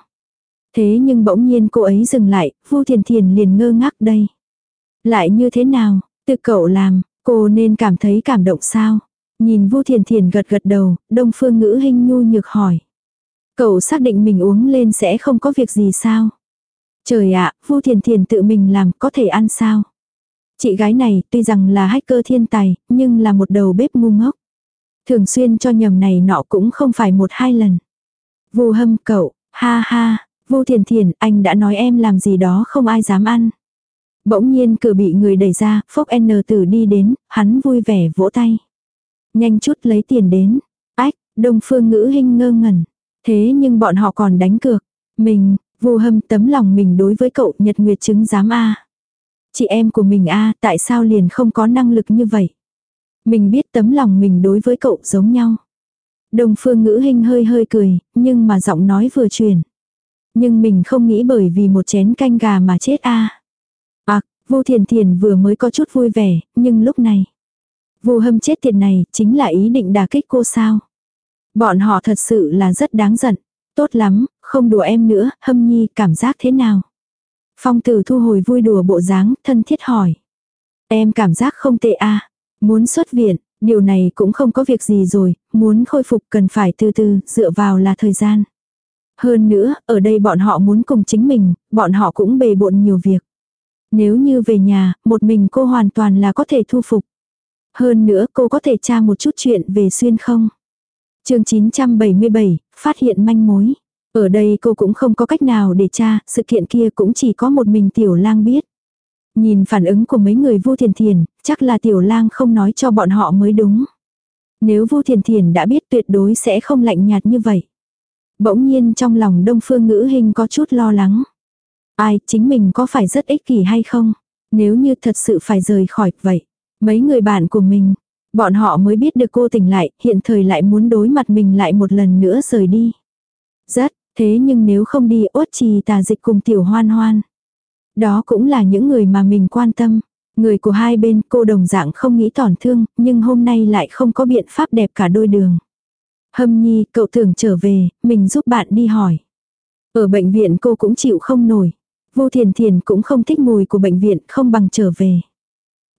Thế nhưng bỗng nhiên cô ấy dừng lại, Vu Thiền Thiền liền ngơ ngác đây. Lại như thế nào, tự cậu làm, cô nên cảm thấy cảm động sao? Nhìn Vu Thiền Thiền gật gật đầu, Đông Phương Ngữ hình nhu nhược hỏi. Cậu xác định mình uống lên sẽ không có việc gì sao? Trời ạ, Vu Thiền Thiền tự mình làm có thể ăn sao? Chị gái này tuy rằng là hacker thiên tài, nhưng là một đầu bếp ngu ngốc. Thường xuyên cho nhầm này nọ cũng không phải một hai lần. Vu hâm cậu, ha ha, Vu thiền thiền, anh đã nói em làm gì đó không ai dám ăn. Bỗng nhiên cửa bị người đẩy ra, Phúc N tử đi đến, hắn vui vẻ vỗ tay. Nhanh chút lấy tiền đến. Ách, đông phương ngữ hình ngơ ngẩn. Thế nhưng bọn họ còn đánh cược. Mình, vu hâm tấm lòng mình đối với cậu nhật nguyệt chứng dám a Chị em của mình a tại sao liền không có năng lực như vậy? Mình biết tấm lòng mình đối với cậu giống nhau. Đồng phương ngữ hình hơi hơi cười, nhưng mà giọng nói vừa truyền. Nhưng mình không nghĩ bởi vì một chén canh gà mà chết a À, vô thiền thiền vừa mới có chút vui vẻ, nhưng lúc này. Vô hâm chết tiệt này, chính là ý định đả kích cô sao. Bọn họ thật sự là rất đáng giận. Tốt lắm, không đùa em nữa, hâm nhi cảm giác thế nào? Phong tử thu hồi vui đùa bộ dáng, thân thiết hỏi. Em cảm giác không tệ a Muốn xuất viện, điều này cũng không có việc gì rồi, muốn khôi phục cần phải từ từ, dựa vào là thời gian. Hơn nữa, ở đây bọn họ muốn cùng chính mình, bọn họ cũng bề bộn nhiều việc. Nếu như về nhà, một mình cô hoàn toàn là có thể thu phục. Hơn nữa cô có thể tra một chút chuyện về xuyên không. chương 977, phát hiện manh mối. Ở đây cô cũng không có cách nào để tra, sự kiện kia cũng chỉ có một mình tiểu lang biết. Nhìn phản ứng của mấy người Vu Thiền Thiền, chắc là tiểu lang không nói cho bọn họ mới đúng. Nếu Vu Thiền Thiền đã biết tuyệt đối sẽ không lạnh nhạt như vậy. Bỗng nhiên trong lòng Đông Phương Ngữ Hình có chút lo lắng. Ai, chính mình có phải rất ích kỷ hay không? Nếu như thật sự phải rời khỏi vậy. Mấy người bạn của mình, bọn họ mới biết được cô tỉnh lại, hiện thời lại muốn đối mặt mình lại một lần nữa rời đi. Rất, thế nhưng nếu không đi ốt trì tà dịch cùng tiểu hoan hoan. Đó cũng là những người mà mình quan tâm. Người của hai bên cô đồng dạng không nghĩ tổn thương, nhưng hôm nay lại không có biện pháp đẹp cả đôi đường. Hâm nhi, cậu tưởng trở về, mình giúp bạn đi hỏi. Ở bệnh viện cô cũng chịu không nổi. Vô thiền thiền cũng không thích mùi của bệnh viện, không bằng trở về.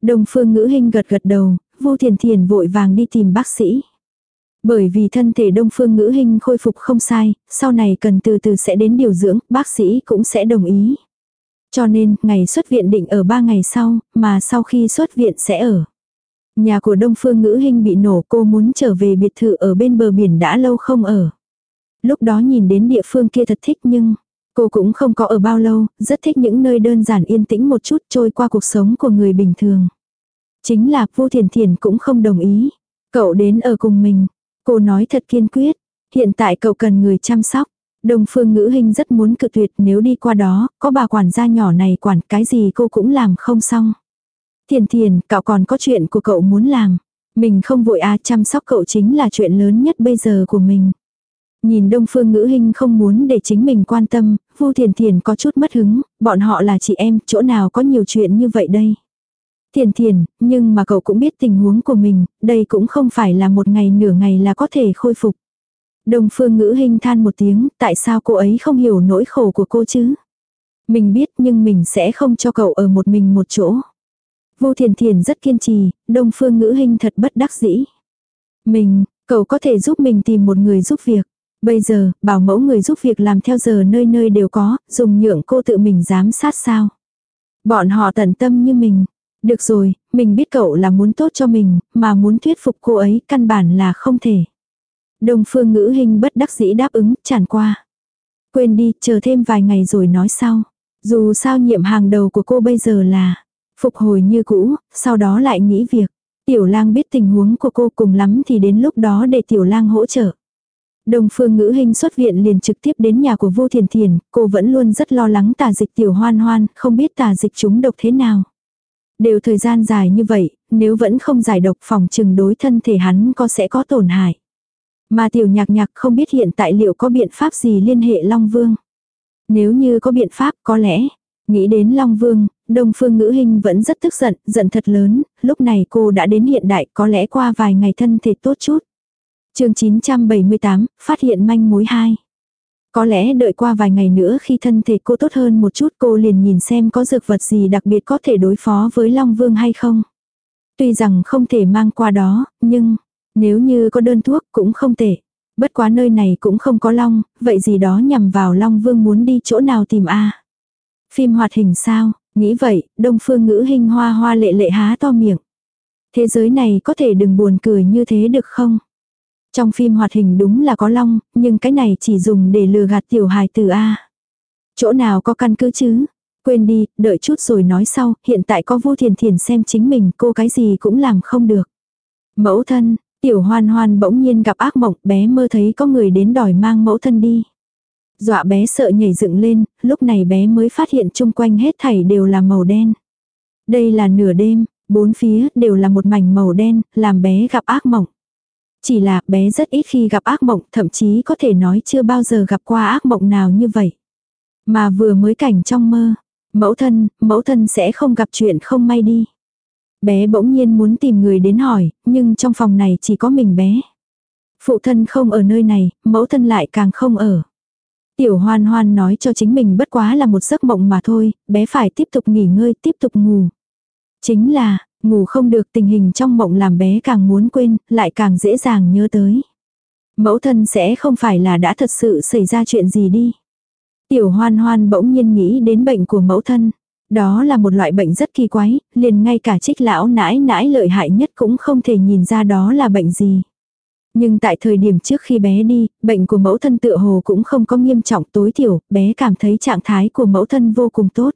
Đồng phương ngữ hình gật gật đầu, vô thiền thiền vội vàng đi tìm bác sĩ. Bởi vì thân thể đông phương ngữ hình khôi phục không sai, sau này cần từ từ sẽ đến điều dưỡng, bác sĩ cũng sẽ đồng ý. Cho nên, ngày xuất viện định ở 3 ngày sau, mà sau khi xuất viện sẽ ở. Nhà của Đông Phương Ngữ Hinh bị nổ cô muốn trở về biệt thự ở bên bờ biển đã lâu không ở. Lúc đó nhìn đến địa phương kia thật thích nhưng, cô cũng không có ở bao lâu, rất thích những nơi đơn giản yên tĩnh một chút trôi qua cuộc sống của người bình thường. Chính là Vu Thiền Thiền cũng không đồng ý. Cậu đến ở cùng mình. Cô nói thật kiên quyết. Hiện tại cậu cần người chăm sóc. Đông phương ngữ hình rất muốn cự tuyệt nếu đi qua đó, có bà quản gia nhỏ này quản cái gì cô cũng làm không xong. Thiền thiền, cậu còn có chuyện của cậu muốn làm. Mình không vội à chăm sóc cậu chính là chuyện lớn nhất bây giờ của mình. Nhìn đông phương ngữ hình không muốn để chính mình quan tâm, vu thiền thiền có chút mất hứng, bọn họ là chị em, chỗ nào có nhiều chuyện như vậy đây. Thiền thiền, nhưng mà cậu cũng biết tình huống của mình, đây cũng không phải là một ngày nửa ngày là có thể khôi phục. Đồng phương ngữ hình than một tiếng, tại sao cô ấy không hiểu nỗi khổ của cô chứ? Mình biết nhưng mình sẽ không cho cậu ở một mình một chỗ. Vô thiền thiền rất kiên trì, đông phương ngữ hình thật bất đắc dĩ. Mình, cậu có thể giúp mình tìm một người giúp việc. Bây giờ, bảo mẫu người giúp việc làm theo giờ nơi nơi đều có, dùng nhượng cô tự mình giám sát sao. Bọn họ tận tâm như mình. Được rồi, mình biết cậu là muốn tốt cho mình, mà muốn thuyết phục cô ấy căn bản là không thể. Đông phương ngữ hình bất đắc dĩ đáp ứng, tràn qua. Quên đi, chờ thêm vài ngày rồi nói sau. Dù sao nhiệm hàng đầu của cô bây giờ là phục hồi như cũ, sau đó lại nghĩ việc. Tiểu lang biết tình huống của cô cùng lắm thì đến lúc đó để tiểu lang hỗ trợ. Đồng phương ngữ hình xuất viện liền trực tiếp đến nhà của vô thiền thiền, cô vẫn luôn rất lo lắng tà dịch tiểu hoan hoan, không biết tà dịch chúng độc thế nào. Đều thời gian dài như vậy, nếu vẫn không giải độc phòng chừng đối thân thể hắn có sẽ có tổn hại. Mà tiểu nhạc nhạc không biết hiện tại liệu có biện pháp gì liên hệ Long Vương. Nếu như có biện pháp có lẽ, nghĩ đến Long Vương, Đông Phương Ngữ Hình vẫn rất tức giận, giận thật lớn, lúc này cô đã đến hiện đại có lẽ qua vài ngày thân thể tốt chút. chương 978, phát hiện manh mối 2. Có lẽ đợi qua vài ngày nữa khi thân thể cô tốt hơn một chút cô liền nhìn xem có dược vật gì đặc biệt có thể đối phó với Long Vương hay không. Tuy rằng không thể mang qua đó, nhưng nếu như có đơn thuốc cũng không tệ. Bất quá nơi này cũng không có Long, vậy gì đó nhằm vào Long Vương muốn đi chỗ nào tìm a Phim hoạt hình sao, nghĩ vậy, đông phương ngữ hình hoa hoa lệ lệ há to miệng. Thế giới này có thể đừng buồn cười như thế được không? Trong phim hoạt hình đúng là có long, nhưng cái này chỉ dùng để lừa gạt tiểu hài từ A. Chỗ nào có căn cứ chứ? Quên đi, đợi chút rồi nói sau, hiện tại có vô thiền thiền xem chính mình, cô cái gì cũng làm không được. Mẫu thân, tiểu hoan hoan bỗng nhiên gặp ác mộng, bé mơ thấy có người đến đòi mang mẫu thân đi. Dọa bé sợ nhảy dựng lên, lúc này bé mới phát hiện chung quanh hết thảy đều là màu đen. Đây là nửa đêm, bốn phía đều là một mảnh màu đen, làm bé gặp ác mộng. Chỉ là bé rất ít khi gặp ác mộng, thậm chí có thể nói chưa bao giờ gặp qua ác mộng nào như vậy. Mà vừa mới cảnh trong mơ, mẫu thân, mẫu thân sẽ không gặp chuyện không may đi. Bé bỗng nhiên muốn tìm người đến hỏi, nhưng trong phòng này chỉ có mình bé. Phụ thân không ở nơi này, mẫu thân lại càng không ở. Tiểu hoan hoan nói cho chính mình bất quá là một giấc mộng mà thôi, bé phải tiếp tục nghỉ ngơi, tiếp tục ngủ. Chính là, ngủ không được tình hình trong mộng làm bé càng muốn quên, lại càng dễ dàng nhớ tới. Mẫu thân sẽ không phải là đã thật sự xảy ra chuyện gì đi. Tiểu hoan hoan bỗng nhiên nghĩ đến bệnh của mẫu thân. Đó là một loại bệnh rất kỳ quái, liền ngay cả trích lão nãi nãi lợi hại nhất cũng không thể nhìn ra đó là bệnh gì. Nhưng tại thời điểm trước khi bé đi, bệnh của mẫu thân tựa hồ cũng không có nghiêm trọng tối thiểu, bé cảm thấy trạng thái của mẫu thân vô cùng tốt.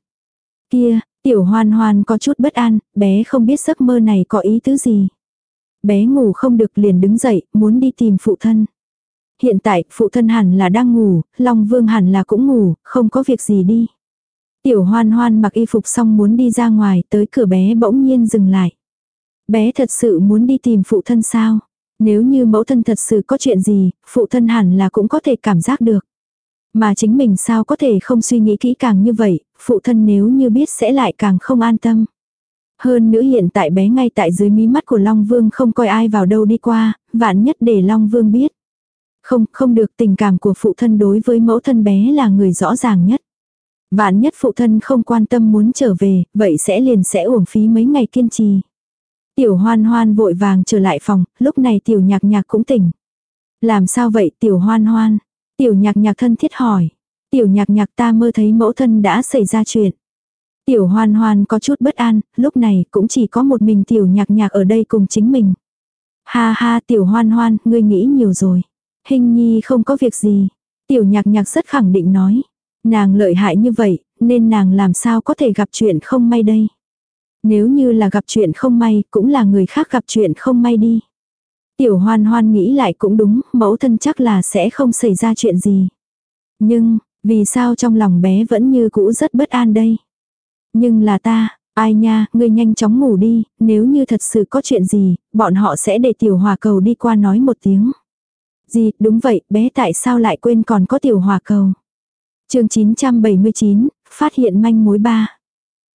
Kia, tiểu hoan hoan có chút bất an, bé không biết giấc mơ này có ý tứ gì. Bé ngủ không được liền đứng dậy, muốn đi tìm phụ thân. Hiện tại, phụ thân hẳn là đang ngủ, Long Vương hẳn là cũng ngủ, không có việc gì đi. Tiểu hoan hoan mặc y phục xong muốn đi ra ngoài, tới cửa bé bỗng nhiên dừng lại. Bé thật sự muốn đi tìm phụ thân sao? Nếu như mẫu thân thật sự có chuyện gì, phụ thân hẳn là cũng có thể cảm giác được. Mà chính mình sao có thể không suy nghĩ kỹ càng như vậy, phụ thân nếu như biết sẽ lại càng không an tâm. Hơn nữa hiện tại bé ngay tại dưới mí mắt của Long Vương không coi ai vào đâu đi qua, vạn nhất để Long Vương biết. Không, không được tình cảm của phụ thân đối với mẫu thân bé là người rõ ràng nhất. Vạn nhất phụ thân không quan tâm muốn trở về, vậy sẽ liền sẽ uổng phí mấy ngày kiên trì. Tiểu hoan hoan vội vàng trở lại phòng, lúc này tiểu nhạc nhạc cũng tỉnh. Làm sao vậy tiểu hoan hoan? Tiểu nhạc nhạc thân thiết hỏi. Tiểu nhạc nhạc ta mơ thấy mẫu thân đã xảy ra chuyện. Tiểu hoan hoan có chút bất an, lúc này cũng chỉ có một mình tiểu nhạc nhạc ở đây cùng chính mình. Ha ha tiểu hoan hoan, ngươi nghĩ nhiều rồi. Hình nhi không có việc gì. Tiểu nhạc nhạc rất khẳng định nói. Nàng lợi hại như vậy, nên nàng làm sao có thể gặp chuyện không may đây. Nếu như là gặp chuyện không may, cũng là người khác gặp chuyện không may đi. Tiểu hoan hoan nghĩ lại cũng đúng, mẫu thân chắc là sẽ không xảy ra chuyện gì. Nhưng, vì sao trong lòng bé vẫn như cũ rất bất an đây? Nhưng là ta, ai nha, ngươi nhanh chóng ngủ đi, nếu như thật sự có chuyện gì, bọn họ sẽ để tiểu hòa cầu đi qua nói một tiếng. Gì, đúng vậy, bé tại sao lại quên còn có tiểu hòa cầu? Chương 979, phát hiện manh mối ba.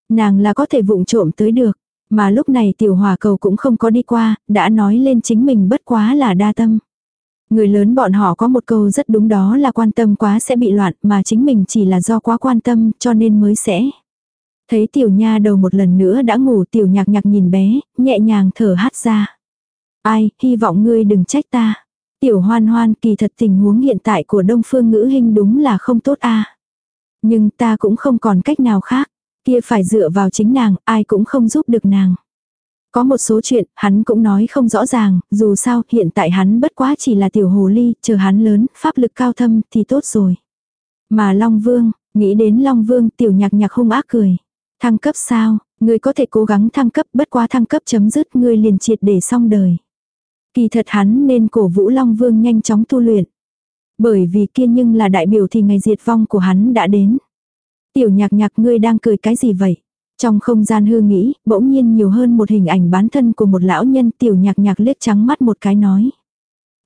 Nàng là có thể vụng trộm tới được. Mà lúc này tiểu hòa cầu cũng không có đi qua, đã nói lên chính mình bất quá là đa tâm. Người lớn bọn họ có một câu rất đúng đó là quan tâm quá sẽ bị loạn mà chính mình chỉ là do quá quan tâm cho nên mới sẽ. Thấy tiểu nha đầu một lần nữa đã ngủ tiểu nhạc nhạc nhìn bé, nhẹ nhàng thở hát ra. Ai, hy vọng ngươi đừng trách ta. Tiểu hoan hoan kỳ thật tình huống hiện tại của đông phương ngữ hình đúng là không tốt a Nhưng ta cũng không còn cách nào khác. Kia phải dựa vào chính nàng, ai cũng không giúp được nàng. Có một số chuyện, hắn cũng nói không rõ ràng, dù sao, hiện tại hắn bất quá chỉ là tiểu hồ ly, chờ hắn lớn, pháp lực cao thâm, thì tốt rồi. Mà Long Vương, nghĩ đến Long Vương, tiểu nhạc nhạc hung ác cười. Thăng cấp sao, ngươi có thể cố gắng thăng cấp, bất quá thăng cấp chấm dứt, ngươi liền triệt để xong đời. Kỳ thật hắn nên cổ vũ Long Vương nhanh chóng tu luyện. Bởi vì kia nhưng là đại biểu thì ngày diệt vong của hắn đã đến. Tiểu nhạc nhạc ngươi đang cười cái gì vậy? Trong không gian hư nghĩ, bỗng nhiên nhiều hơn một hình ảnh bán thân của một lão nhân tiểu nhạc nhạc liếc trắng mắt một cái nói.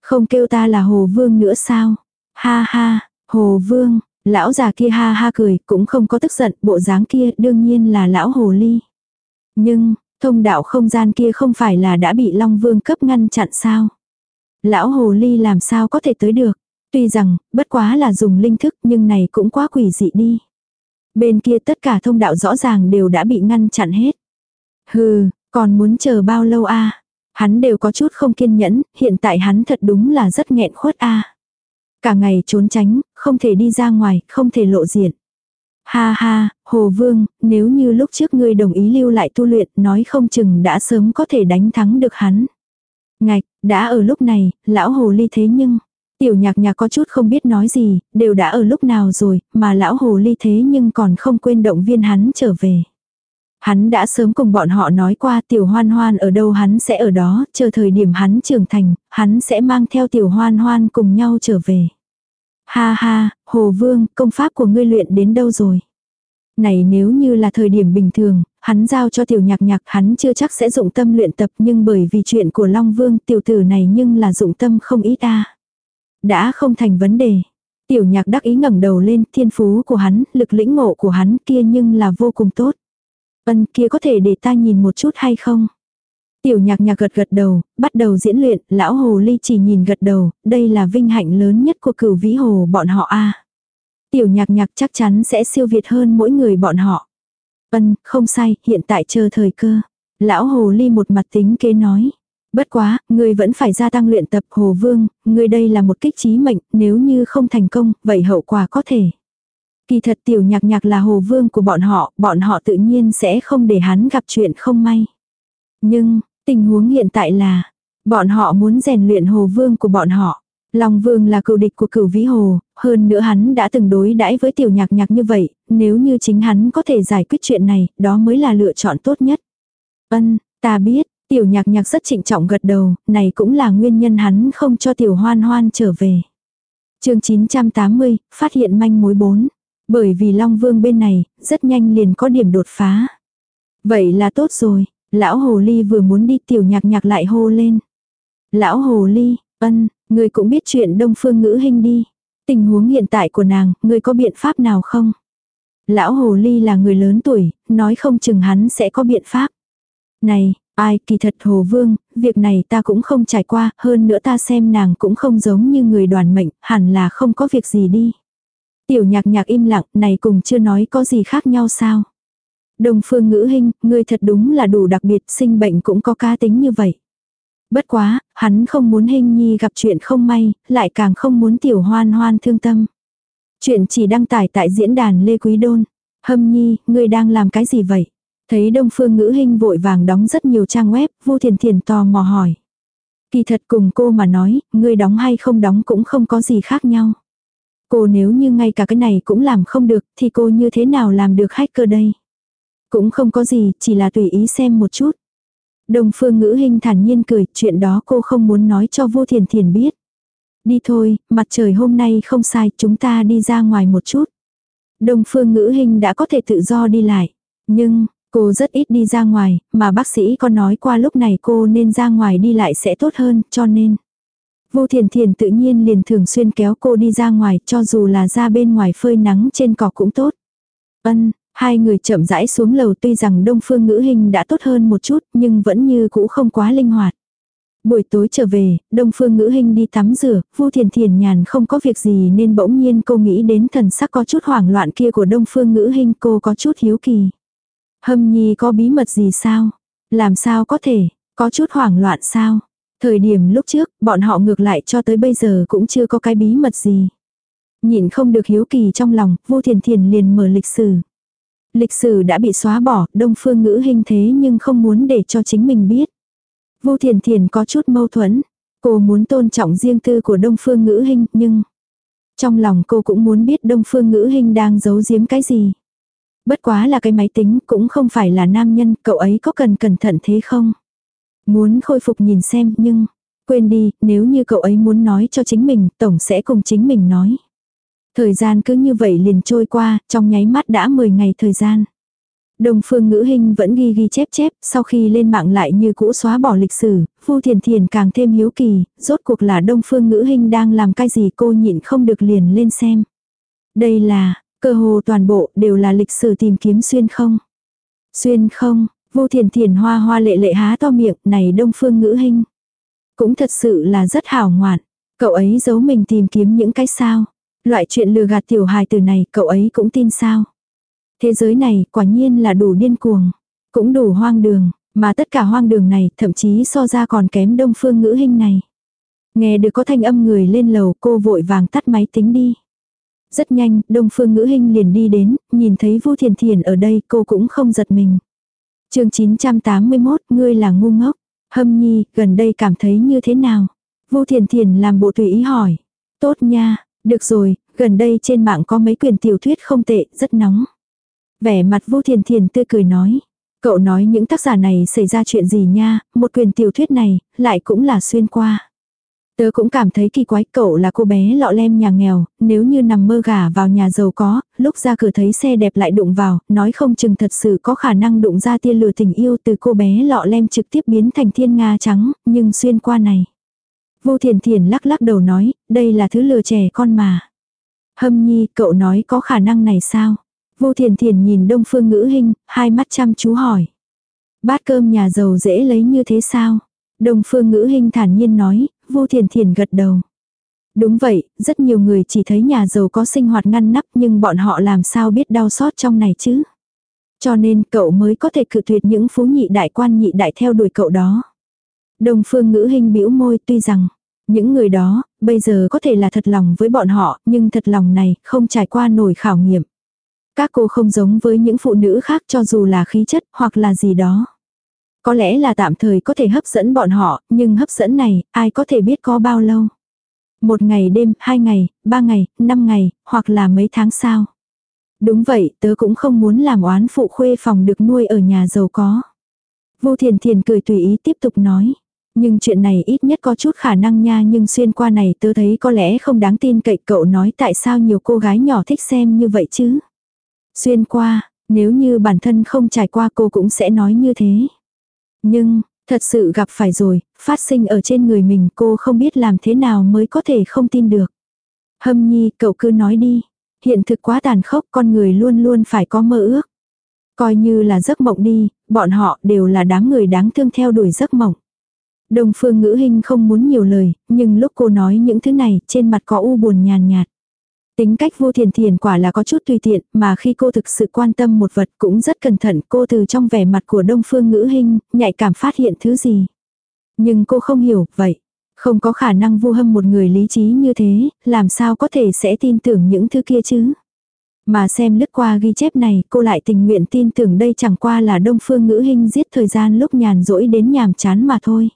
Không kêu ta là Hồ Vương nữa sao? Ha ha, Hồ Vương, lão già kia ha ha cười, cũng không có tức giận, bộ dáng kia đương nhiên là lão Hồ Ly. Nhưng, thông đạo không gian kia không phải là đã bị Long Vương cấp ngăn chặn sao? Lão Hồ Ly làm sao có thể tới được? Tuy rằng, bất quá là dùng linh thức nhưng này cũng quá quỷ dị đi. Bên kia tất cả thông đạo rõ ràng đều đã bị ngăn chặn hết. Hừ, còn muốn chờ bao lâu a Hắn đều có chút không kiên nhẫn, hiện tại hắn thật đúng là rất nghẹn khuất a Cả ngày trốn tránh, không thể đi ra ngoài, không thể lộ diện. Ha ha, Hồ Vương, nếu như lúc trước ngươi đồng ý lưu lại tu luyện, nói không chừng đã sớm có thể đánh thắng được hắn. Ngạch, đã ở lúc này, lão Hồ ly thế nhưng, Tiểu nhạc nhạc có chút không biết nói gì, đều đã ở lúc nào rồi, mà lão hồ ly thế nhưng còn không quên động viên hắn trở về. Hắn đã sớm cùng bọn họ nói qua tiểu hoan hoan ở đâu hắn sẽ ở đó, chờ thời điểm hắn trưởng thành, hắn sẽ mang theo tiểu hoan hoan cùng nhau trở về. Ha ha, hồ vương, công pháp của ngươi luyện đến đâu rồi? Này nếu như là thời điểm bình thường, hắn giao cho tiểu nhạc nhạc hắn chưa chắc sẽ dụng tâm luyện tập nhưng bởi vì chuyện của Long Vương tiểu tử này nhưng là dụng tâm không ít ta. Đã không thành vấn đề. Tiểu nhạc đắc ý ngẩng đầu lên, thiên phú của hắn, lực lĩnh ngộ của hắn kia nhưng là vô cùng tốt. Ân kia có thể để ta nhìn một chút hay không? Tiểu nhạc nhạc gật gật đầu, bắt đầu diễn luyện, lão hồ ly chỉ nhìn gật đầu, đây là vinh hạnh lớn nhất của cửu vĩ hồ bọn họ a. Tiểu nhạc nhạc chắc chắn sẽ siêu việt hơn mỗi người bọn họ. Ân, không sai, hiện tại chờ thời cơ. Lão hồ ly một mặt tính kế nói. Bất quá, ngươi vẫn phải gia tăng luyện tập Hồ Vương, ngươi đây là một kích trí mệnh, nếu như không thành công, vậy hậu quả có thể. Kỳ thật tiểu nhạc nhạc là Hồ Vương của bọn họ, bọn họ tự nhiên sẽ không để hắn gặp chuyện không may. Nhưng, tình huống hiện tại là, bọn họ muốn rèn luyện Hồ Vương của bọn họ. Long Vương là cựu địch của cửu vĩ hồ, hơn nữa hắn đã từng đối đãi với tiểu nhạc nhạc như vậy, nếu như chính hắn có thể giải quyết chuyện này, đó mới là lựa chọn tốt nhất. Ân, ta biết, Tiểu nhạc nhạc rất trịnh trọng gật đầu, này cũng là nguyên nhân hắn không cho tiểu hoan hoan trở về. chương 980, phát hiện manh mối 4. Bởi vì Long Vương bên này, rất nhanh liền có điểm đột phá. Vậy là tốt rồi, lão hồ ly vừa muốn đi tiểu nhạc nhạc lại hô lên. Lão hồ ly, ân, người cũng biết chuyện đông phương ngữ hình đi. Tình huống hiện tại của nàng, người có biện pháp nào không? Lão hồ ly là người lớn tuổi, nói không chừng hắn sẽ có biện pháp. Này, Ai kỳ thật Hồ Vương, việc này ta cũng không trải qua, hơn nữa ta xem nàng cũng không giống như người đoàn mệnh, hẳn là không có việc gì đi. Tiểu nhạc nhạc im lặng, này cùng chưa nói có gì khác nhau sao. Đồng phương ngữ hình, ngươi thật đúng là đủ đặc biệt, sinh bệnh cũng có cá tính như vậy. Bất quá, hắn không muốn hình nhi gặp chuyện không may, lại càng không muốn tiểu hoan hoan thương tâm. Chuyện chỉ đăng tải tại diễn đàn Lê Quý Đôn. Hâm nhi, ngươi đang làm cái gì vậy? Thấy Đông Phương Ngữ hình vội vàng đóng rất nhiều trang web, Vu Thiền Thiền tò mò hỏi. Kỳ thật cùng cô mà nói, ngươi đóng hay không đóng cũng không có gì khác nhau. Cô nếu như ngay cả cái này cũng làm không được, thì cô như thế nào làm được hacker đây? Cũng không có gì, chỉ là tùy ý xem một chút. Đông Phương Ngữ hình thản nhiên cười, chuyện đó cô không muốn nói cho Vu Thiền Thiền biết. Đi thôi, mặt trời hôm nay không sai, chúng ta đi ra ngoài một chút. Đông Phương Ngữ hình đã có thể tự do đi lại. Nhưng, Cô rất ít đi ra ngoài, mà bác sĩ có nói qua lúc này cô nên ra ngoài đi lại sẽ tốt hơn, cho nên. Vô thiền thiền tự nhiên liền thường xuyên kéo cô đi ra ngoài, cho dù là ra bên ngoài phơi nắng trên cỏ cũng tốt. Ân, hai người chậm rãi xuống lầu tuy rằng đông phương ngữ hình đã tốt hơn một chút, nhưng vẫn như cũ không quá linh hoạt. Buổi tối trở về, Đông Phương Ngữ hình đi tắm rửa, Vu Thiền Thiền nhàn không có việc gì nên bỗng nhiên cô nghĩ đến thần sắc có chút hoảng loạn kia của Đông Phương Ngữ hình cô có chút hiếu kỳ. Hâm nhi có bí mật gì sao? Làm sao có thể, có chút hoảng loạn sao? Thời điểm lúc trước, bọn họ ngược lại cho tới bây giờ cũng chưa có cái bí mật gì. Nhìn không được hiếu kỳ trong lòng, vu thiền thiền liền mở lịch sử. Lịch sử đã bị xóa bỏ, đông phương ngữ hình thế nhưng không muốn để cho chính mình biết. Vô thiền thiền có chút mâu thuẫn. Cô muốn tôn trọng riêng tư của đông phương ngữ hình nhưng... Trong lòng cô cũng muốn biết đông phương ngữ hình đang giấu giếm cái gì. Bất quá là cái máy tính cũng không phải là nam nhân, cậu ấy có cần cẩn thận thế không? Muốn khôi phục nhìn xem nhưng, Quên đi, nếu như cậu ấy muốn nói cho chính mình, tổng sẽ cùng chính mình nói. Thời gian cứ như vậy liền trôi qua, trong nháy mắt đã 10 ngày thời gian. Đồng phương ngữ hình vẫn ghi ghi chép chép, sau khi lên mạng lại như cũ xóa bỏ lịch sử, Vu Thiền Thiền càng thêm hiếu kỳ, rốt cuộc là đông phương ngữ hình đang làm cái gì cô nhịn không được liền lên xem. Đây là, cơ hồ toàn bộ đều là lịch sử tìm kiếm xuyên không. Xuyên không, Vu Thiền Thiền hoa hoa lệ lệ há to miệng, này đông phương ngữ hình. Cũng thật sự là rất hảo ngoạn, cậu ấy giấu mình tìm kiếm những cái sao. Loại chuyện lừa gạt tiểu hài từ này cậu ấy cũng tin sao. Thế giới này quả nhiên là đủ điên cuồng, cũng đủ hoang đường, mà tất cả hoang đường này thậm chí so ra còn kém đông phương ngữ hình này. Nghe được có thanh âm người lên lầu cô vội vàng tắt máy tính đi. Rất nhanh, đông phương ngữ hình liền đi đến, nhìn thấy Vu Thiền Thiền ở đây cô cũng không giật mình. chương 981, ngươi là ngu ngốc. Hâm nhi, gần đây cảm thấy như thế nào? Vu Thiền Thiền làm bộ tùy ý hỏi. Tốt nha, được rồi, gần đây trên mạng có mấy quyền tiểu thuyết không tệ, rất nóng. Vẻ mặt vô thiền thiền tươi cười nói. Cậu nói những tác giả này xảy ra chuyện gì nha, một quyền tiểu thuyết này, lại cũng là xuyên qua. Tớ cũng cảm thấy kỳ quái cậu là cô bé lọ lem nhà nghèo, nếu như nằm mơ gả vào nhà giàu có, lúc ra cửa thấy xe đẹp lại đụng vào, nói không chừng thật sự có khả năng đụng ra tia lửa tình yêu từ cô bé lọ lem trực tiếp biến thành thiên nga trắng, nhưng xuyên qua này. Vô thiền thiền lắc lắc đầu nói, đây là thứ lừa trẻ con mà. Hâm nhi, cậu nói có khả năng này sao? Vô thiền thiền nhìn đông phương ngữ hình, hai mắt chăm chú hỏi. Bát cơm nhà giàu dễ lấy như thế sao? Đông phương ngữ hình thản nhiên nói, vô thiền thiền gật đầu. Đúng vậy, rất nhiều người chỉ thấy nhà giàu có sinh hoạt ngăn nắp nhưng bọn họ làm sao biết đau xót trong này chứ? Cho nên cậu mới có thể cự tuyệt những phú nhị đại quan nhị đại theo đuổi cậu đó. Đông phương ngữ hình bĩu môi tuy rằng những người đó, bây giờ có thể là thật lòng với bọn họ, nhưng thật lòng này không trải qua nổi khảo nghiệm. Các cô không giống với những phụ nữ khác cho dù là khí chất hoặc là gì đó. Có lẽ là tạm thời có thể hấp dẫn bọn họ, nhưng hấp dẫn này, ai có thể biết có bao lâu. Một ngày đêm, hai ngày, ba ngày, năm ngày, hoặc là mấy tháng sau. Đúng vậy, tớ cũng không muốn làm oán phụ khuê phòng được nuôi ở nhà giàu có. Vô thiền thiền cười tùy ý tiếp tục nói. Nhưng chuyện này ít nhất có chút khả năng nha nhưng xuyên qua này tớ thấy có lẽ không đáng tin cậy cậu nói tại sao nhiều cô gái nhỏ thích xem như vậy chứ. Xuyên qua, nếu như bản thân không trải qua cô cũng sẽ nói như thế. Nhưng, thật sự gặp phải rồi, phát sinh ở trên người mình cô không biết làm thế nào mới có thể không tin được. Hâm nhi, cậu cứ nói đi. Hiện thực quá tàn khốc con người luôn luôn phải có mơ ước. Coi như là giấc mộng đi, bọn họ đều là đám người đáng thương theo đuổi giấc mộng. Đồng phương ngữ hình không muốn nhiều lời, nhưng lúc cô nói những thứ này, trên mặt có u buồn nhàn nhạt. Tính cách vô thiền thiền quả là có chút tùy tiện, mà khi cô thực sự quan tâm một vật cũng rất cẩn thận, cô từ trong vẻ mặt của đông phương ngữ hình, nhạy cảm phát hiện thứ gì. Nhưng cô không hiểu, vậy. Không có khả năng vu hâm một người lý trí như thế, làm sao có thể sẽ tin tưởng những thứ kia chứ. Mà xem lướt qua ghi chép này, cô lại tình nguyện tin tưởng đây chẳng qua là đông phương ngữ hình giết thời gian lúc nhàn rỗi đến nhàm chán mà thôi.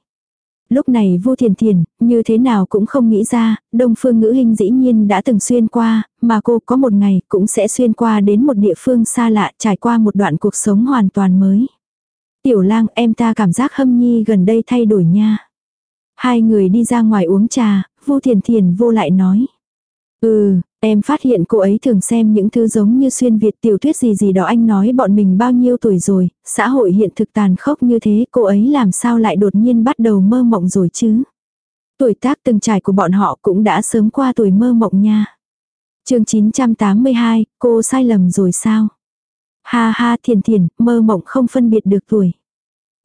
Lúc này vô thiền thiền, như thế nào cũng không nghĩ ra, đông phương ngữ hình dĩ nhiên đã từng xuyên qua, mà cô có một ngày cũng sẽ xuyên qua đến một địa phương xa lạ trải qua một đoạn cuộc sống hoàn toàn mới. Tiểu lang em ta cảm giác hâm nhi gần đây thay đổi nha. Hai người đi ra ngoài uống trà, vô thiền thiền vô lại nói. Ừ, Em phát hiện cô ấy thường xem những thứ giống như xuyên Việt tiểu thuyết gì gì đó anh nói bọn mình bao nhiêu tuổi rồi, xã hội hiện thực tàn khốc như thế cô ấy làm sao lại đột nhiên bắt đầu mơ mộng rồi chứ. Tuổi tác từng trải của bọn họ cũng đã sớm qua tuổi mơ mộng nha. chương 982, cô sai lầm rồi sao? Ha ha thiền thiền, mơ mộng không phân biệt được tuổi.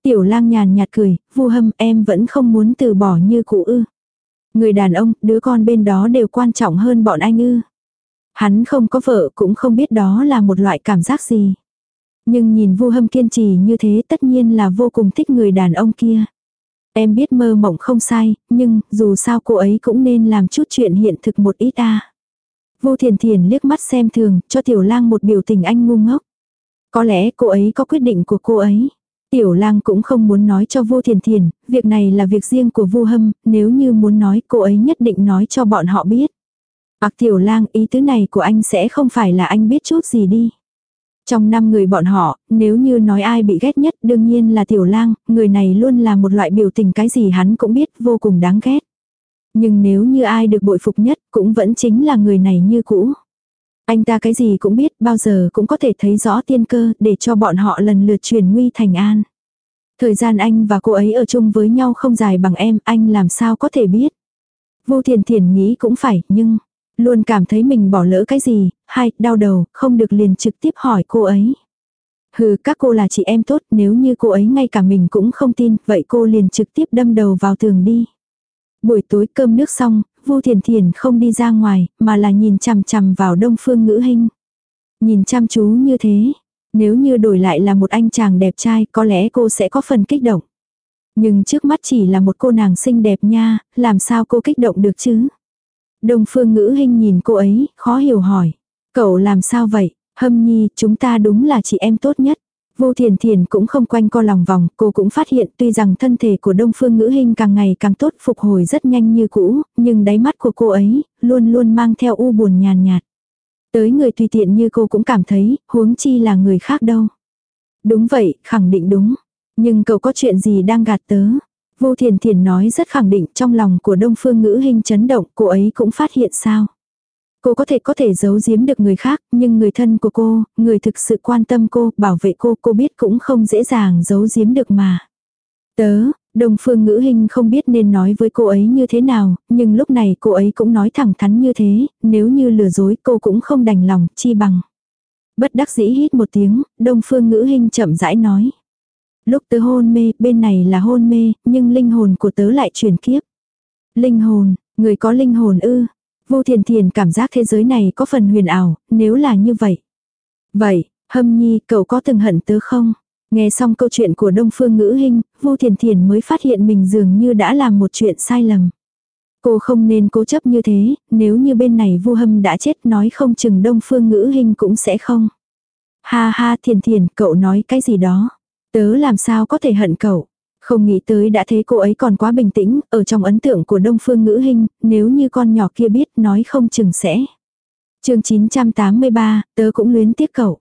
Tiểu lang nhàn nhạt cười, vu hâm em vẫn không muốn từ bỏ như cũ ư. Người đàn ông, đứa con bên đó đều quan trọng hơn bọn anh ư. Hắn không có vợ cũng không biết đó là một loại cảm giác gì. Nhưng nhìn vu hâm kiên trì như thế tất nhiên là vô cùng thích người đàn ông kia. Em biết mơ mộng không sai, nhưng dù sao cô ấy cũng nên làm chút chuyện hiện thực một ít à. a. Vô thiền thiền liếc mắt xem thường, cho tiểu lang một biểu tình anh ngu ngốc. Có lẽ cô ấy có quyết định của cô ấy. Tiểu lang cũng không muốn nói cho vô thiền thiền, việc này là việc riêng của Vu hâm, nếu như muốn nói cô ấy nhất định nói cho bọn họ biết. Ác tiểu lang ý tứ này của anh sẽ không phải là anh biết chút gì đi. Trong năm người bọn họ, nếu như nói ai bị ghét nhất đương nhiên là tiểu lang, người này luôn là một loại biểu tình cái gì hắn cũng biết vô cùng đáng ghét. Nhưng nếu như ai được bội phục nhất cũng vẫn chính là người này như cũ. Anh ta cái gì cũng biết bao giờ cũng có thể thấy rõ tiên cơ để cho bọn họ lần lượt truyền nguy thành an. Thời gian anh và cô ấy ở chung với nhau không dài bằng em, anh làm sao có thể biết. Vô thiền thiền nghĩ cũng phải, nhưng luôn cảm thấy mình bỏ lỡ cái gì, hay đau đầu, không được liền trực tiếp hỏi cô ấy. Hừ, các cô là chị em tốt, nếu như cô ấy ngay cả mình cũng không tin, vậy cô liền trực tiếp đâm đầu vào tường đi. Buổi tối cơm nước xong, Vu Thiền Thiền không đi ra ngoài, mà là nhìn chằm chằm vào Đông Phương Ngữ Hinh. Nhìn chăm chú như thế, nếu như đổi lại là một anh chàng đẹp trai, có lẽ cô sẽ có phần kích động. Nhưng trước mắt chỉ là một cô nàng xinh đẹp nha, làm sao cô kích động được chứ? Đông Phương Ngữ Hinh nhìn cô ấy, khó hiểu hỏi. Cậu làm sao vậy? Hâm nhi, chúng ta đúng là chị em tốt nhất. Vô thiền thiền cũng không quanh co lòng vòng, cô cũng phát hiện tuy rằng thân thể của đông phương ngữ hình càng ngày càng tốt phục hồi rất nhanh như cũ, nhưng đáy mắt của cô ấy, luôn luôn mang theo u buồn nhàn nhạt. Tới người tùy tiện như cô cũng cảm thấy, huống chi là người khác đâu. Đúng vậy, khẳng định đúng. Nhưng cậu có chuyện gì đang gạt tớ? Vô thiền thiền nói rất khẳng định trong lòng của đông phương ngữ hình chấn động, cô ấy cũng phát hiện sao. Cô có thể có thể giấu giếm được người khác, nhưng người thân của cô, người thực sự quan tâm cô, bảo vệ cô, cô biết cũng không dễ dàng giấu giếm được mà. Tớ, Đồng phương ngữ hình không biết nên nói với cô ấy như thế nào, nhưng lúc này cô ấy cũng nói thẳng thắn như thế, nếu như lừa dối cô cũng không đành lòng, chi bằng. Bất đắc dĩ hít một tiếng, đông phương ngữ hình chậm rãi nói. Lúc tớ hôn mê, bên này là hôn mê, nhưng linh hồn của tớ lại chuyển kiếp. Linh hồn, người có linh hồn ư, Vô thiền thiền cảm giác thế giới này có phần huyền ảo, nếu là như vậy. Vậy, hâm nhi, cậu có từng hận tớ không? Nghe xong câu chuyện của Đông Phương Ngữ Hinh, Vu Thiền Thiền mới phát hiện mình dường như đã làm một chuyện sai lầm. Cô không nên cố chấp như thế, nếu như bên này Vu Hâm đã chết nói không chừng Đông Phương Ngữ Hinh cũng sẽ không. Ha ha Thiền Thiền, cậu nói cái gì đó? Tớ làm sao có thể hận cậu? Không nghĩ tới đã thấy cô ấy còn quá bình tĩnh, ở trong ấn tượng của Đông Phương Ngữ Hinh, nếu như con nhỏ kia biết nói không chừng sẽ. chương 983, tớ cũng luyến tiếc cậu.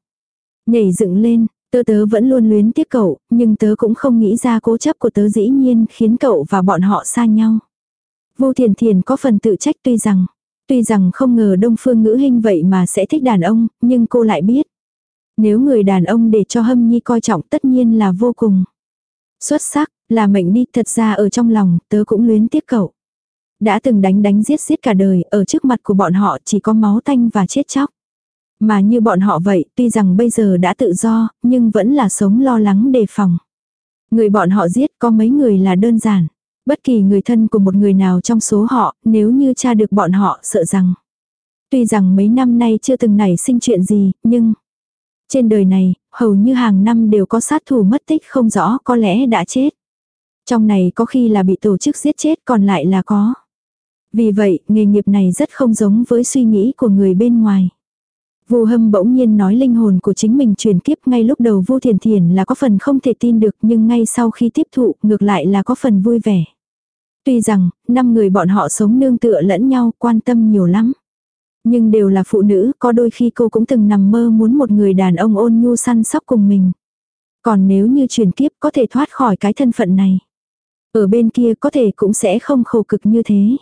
Nhảy dựng lên, tớ tớ vẫn luôn luyến tiếc cậu, nhưng tớ cũng không nghĩ ra cố chấp của tớ dĩ nhiên khiến cậu và bọn họ xa nhau. Vô thiền thiền có phần tự trách tuy rằng, tuy rằng không ngờ Đông Phương Ngữ Hinh vậy mà sẽ thích đàn ông, nhưng cô lại biết. Nếu người đàn ông để cho Hâm Nhi coi trọng tất nhiên là vô cùng. Xuất sắc, là mệnh đi, thật ra ở trong lòng, tớ cũng luyến tiếc cậu. Đã từng đánh đánh giết giết cả đời, ở trước mặt của bọn họ chỉ có máu tanh và chết chóc. Mà như bọn họ vậy, tuy rằng bây giờ đã tự do, nhưng vẫn là sống lo lắng đề phòng. Người bọn họ giết có mấy người là đơn giản. Bất kỳ người thân của một người nào trong số họ, nếu như cha được bọn họ sợ rằng. Tuy rằng mấy năm nay chưa từng nảy sinh chuyện gì, nhưng trên đời này, hầu như hàng năm đều có sát thủ mất tích không rõ có lẽ đã chết. Trong này có khi là bị tổ chức giết chết còn lại là có. Vì vậy, nghề nghiệp này rất không giống với suy nghĩ của người bên ngoài. Vu Hâm bỗng nhiên nói linh hồn của chính mình truyền kiếp ngay lúc đầu Vu Thiền Thiền là có phần không thể tin được nhưng ngay sau khi tiếp thụ ngược lại là có phần vui vẻ. Tuy rằng, năm người bọn họ sống nương tựa lẫn nhau quan tâm nhiều lắm. Nhưng đều là phụ nữ, có đôi khi cô cũng từng nằm mơ muốn một người đàn ông ôn nhu săn sóc cùng mình. Còn nếu như truyền kiếp có thể thoát khỏi cái thân phận này. Ở bên kia có thể cũng sẽ không khổ cực như thế.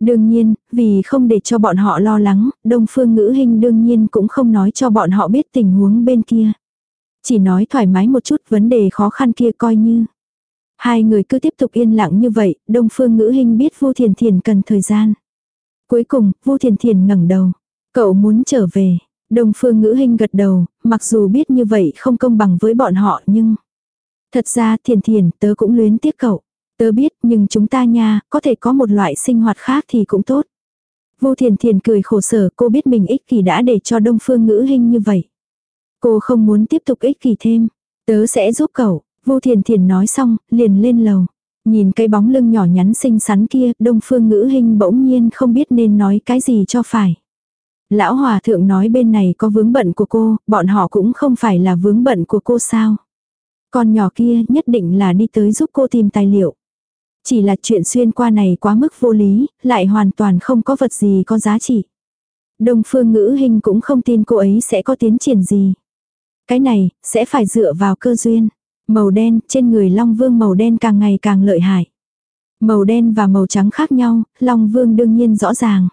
Đương nhiên, vì không để cho bọn họ lo lắng, Đông Phương Ngữ Hinh đương nhiên cũng không nói cho bọn họ biết tình huống bên kia. Chỉ nói thoải mái một chút vấn đề khó khăn kia coi như. Hai người cứ tiếp tục yên lặng như vậy, Đông Phương Ngữ Hinh biết Vu Thiền Thiền cần thời gian. Cuối cùng, Vu Thiền Thiền ngẩng đầu. Cậu muốn trở về. Đông Phương Ngữ Hinh gật đầu, mặc dù biết như vậy không công bằng với bọn họ nhưng... Thật ra Thiền Thiền tớ cũng luyến tiếc cậu. Tớ biết nhưng chúng ta nha, có thể có một loại sinh hoạt khác thì cũng tốt. Vô Thiền Thiền cười khổ sở cô biết mình ích kỷ đã để cho Đông Phương Ngữ Hinh như vậy. Cô không muốn tiếp tục ích kỷ thêm. Tớ sẽ giúp cậu. Vô Thiền Thiền nói xong, liền lên lầu. Nhìn cái bóng lưng nhỏ nhắn xinh xắn kia, Đông Phương Ngữ Hinh bỗng nhiên không biết nên nói cái gì cho phải. Lão Hòa Thượng nói bên này có vướng bận của cô, bọn họ cũng không phải là vướng bận của cô sao. Con nhỏ kia nhất định là đi tới giúp cô tìm tài liệu. Chỉ là chuyện xuyên qua này quá mức vô lý, lại hoàn toàn không có vật gì có giá trị. Đông phương ngữ hình cũng không tin cô ấy sẽ có tiến triển gì. Cái này, sẽ phải dựa vào cơ duyên. Màu đen, trên người Long Vương màu đen càng ngày càng lợi hại. Màu đen và màu trắng khác nhau, Long Vương đương nhiên rõ ràng.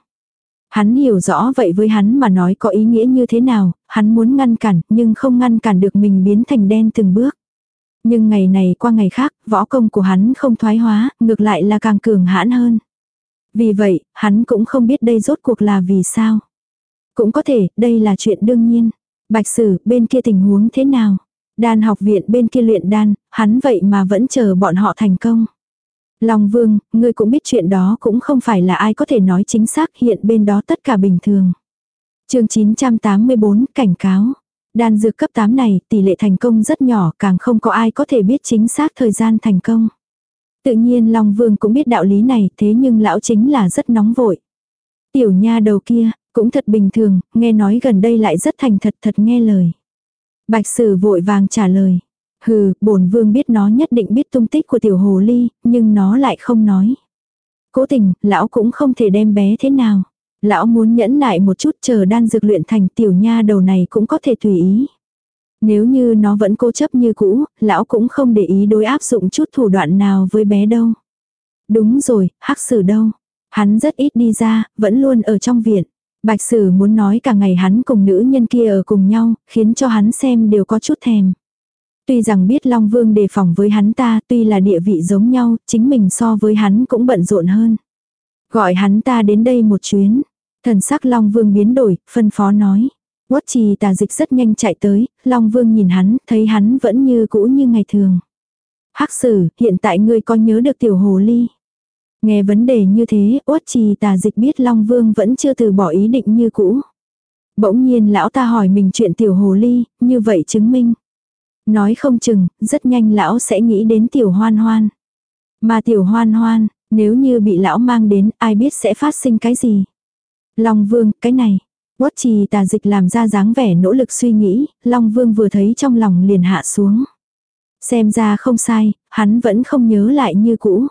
Hắn hiểu rõ vậy với hắn mà nói có ý nghĩa như thế nào, hắn muốn ngăn cản nhưng không ngăn cản được mình biến thành đen từng bước. Nhưng ngày này qua ngày khác, võ công của hắn không thoái hóa, ngược lại là càng cường hãn hơn. Vì vậy, hắn cũng không biết đây rốt cuộc là vì sao. Cũng có thể, đây là chuyện đương nhiên. Bạch sử, bên kia tình huống thế nào? Đan học viện bên kia luyện đan, hắn vậy mà vẫn chờ bọn họ thành công. Long Vương, ngươi cũng biết chuyện đó cũng không phải là ai có thể nói chính xác hiện bên đó tất cả bình thường. chương 984 cảnh cáo. Đan dược cấp 8 này tỷ lệ thành công rất nhỏ càng không có ai có thể biết chính xác thời gian thành công. Tự nhiên Long Vương cũng biết đạo lý này thế nhưng lão chính là rất nóng vội. Tiểu nha đầu kia, cũng thật bình thường, nghe nói gần đây lại rất thành thật thật nghe lời. Bạch sử vội vàng trả lời. Hừ, bổn vương biết nó nhất định biết tung tích của tiểu hồ ly, nhưng nó lại không nói. Cố tình, lão cũng không thể đem bé thế nào. Lão muốn nhẫn nại một chút chờ đan dược luyện thành tiểu nha đầu này cũng có thể tùy ý. Nếu như nó vẫn cố chấp như cũ, lão cũng không để ý đối áp dụng chút thủ đoạn nào với bé đâu. Đúng rồi, hắc sử đâu. Hắn rất ít đi ra, vẫn luôn ở trong viện. Bạch sử muốn nói cả ngày hắn cùng nữ nhân kia ở cùng nhau, khiến cho hắn xem đều có chút thèm. Tuy rằng biết Long Vương đề phòng với hắn ta, tuy là địa vị giống nhau, chính mình so với hắn cũng bận rộn hơn. Gọi hắn ta đến đây một chuyến. Thần sắc Long Vương biến đổi, phân phó nói. Quất trì tà dịch rất nhanh chạy tới, Long Vương nhìn hắn, thấy hắn vẫn như cũ như ngày thường. Hắc sử, hiện tại ngươi có nhớ được tiểu hồ ly. Nghe vấn đề như thế, uất trì tà dịch biết Long Vương vẫn chưa từ bỏ ý định như cũ. Bỗng nhiên lão ta hỏi mình chuyện tiểu hồ ly, như vậy chứng minh. Nói không chừng, rất nhanh lão sẽ nghĩ đến tiểu hoan hoan. Mà tiểu hoan hoan, nếu như bị lão mang đến, ai biết sẽ phát sinh cái gì. Long Vương, cái này. Quất trì tà dịch làm ra dáng vẻ nỗ lực suy nghĩ, Long Vương vừa thấy trong lòng liền hạ xuống. Xem ra không sai, hắn vẫn không nhớ lại như cũ.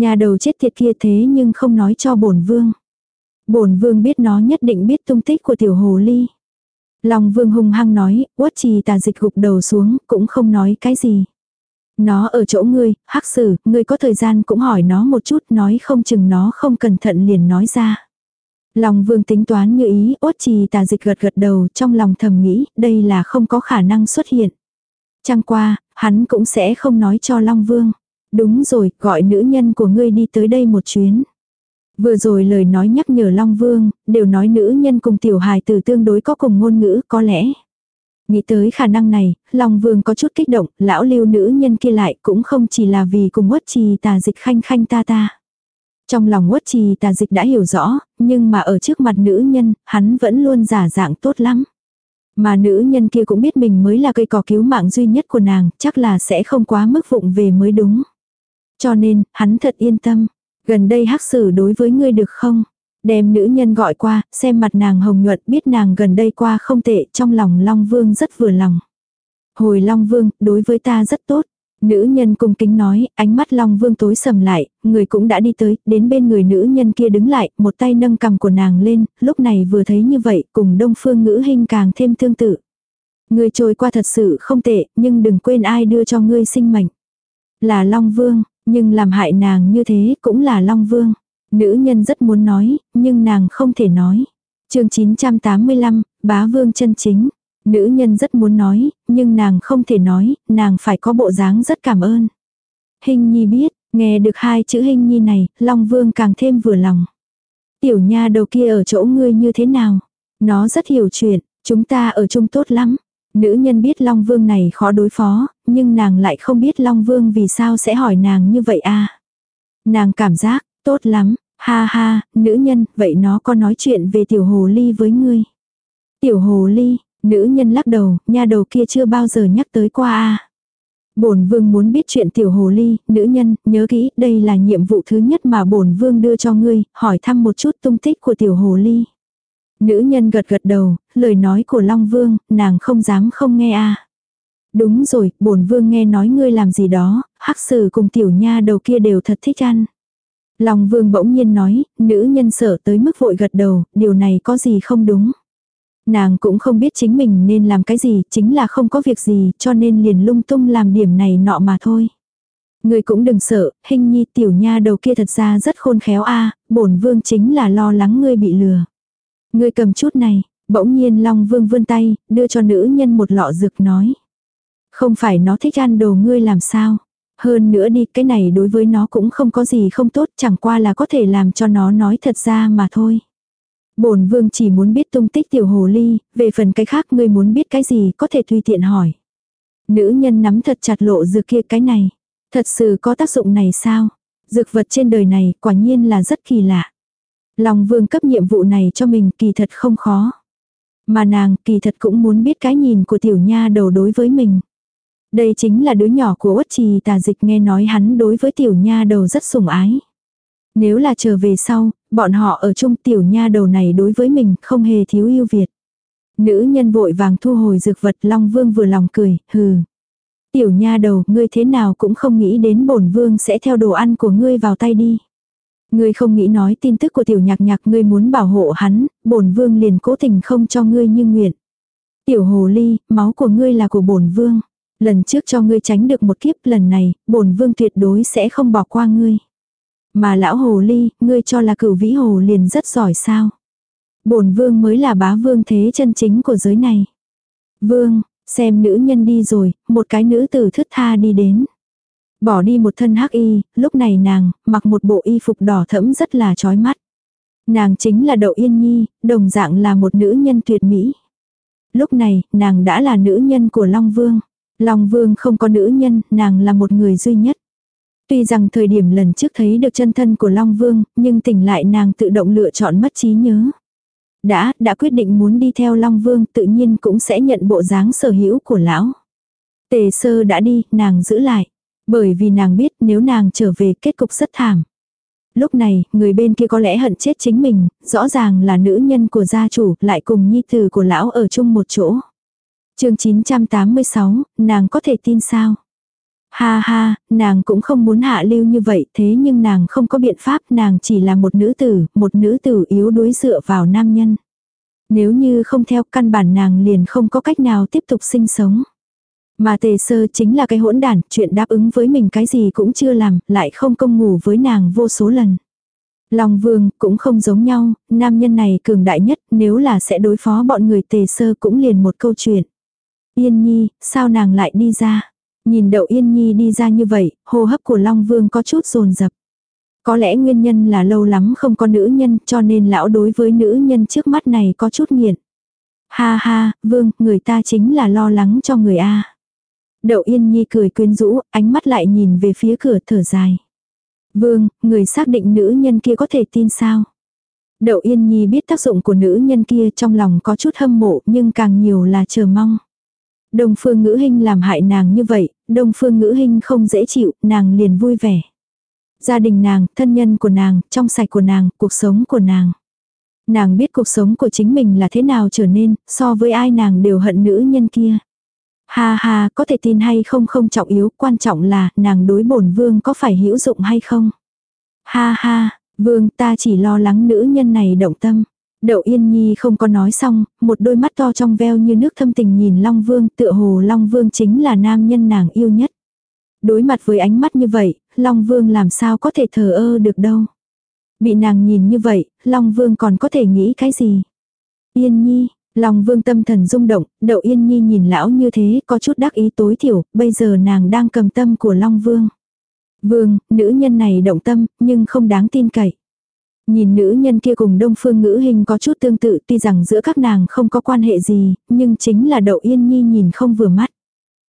Nhà đầu chết thiệt kia thế nhưng không nói cho bổn vương. Bổn vương biết nó nhất định biết tung tích của tiểu hồ ly. Long vương hung hăng nói, uất trì tà dịch gục đầu xuống, cũng không nói cái gì. Nó ở chỗ ngươi, hắc sử, ngươi có thời gian cũng hỏi nó một chút, nói không chừng nó không cẩn thận liền nói ra. Long vương tính toán như ý, uất trì tà dịch gật gật đầu, trong lòng thầm nghĩ, đây là không có khả năng xuất hiện. Chẳng qua, hắn cũng sẽ không nói cho Long vương. Đúng rồi, gọi nữ nhân của ngươi đi tới đây một chuyến. Vừa rồi lời nói nhắc nhở Long Vương, đều nói nữ nhân cùng tiểu hài từ tương đối có cùng ngôn ngữ, có lẽ. Nghĩ tới khả năng này, Long Vương có chút kích động, lão lưu nữ nhân kia lại cũng không chỉ là vì cùng uất trì tà dịch khanh khanh ta ta. Trong lòng uất trì tà dịch đã hiểu rõ, nhưng mà ở trước mặt nữ nhân, hắn vẫn luôn giả dạng tốt lắm. Mà nữ nhân kia cũng biết mình mới là cây cỏ cứu mạng duy nhất của nàng, chắc là sẽ không quá mức vụng về mới đúng. Cho nên, hắn thật yên tâm. Gần đây hắc xử đối với ngươi được không? Đem nữ nhân gọi qua, xem mặt nàng hồng nhuận biết nàng gần đây qua không tệ, trong lòng Long Vương rất vừa lòng. Hồi Long Vương, đối với ta rất tốt. Nữ nhân cung kính nói, ánh mắt Long Vương tối sầm lại, người cũng đã đi tới, đến bên người nữ nhân kia đứng lại, một tay nâng cầm của nàng lên, lúc này vừa thấy như vậy, cùng đông phương ngữ hình càng thêm tương tự. Người trôi qua thật sự không tệ, nhưng đừng quên ai đưa cho ngươi sinh mệnh. Là Long Vương, nhưng làm hại nàng như thế cũng là Long Vương. Nữ nhân rất muốn nói, nhưng nàng không thể nói. chương 985, bá vương chân chính. Nữ nhân rất muốn nói, nhưng nàng không thể nói, nàng phải có bộ dáng rất cảm ơn. Hình nhi biết, nghe được hai chữ hình nhi này, Long Vương càng thêm vừa lòng. Tiểu nha đầu kia ở chỗ ngươi như thế nào? Nó rất hiểu chuyện, chúng ta ở chung tốt lắm. Nữ nhân biết Long Vương này khó đối phó, nhưng nàng lại không biết Long Vương vì sao sẽ hỏi nàng như vậy à. Nàng cảm giác, tốt lắm, ha ha, nữ nhân, vậy nó có nói chuyện về tiểu hồ ly với ngươi. Tiểu hồ ly, nữ nhân lắc đầu, nha đầu kia chưa bao giờ nhắc tới qua à. Bổn vương muốn biết chuyện tiểu hồ ly, nữ nhân, nhớ kỹ, đây là nhiệm vụ thứ nhất mà bổn vương đưa cho ngươi, hỏi thăm một chút tung tích của tiểu hồ ly. Nữ nhân gật gật đầu, lời nói của Long Vương, nàng không dám không nghe a. À. Đúng rồi, bổn vương nghe nói ngươi làm gì đó, hắc sử cùng tiểu nha đầu kia đều thật thích ăn. Long vương bỗng nhiên nói, nữ nhân sợ tới mức vội gật đầu, điều này có gì không đúng. Nàng cũng không biết chính mình nên làm cái gì, chính là không có việc gì, cho nên liền lung tung làm điểm này nọ mà thôi. Ngươi cũng đừng sợ, hình nhi tiểu nha đầu kia thật ra rất khôn khéo a bổn vương chính là lo lắng ngươi bị lừa. Ngươi cầm chút này, bỗng nhiên Long Vương vươn tay, đưa cho nữ nhân một lọ dược nói. Không phải nó thích ăn đồ ngươi làm sao. Hơn nữa đi, cái này đối với nó cũng không có gì không tốt, chẳng qua là có thể làm cho nó nói thật ra mà thôi. Bổn vương chỉ muốn biết tung tích tiểu hồ ly, về phần cái khác ngươi muốn biết cái gì có thể tùy tiện hỏi. Nữ nhân nắm thật chặt lộ dược kia cái này. Thật sự có tác dụng này sao? Dược vật trên đời này quả nhiên là rất kỳ lạ. Long vương cấp nhiệm vụ này cho mình kỳ thật không khó. Mà nàng kỳ thật cũng muốn biết cái nhìn của tiểu nha đầu đối với mình. Đây chính là đứa nhỏ của uất trì tà dịch nghe nói hắn đối với tiểu nha đầu rất sủng ái. Nếu là trở về sau, bọn họ ở chung tiểu nha đầu này đối với mình không hề thiếu yêu Việt. Nữ nhân vội vàng thu hồi dược vật Long Vương vừa lòng cười, hừ. Tiểu nha đầu, ngươi thế nào cũng không nghĩ đến bổn vương sẽ theo đồ ăn của ngươi vào tay đi. Ngươi không nghĩ nói tin tức của tiểu nhạc nhạc ngươi muốn bảo hộ hắn, bổn vương liền cố tình không cho ngươi như nguyện. Tiểu hồ ly, máu của ngươi là của bổn vương. Lần trước cho ngươi tránh được một kiếp lần này, bổn vương tuyệt đối sẽ không bỏ qua ngươi. Mà lão hồ ly, ngươi cho là cửu vĩ hồ liền rất giỏi sao. Bổn vương mới là bá vương thế chân chính của giới này. Vương, xem nữ nhân đi rồi, một cái nữ tử thướt tha đi đến. Bỏ đi một thân hắc y, lúc này nàng, mặc một bộ y phục đỏ thẫm rất là chói mắt. Nàng chính là Đậu Yên Nhi, đồng dạng là một nữ nhân tuyệt mỹ. Lúc này, nàng đã là nữ nhân của Long Vương. Long Vương không có nữ nhân, nàng là một người duy nhất. Tuy rằng thời điểm lần trước thấy được chân thân của Long Vương, nhưng tỉnh lại nàng tự động lựa chọn mất trí nhớ. Đã, đã quyết định muốn đi theo Long Vương tự nhiên cũng sẽ nhận bộ dáng sở hữu của lão. Tề sơ đã đi, nàng giữ lại. Bởi vì nàng biết nếu nàng trở về kết cục rất thảm. Lúc này, người bên kia có lẽ hận chết chính mình, rõ ràng là nữ nhân của gia chủ, lại cùng nhi tử của lão ở chung một chỗ chương 986, nàng có thể tin sao? Ha ha, nàng cũng không muốn hạ lưu như vậy thế nhưng nàng không có biện pháp nàng chỉ là một nữ tử, một nữ tử yếu đuối dựa vào nam nhân. Nếu như không theo căn bản nàng liền không có cách nào tiếp tục sinh sống. Mà tề sơ chính là cái hỗn đản, chuyện đáp ứng với mình cái gì cũng chưa làm, lại không công ngủ với nàng vô số lần. Long vương cũng không giống nhau, nam nhân này cường đại nhất nếu là sẽ đối phó bọn người tề sơ cũng liền một câu chuyện. Yên nhi, sao nàng lại đi ra? Nhìn đậu yên nhi đi ra như vậy, hô hấp của Long vương có chút rồn rập. Có lẽ nguyên nhân là lâu lắm không có nữ nhân cho nên lão đối với nữ nhân trước mắt này có chút nghiện. Ha ha, vương, người ta chính là lo lắng cho người A. Đậu Yên Nhi cười quyến rũ, ánh mắt lại nhìn về phía cửa thở dài. Vương, người xác định nữ nhân kia có thể tin sao? Đậu Yên Nhi biết tác dụng của nữ nhân kia trong lòng có chút hâm mộ nhưng càng nhiều là chờ mong. Đông phương ngữ hình làm hại nàng như vậy, đông phương ngữ hình không dễ chịu, nàng liền vui vẻ. Gia đình nàng, thân nhân của nàng, trong sạch của nàng, cuộc sống của nàng. Nàng biết cuộc sống của chính mình là thế nào trở nên, so với ai nàng đều hận nữ nhân kia. Ha ha, có thể tin hay không không trọng yếu, quan trọng là nàng đối bổn vương có phải hữu dụng hay không. Ha ha, vương ta chỉ lo lắng nữ nhân này động tâm. Đậu Yên Nhi không có nói xong, một đôi mắt to trong veo như nước thâm tình nhìn Long Vương, tựa hồ Long Vương chính là nam nhân nàng yêu nhất. Đối mặt với ánh mắt như vậy, Long Vương làm sao có thể thờ ơ được đâu. Bị nàng nhìn như vậy, Long Vương còn có thể nghĩ cái gì? Yên Nhi, Long vương tâm thần rung động, đậu yên nhi nhìn lão như thế có chút đắc ý tối thiểu, bây giờ nàng đang cầm tâm của Long vương. Vương, nữ nhân này động tâm, nhưng không đáng tin cậy. Nhìn nữ nhân kia cùng đông phương ngữ hình có chút tương tự tuy rằng giữa các nàng không có quan hệ gì, nhưng chính là đậu yên nhi nhìn không vừa mắt.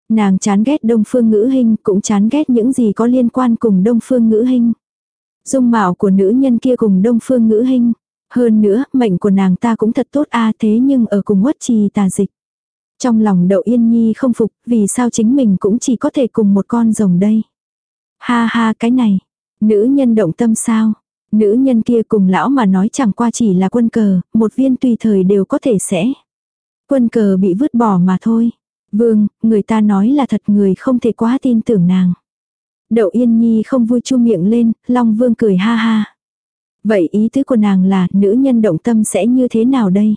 Nàng chán ghét đông phương ngữ hình cũng chán ghét những gì có liên quan cùng đông phương ngữ hình. Dung mạo của nữ nhân kia cùng đông phương ngữ hình. Hơn nữa, mệnh của nàng ta cũng thật tốt a thế nhưng ở cùng quất trì tà dịch. Trong lòng đậu yên nhi không phục, vì sao chính mình cũng chỉ có thể cùng một con rồng đây. Ha ha cái này, nữ nhân động tâm sao? Nữ nhân kia cùng lão mà nói chẳng qua chỉ là quân cờ, một viên tùy thời đều có thể sẽ. Quân cờ bị vứt bỏ mà thôi. Vương, người ta nói là thật người không thể quá tin tưởng nàng. Đậu Yên Nhi không vui chu miệng lên, Long Vương cười ha ha. Vậy ý tứ của nàng là nữ nhân động tâm sẽ như thế nào đây?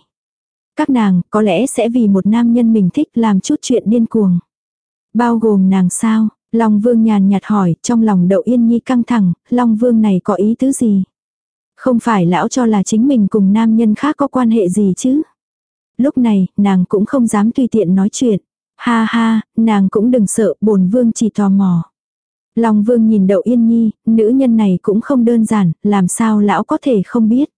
Các nàng có lẽ sẽ vì một nam nhân mình thích làm chút chuyện điên cuồng. Bao gồm nàng sao? Long Vương nhàn nhạt hỏi, trong lòng Đậu Yên Nhi căng thẳng, Long Vương này có ý tứ gì? Không phải lão cho là chính mình cùng nam nhân khác có quan hệ gì chứ? Lúc này, nàng cũng không dám tùy tiện nói chuyện. Ha ha, nàng cũng đừng sợ, bổn vương chỉ tò mò. Long vương nhìn đậu yên nhi, nữ nhân này cũng không đơn giản, làm sao lão có thể không biết.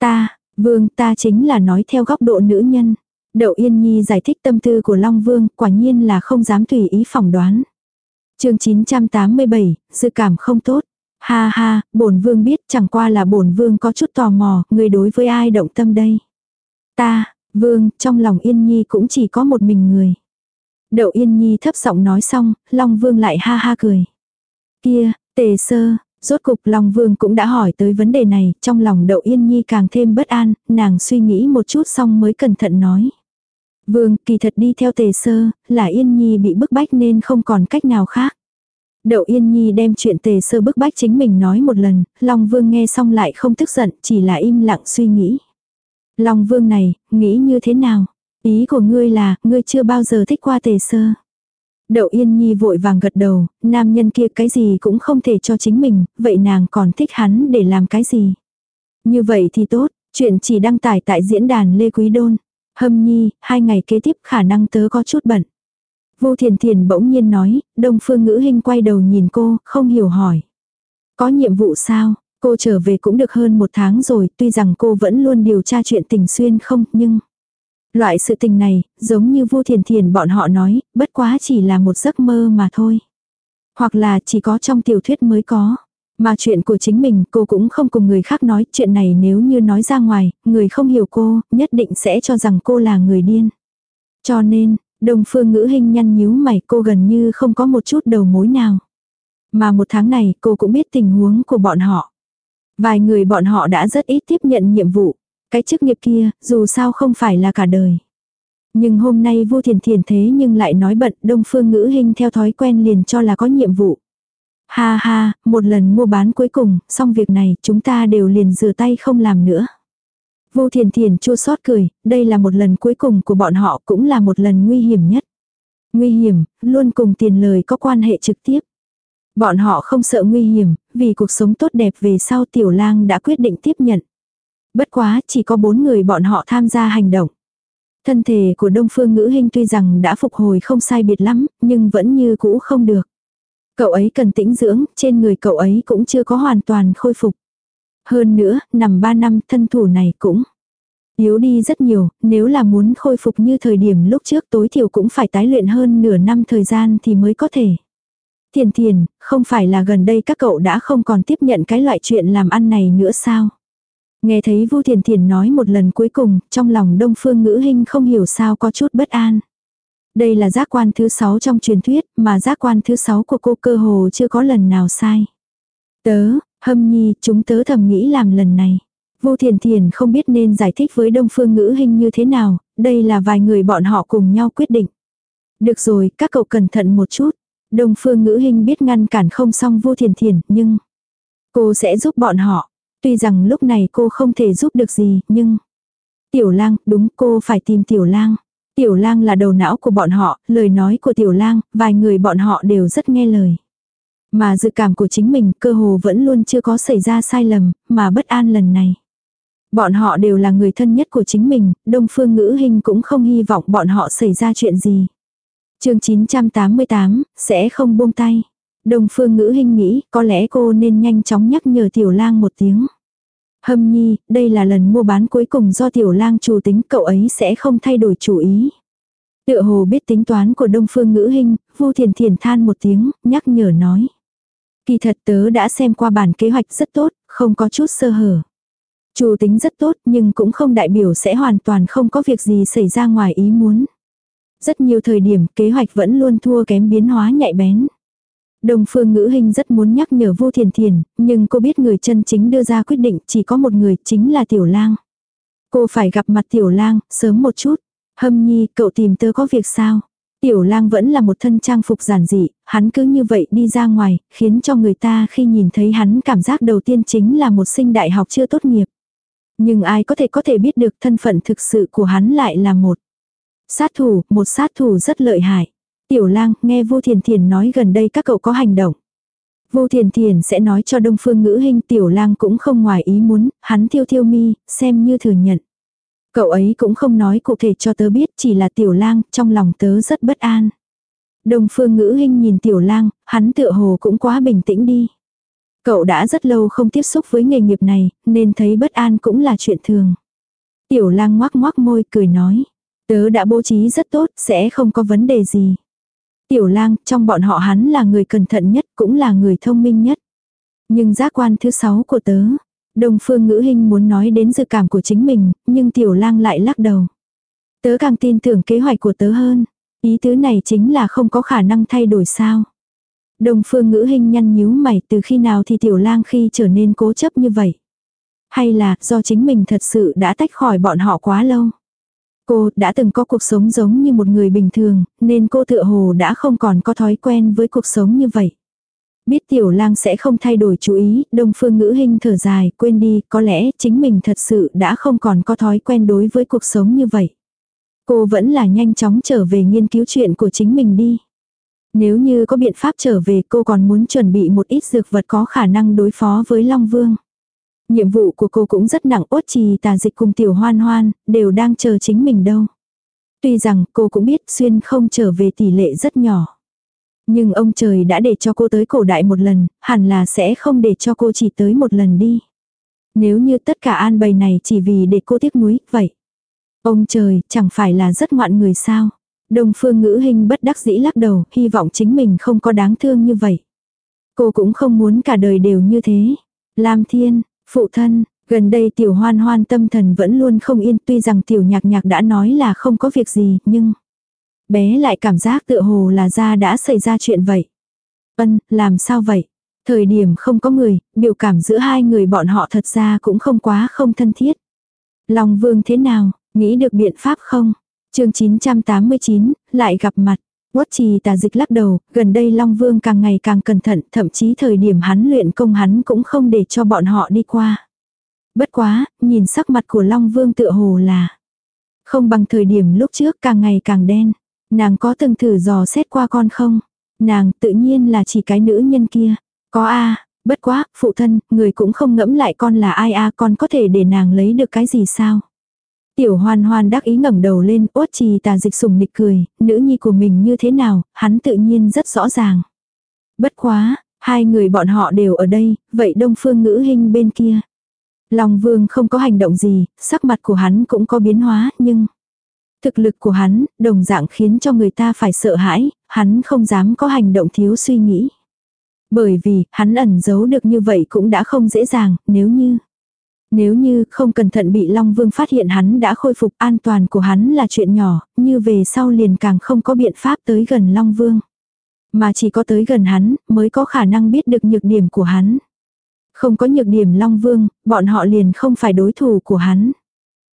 Ta, vương ta chính là nói theo góc độ nữ nhân. Đậu Yên Nhi giải thích tâm tư của Long Vương, quả nhiên là không dám tùy ý phỏng đoán chương 987, dự cảm không tốt. Ha ha, bổn vương biết chẳng qua là bổn vương có chút tò mò, người đối với ai động tâm đây. Ta, vương, trong lòng Yên Nhi cũng chỉ có một mình người. Đậu Yên Nhi thấp giọng nói xong, Long Vương lại ha ha cười. Kia, tề sơ, rốt cục Long Vương cũng đã hỏi tới vấn đề này, trong lòng Đậu Yên Nhi càng thêm bất an, nàng suy nghĩ một chút xong mới cẩn thận nói. Vương, kỳ thật đi theo tề sơ, là Yên Nhi bị bức bách nên không còn cách nào khác. Đậu Yên Nhi đem chuyện tề sơ bức bách chính mình nói một lần, Long Vương nghe xong lại không tức giận, chỉ là im lặng suy nghĩ. Long Vương này, nghĩ như thế nào? Ý của ngươi là, ngươi chưa bao giờ thích qua tề sơ. Đậu Yên Nhi vội vàng gật đầu, nam nhân kia cái gì cũng không thể cho chính mình, vậy nàng còn thích hắn để làm cái gì? Như vậy thì tốt, chuyện chỉ đăng tải tại diễn đàn Lê Quý Đôn. Hâm Nhi, hai ngày kế tiếp khả năng tớ có chút bận. Vô Thiền Thiền bỗng nhiên nói, Đông Phương Ngữ hình quay đầu nhìn cô, không hiểu hỏi. Có nhiệm vụ sao? Cô trở về cũng được hơn một tháng rồi, tuy rằng cô vẫn luôn điều tra chuyện tình xuyên không, nhưng... Loại sự tình này, giống như Vu Thiền Thiền bọn họ nói, bất quá chỉ là một giấc mơ mà thôi. Hoặc là chỉ có trong tiểu thuyết mới có. Mà chuyện của chính mình cô cũng không cùng người khác nói, chuyện này nếu như nói ra ngoài, người không hiểu cô, nhất định sẽ cho rằng cô là người điên. Cho nên, đồng phương ngữ hình nhăn nhíu mày cô gần như không có một chút đầu mối nào. Mà một tháng này cô cũng biết tình huống của bọn họ. Vài người bọn họ đã rất ít tiếp nhận nhiệm vụ. Cái chức nghiệp kia, dù sao không phải là cả đời. Nhưng hôm nay vô thiền thiền thế nhưng lại nói bận đông phương ngữ hình theo thói quen liền cho là có nhiệm vụ. Ha ha, một lần mua bán cuối cùng, xong việc này chúng ta đều liền rửa tay không làm nữa. Vô thiền thiền chua xót cười, đây là một lần cuối cùng của bọn họ cũng là một lần nguy hiểm nhất. Nguy hiểm, luôn cùng tiền lời có quan hệ trực tiếp. Bọn họ không sợ nguy hiểm, vì cuộc sống tốt đẹp về sau tiểu lang đã quyết định tiếp nhận. Bất quá, chỉ có bốn người bọn họ tham gia hành động. Thân thể của Đông Phương Ngữ Hinh tuy rằng đã phục hồi không sai biệt lắm, nhưng vẫn như cũ không được. Cậu ấy cần tĩnh dưỡng, trên người cậu ấy cũng chưa có hoàn toàn khôi phục. Hơn nữa, nằm 3 năm thân thủ này cũng yếu đi rất nhiều, nếu là muốn khôi phục như thời điểm lúc trước tối thiểu cũng phải tái luyện hơn nửa năm thời gian thì mới có thể. Thiền thiền, không phải là gần đây các cậu đã không còn tiếp nhận cái loại chuyện làm ăn này nữa sao? Nghe thấy Vu Thiền Thiền nói một lần cuối cùng, trong lòng Đông Phương Ngữ Hinh không hiểu sao có chút bất an. Đây là giác quan thứ sáu trong truyền thuyết, mà giác quan thứ sáu của cô cơ hồ chưa có lần nào sai. Tớ, hâm nhi, chúng tớ thầm nghĩ làm lần này. vô Thiền Thiền không biết nên giải thích với Đông Phương Ngữ hình như thế nào, đây là vài người bọn họ cùng nhau quyết định. Được rồi, các cậu cẩn thận một chút. Đông Phương Ngữ hình biết ngăn cản không xong vô Thiền Thiền, nhưng cô sẽ giúp bọn họ. Tuy rằng lúc này cô không thể giúp được gì, nhưng... Tiểu lang, đúng cô phải tìm tiểu lang. Tiểu lang là đầu não của bọn họ, lời nói của tiểu lang, vài người bọn họ đều rất nghe lời. Mà dự cảm của chính mình cơ hồ vẫn luôn chưa có xảy ra sai lầm, mà bất an lần này. Bọn họ đều là người thân nhất của chính mình, Đông Phương Ngữ Hình cũng không hy vọng bọn họ xảy ra chuyện gì. chương 988, sẽ không buông tay. Đông Phương Ngữ Hình nghĩ có lẽ cô nên nhanh chóng nhắc nhở Tiểu Lang một tiếng. Hâm nhi, đây là lần mua bán cuối cùng do Tiểu Lang chủ tính cậu ấy sẽ không thay đổi chủ ý. Tựa hồ biết tính toán của Đông Phương Ngữ Hình, Vu Thiền Thiền than một tiếng, nhắc nhở nói. Kỳ thật tớ đã xem qua bản kế hoạch rất tốt, không có chút sơ hở. Chủ tính rất tốt nhưng cũng không đại biểu sẽ hoàn toàn không có việc gì xảy ra ngoài ý muốn. Rất nhiều thời điểm kế hoạch vẫn luôn thua kém biến hóa nhạy bén. Đông phương ngữ hình rất muốn nhắc nhở vô thiền thiền, nhưng cô biết người chân chính đưa ra quyết định chỉ có một người chính là tiểu lang. Cô phải gặp mặt tiểu lang, sớm một chút. Hâm nhi, cậu tìm tớ có việc sao? Tiểu lang vẫn là một thân trang phục giản dị, hắn cứ như vậy đi ra ngoài, khiến cho người ta khi nhìn thấy hắn cảm giác đầu tiên chính là một sinh đại học chưa tốt nghiệp. Nhưng ai có thể có thể biết được thân phận thực sự của hắn lại là một sát thủ, một sát thủ rất lợi hại. Tiểu lang, nghe vô thiền thiền nói gần đây các cậu có hành động. Vô thiền thiền sẽ nói cho đông phương ngữ hình tiểu lang cũng không ngoài ý muốn, hắn thiêu thiêu mi, xem như thừa nhận. Cậu ấy cũng không nói cụ thể cho tớ biết chỉ là tiểu lang, trong lòng tớ rất bất an. Đông phương ngữ hình nhìn tiểu lang, hắn tựa hồ cũng quá bình tĩnh đi. Cậu đã rất lâu không tiếp xúc với nghề nghiệp này, nên thấy bất an cũng là chuyện thường. Tiểu lang ngoác ngoác môi cười nói. Tớ đã bố trí rất tốt, sẽ không có vấn đề gì. Tiểu lang, trong bọn họ hắn là người cẩn thận nhất, cũng là người thông minh nhất. Nhưng giác quan thứ sáu của tớ, Đông Phương Ngữ Hinh muốn nói đến dự cảm của chính mình, nhưng Tiểu Lang lại lắc đầu. Tớ càng tin tưởng kế hoạch của tớ hơn. Ý tứ này chính là không có khả năng thay đổi sao. Đông Phương Ngữ Hinh nhăn nhíu mày từ khi nào thì Tiểu Lang khi trở nên cố chấp như vậy. Hay là do chính mình thật sự đã tách khỏi bọn họ quá lâu. Cô đã từng có cuộc sống giống như một người bình thường, nên cô tựa hồ đã không còn có thói quen với cuộc sống như vậy. Biết tiểu lang sẽ không thay đổi chú ý, đông phương ngữ hình thở dài, quên đi, có lẽ chính mình thật sự đã không còn có thói quen đối với cuộc sống như vậy. Cô vẫn là nhanh chóng trở về nghiên cứu chuyện của chính mình đi. Nếu như có biện pháp trở về cô còn muốn chuẩn bị một ít dược vật có khả năng đối phó với Long Vương. Nhiệm vụ của cô cũng rất nặng ốt trì tà dịch cùng tiểu hoan hoan, đều đang chờ chính mình đâu. Tuy rằng cô cũng biết xuyên không trở về tỷ lệ rất nhỏ. Nhưng ông trời đã để cho cô tới cổ đại một lần, hẳn là sẽ không để cho cô chỉ tới một lần đi. Nếu như tất cả an bày này chỉ vì để cô tiếc nuối, vậy. Ông trời, chẳng phải là rất ngoạn người sao. Đông phương ngữ hình bất đắc dĩ lắc đầu, hy vọng chính mình không có đáng thương như vậy. Cô cũng không muốn cả đời đều như thế. Lam Thiên, phụ thân, gần đây tiểu hoan hoan tâm thần vẫn luôn không yên tuy rằng tiểu nhạc nhạc đã nói là không có việc gì, nhưng bé lại cảm giác tựa hồ là ra đã xảy ra chuyện vậy. Ân, làm sao vậy? Thời điểm không có người, biểu cảm giữa hai người bọn họ thật ra cũng không quá không thân thiết. Long vương thế nào, nghĩ được biện pháp không? chương 989, lại gặp mặt. Quất trì tà dịch lắc đầu, gần đây Long Vương càng ngày càng cẩn thận, thậm chí thời điểm hắn luyện công hắn cũng không để cho bọn họ đi qua. Bất quá, nhìn sắc mặt của Long Vương tựa hồ là không bằng thời điểm lúc trước càng ngày càng đen. Nàng có từng thử dò xét qua con không? Nàng tự nhiên là chỉ cái nữ nhân kia. Có a bất quá, phụ thân, người cũng không ngẫm lại con là ai a con có thể để nàng lấy được cái gì sao? Tiểu hoan hoan đắc ý ngẩng đầu lên, ốt trì tà dịch sùng nịch cười, nữ nhi của mình như thế nào, hắn tự nhiên rất rõ ràng. Bất quá, hai người bọn họ đều ở đây, vậy đông phương ngữ hình bên kia. Long vương không có hành động gì, sắc mặt của hắn cũng có biến hóa, nhưng... Thực lực của hắn, đồng dạng khiến cho người ta phải sợ hãi, hắn không dám có hành động thiếu suy nghĩ. Bởi vì, hắn ẩn giấu được như vậy cũng đã không dễ dàng, nếu như... Nếu như không cẩn thận bị Long Vương phát hiện hắn đã khôi phục an toàn của hắn là chuyện nhỏ, như về sau liền càng không có biện pháp tới gần Long Vương. Mà chỉ có tới gần hắn mới có khả năng biết được nhược điểm của hắn. Không có nhược điểm Long Vương, bọn họ liền không phải đối thủ của hắn.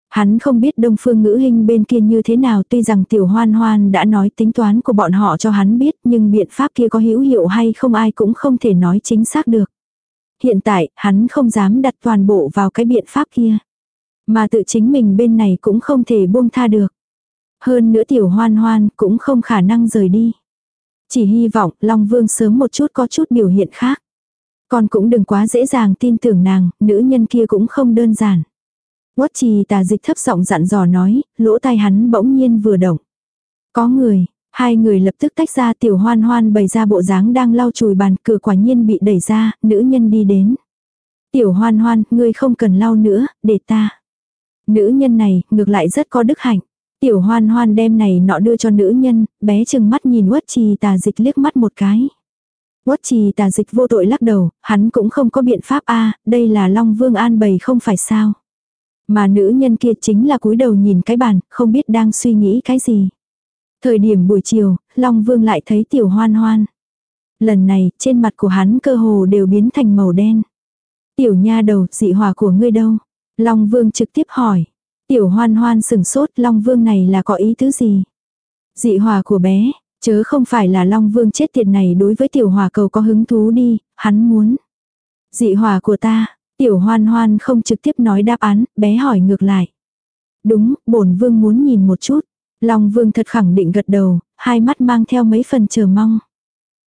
Hắn không biết đông phương ngữ hình bên kia như thế nào tuy rằng tiểu hoan hoan đã nói tính toán của bọn họ cho hắn biết nhưng biện pháp kia có hữu hiệu hay không ai cũng không thể nói chính xác được. Hiện tại, hắn không dám đặt toàn bộ vào cái biện pháp kia. Mà tự chính mình bên này cũng không thể buông tha được. Hơn nữa tiểu hoan hoan cũng không khả năng rời đi. Chỉ hy vọng Long Vương sớm một chút có chút biểu hiện khác. Con cũng đừng quá dễ dàng tin tưởng nàng, nữ nhân kia cũng không đơn giản. Quất trì tà dịch thấp giọng dặn dò nói, lỗ tai hắn bỗng nhiên vừa động. Có người, Hai người lập tức tách ra tiểu hoan hoan bày ra bộ dáng đang lau chùi bàn cửa quả nhiên bị đẩy ra, nữ nhân đi đến. Tiểu hoan hoan, ngươi không cần lau nữa, để ta. Nữ nhân này, ngược lại rất có đức hạnh. Tiểu hoan hoan đem này nọ đưa cho nữ nhân, bé chừng mắt nhìn uất trì tà dịch liếc mắt một cái. Uất trì tà dịch vô tội lắc đầu, hắn cũng không có biện pháp a à, đây là Long Vương An bày không phải sao. Mà nữ nhân kia chính là cúi đầu nhìn cái bàn, không biết đang suy nghĩ cái gì. Thời điểm buổi chiều, Long Vương lại thấy tiểu hoan hoan. Lần này, trên mặt của hắn cơ hồ đều biến thành màu đen. Tiểu nha đầu, dị hòa của ngươi đâu? Long Vương trực tiếp hỏi. Tiểu hoan hoan sừng sốt, Long Vương này là có ý tứ gì? Dị hòa của bé, chớ không phải là Long Vương chết tiệt này đối với tiểu hòa cầu có hứng thú đi, hắn muốn. Dị hòa của ta, Tiểu hoan hoan không trực tiếp nói đáp án, bé hỏi ngược lại. Đúng, bổn vương muốn nhìn một chút. Long vương thật khẳng định gật đầu, hai mắt mang theo mấy phần chờ mong.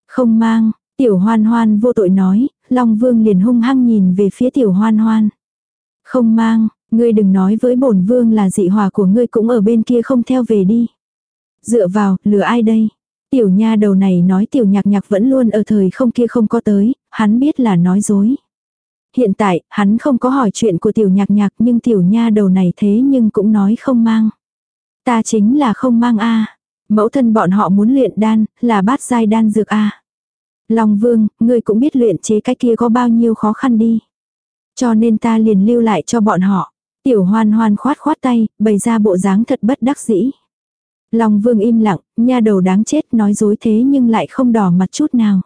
Không mang, tiểu hoan hoan vô tội nói, Long vương liền hung hăng nhìn về phía tiểu hoan hoan. Không mang, ngươi đừng nói với bổn vương là dị hòa của ngươi cũng ở bên kia không theo về đi. Dựa vào, lừa ai đây? Tiểu nha đầu này nói tiểu nhạc nhạc vẫn luôn ở thời không kia không có tới, hắn biết là nói dối. Hiện tại, hắn không có hỏi chuyện của tiểu nhạc nhạc nhưng tiểu nha đầu này thế nhưng cũng nói không mang. Ta chính là không mang a Mẫu thân bọn họ muốn luyện đan, là bát giai đan dược a Long vương, ngươi cũng biết luyện chế cái kia có bao nhiêu khó khăn đi. Cho nên ta liền lưu lại cho bọn họ. Tiểu hoan hoan khoát khoát tay, bày ra bộ dáng thật bất đắc dĩ. Long vương im lặng, nha đầu đáng chết nói dối thế nhưng lại không đỏ mặt chút nào.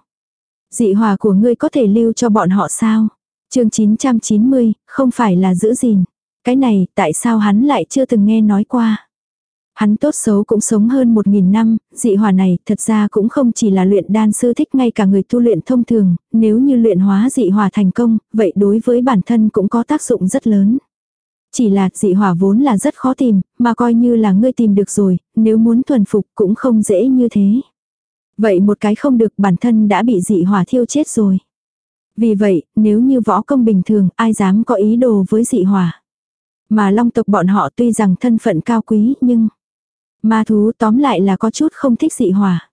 Dị hòa của ngươi có thể lưu cho bọn họ sao? chương 990, không phải là giữ gìn. Cái này, tại sao hắn lại chưa từng nghe nói qua? Hắn tốt xấu cũng sống hơn một nghìn năm, dị hỏa này thật ra cũng không chỉ là luyện đan sư thích ngay cả người tu luyện thông thường, nếu như luyện hóa dị hỏa thành công, vậy đối với bản thân cũng có tác dụng rất lớn. Chỉ là dị hỏa vốn là rất khó tìm, mà coi như là ngươi tìm được rồi, nếu muốn thuần phục cũng không dễ như thế. Vậy một cái không được bản thân đã bị dị hỏa thiêu chết rồi. Vì vậy, nếu như võ công bình thường, ai dám có ý đồ với dị hỏa. Mà long tộc bọn họ tuy rằng thân phận cao quý, nhưng... Ma thú tóm lại là có chút không thích dị hỏa.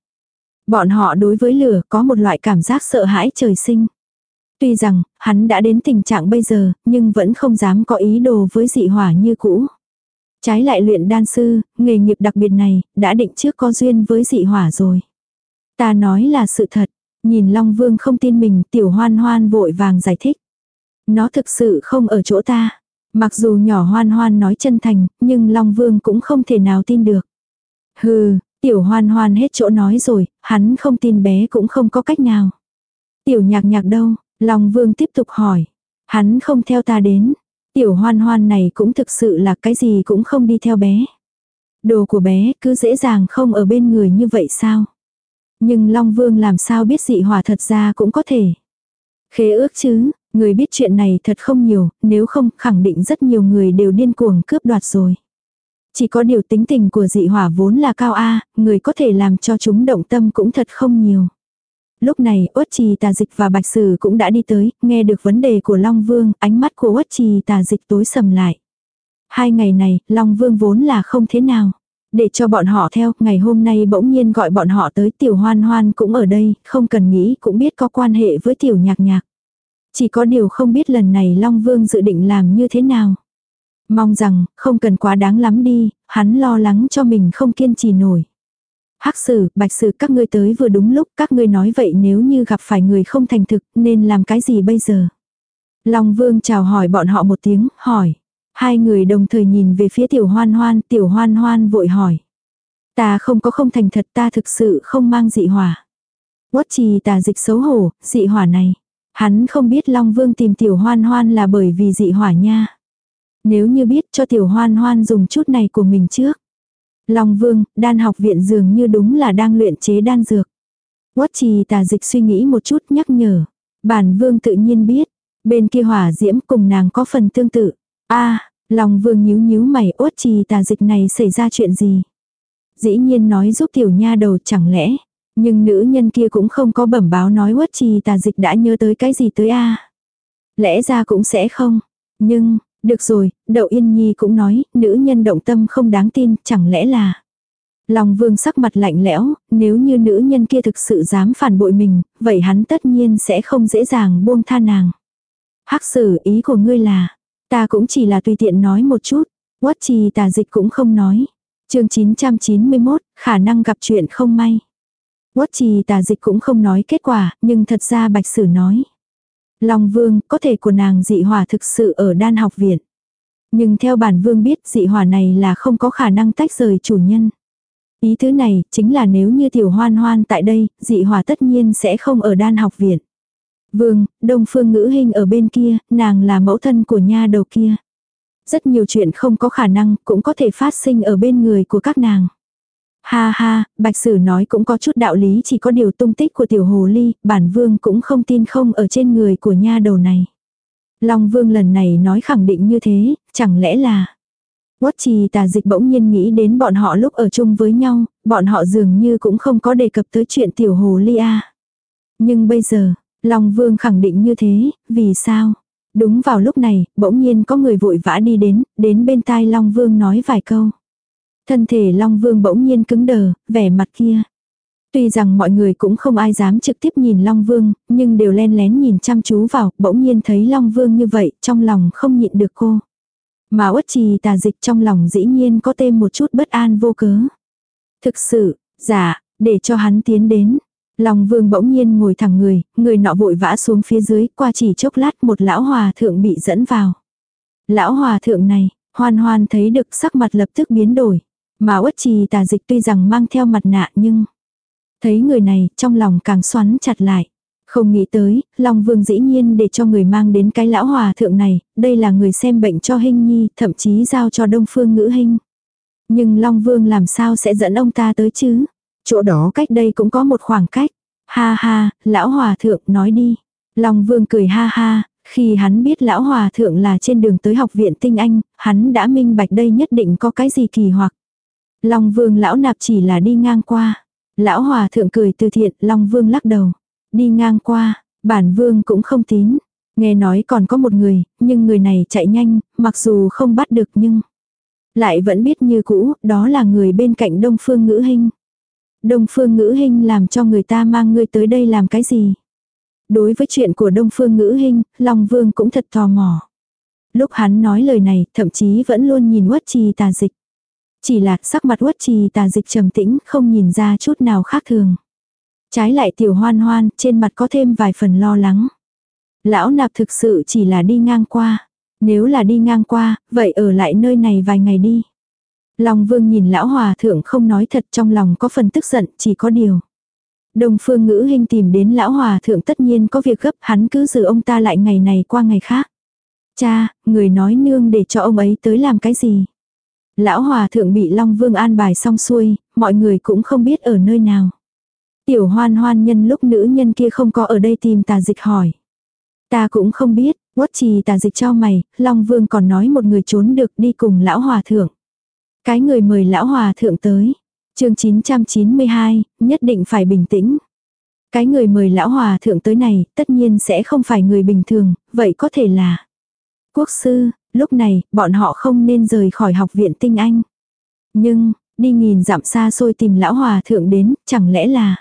Bọn họ đối với lửa có một loại cảm giác sợ hãi trời sinh. Tuy rằng, hắn đã đến tình trạng bây giờ, nhưng vẫn không dám có ý đồ với dị hỏa như cũ. Trái lại luyện đan sư, nghề nghiệp đặc biệt này, đã định trước có duyên với dị hỏa rồi. Ta nói là sự thật, nhìn Long Vương không tin mình, tiểu hoan hoan vội vàng giải thích. Nó thực sự không ở chỗ ta. Mặc dù nhỏ hoan hoan nói chân thành, nhưng Long Vương cũng không thể nào tin được. Hừ, tiểu hoan hoan hết chỗ nói rồi, hắn không tin bé cũng không có cách nào. Tiểu nhạc nhạc đâu, Long Vương tiếp tục hỏi. Hắn không theo ta đến. Tiểu hoan hoan này cũng thực sự là cái gì cũng không đi theo bé. Đồ của bé cứ dễ dàng không ở bên người như vậy sao? Nhưng Long Vương làm sao biết dị hỏa thật ra cũng có thể. Khế ước chứ, người biết chuyện này thật không nhiều, nếu không khẳng định rất nhiều người đều điên cuồng cướp đoạt rồi. Chỉ có điều tính tình của dị hỏa vốn là cao A, người có thể làm cho chúng động tâm cũng thật không nhiều. Lúc này, Uất Trì Tà Dịch và Bạch Sử cũng đã đi tới, nghe được vấn đề của Long Vương, ánh mắt của Uất Trì Tà Dịch tối sầm lại. Hai ngày này, Long Vương vốn là không thế nào. Để cho bọn họ theo, ngày hôm nay bỗng nhiên gọi bọn họ tới tiểu hoan hoan cũng ở đây, không cần nghĩ cũng biết có quan hệ với tiểu nhạc nhạc. Chỉ có điều không biết lần này Long Vương dự định làm như thế nào. Mong rằng, không cần quá đáng lắm đi, hắn lo lắng cho mình không kiên trì nổi. Hắc sử, bạch sử các ngươi tới vừa đúng lúc các ngươi nói vậy nếu như gặp phải người không thành thực nên làm cái gì bây giờ. Long vương chào hỏi bọn họ một tiếng, hỏi. Hai người đồng thời nhìn về phía tiểu hoan hoan, tiểu hoan hoan vội hỏi. Ta không có không thành thật ta thực sự không mang dị hỏa. Quất trì tà dịch xấu hổ, dị hỏa này. Hắn không biết Long Vương tìm tiểu hoan hoan là bởi vì dị hỏa nha. Nếu như biết cho tiểu hoan hoan dùng chút này của mình trước. Long Vương, đan học viện dường như đúng là đang luyện chế đan dược. Quất trì tà dịch suy nghĩ một chút nhắc nhở. Bản Vương tự nhiên biết. Bên kia hỏa diễm cùng nàng có phần tương tự. a Long Vương nhíu nhíu mày ốt trì tà dịch này xảy ra chuyện gì. Dĩ nhiên nói giúp tiểu nha đầu chẳng lẽ. Nhưng nữ nhân kia cũng không có bẩm báo nói quất trì tà dịch đã nhớ tới cái gì tới a Lẽ ra cũng sẽ không. Nhưng, được rồi, Đậu Yên Nhi cũng nói, nữ nhân động tâm không đáng tin, chẳng lẽ là... Long vương sắc mặt lạnh lẽo, nếu như nữ nhân kia thực sự dám phản bội mình, vậy hắn tất nhiên sẽ không dễ dàng buông tha nàng. Hắc sử ý của ngươi là, ta cũng chỉ là tùy tiện nói một chút, quất trì tà dịch cũng không nói. chương 991, khả năng gặp chuyện không may. Quất trì tà dịch cũng không nói kết quả, nhưng thật ra bạch sử nói. Long Vương, có thể của nàng dị hỏa thực sự ở đan học viện. Nhưng theo bản vương biết dị hỏa này là không có khả năng tách rời chủ nhân. Ý thứ này chính là nếu như tiểu hoan hoan tại đây, dị hỏa tất nhiên sẽ không ở đan học viện. Vương, đông phương ngữ hình ở bên kia, nàng là mẫu thân của nha đầu kia. Rất nhiều chuyện không có khả năng cũng có thể phát sinh ở bên người của các nàng. Ha ha, bạch sử nói cũng có chút đạo lý chỉ có điều tung tích của tiểu hồ ly, bản vương cũng không tin không ở trên người của nha đầu này. Long Vương lần này nói khẳng định như thế, chẳng lẽ là... Quất trì tà dịch bỗng nhiên nghĩ đến bọn họ lúc ở chung với nhau, bọn họ dường như cũng không có đề cập tới chuyện tiểu hồ ly a. Nhưng bây giờ, Long Vương khẳng định như thế, vì sao? Đúng vào lúc này, bỗng nhiên có người vội vã đi đến, đến bên tai Long Vương nói vài câu. Thân thể Long Vương bỗng nhiên cứng đờ, vẻ mặt kia. Tuy rằng mọi người cũng không ai dám trực tiếp nhìn Long Vương, nhưng đều len lén nhìn chăm chú vào, bỗng nhiên thấy Long Vương như vậy, trong lòng không nhịn được cô. Mà uất trì tà dịch trong lòng dĩ nhiên có thêm một chút bất an vô cớ. Thực sự, dạ, để cho hắn tiến đến. Long vương bỗng nhiên ngồi thẳng người, người nọ vội vã xuống phía dưới, qua chỉ chốc lát một lão hòa thượng bị dẫn vào. Lão hòa thượng này, hoan hoan thấy được sắc mặt lập tức biến đổi. Mà uất trì tà dịch tuy rằng mang theo mặt nạ nhưng... Thấy người này, trong lòng càng xoắn chặt lại. Không nghĩ tới, Long Vương dĩ nhiên để cho người mang đến cái lão hòa thượng này, đây là người xem bệnh cho hình nhi, thậm chí giao cho đông phương ngữ hình. Nhưng Long Vương làm sao sẽ dẫn ông ta tới chứ? Chỗ đó cách đây cũng có một khoảng cách. Ha ha, lão hòa thượng nói đi. Long Vương cười ha ha, khi hắn biết lão hòa thượng là trên đường tới học viện tinh anh, hắn đã minh bạch đây nhất định có cái gì kỳ hoặc. Long Vương lão nạp chỉ là đi ngang qua. Lão hòa thượng cười từ thiện, Long Vương lắc đầu. Đi ngang qua, bản vương cũng không tín. Nghe nói còn có một người, nhưng người này chạy nhanh, mặc dù không bắt được nhưng lại vẫn biết như cũ, đó là người bên cạnh Đông Phương Ngữ Hinh. Đông Phương Ngữ Hinh làm cho người ta mang ngươi tới đây làm cái gì? Đối với chuyện của Đông Phương Ngữ Hinh, Long Vương cũng thật tò mò. Lúc hắn nói lời này, thậm chí vẫn luôn nhìn Uất Trì Tà Dịch. Chỉ là sắc mặt Uất Trì Tà Dịch trầm tĩnh, không nhìn ra chút nào khác thường. Trái lại tiểu hoan hoan, trên mặt có thêm vài phần lo lắng. Lão nạp thực sự chỉ là đi ngang qua. Nếu là đi ngang qua, vậy ở lại nơi này vài ngày đi. Long vương nhìn lão hòa thượng không nói thật trong lòng có phần tức giận, chỉ có điều. Đồng phương ngữ hình tìm đến lão hòa thượng tất nhiên có việc gấp hắn cứ giữ ông ta lại ngày này qua ngày khác. Cha, người nói nương để cho ông ấy tới làm cái gì. Lão hòa thượng bị Long Vương an bài xong xuôi, mọi người cũng không biết ở nơi nào. Tiểu hoan hoan nhân lúc nữ nhân kia không có ở đây tìm tà dịch hỏi. Ta cũng không biết, quất trì tà dịch cho mày, Long Vương còn nói một người trốn được đi cùng lão hòa thượng. Cái người mời lão hòa thượng tới. chương 992, nhất định phải bình tĩnh. Cái người mời lão hòa thượng tới này, tất nhiên sẽ không phải người bình thường, vậy có thể là quốc sư, lúc này, bọn họ không nên rời khỏi học viện tinh anh. Nhưng, đi nghìn dặm xa xôi tìm lão hòa thượng đến, chẳng lẽ là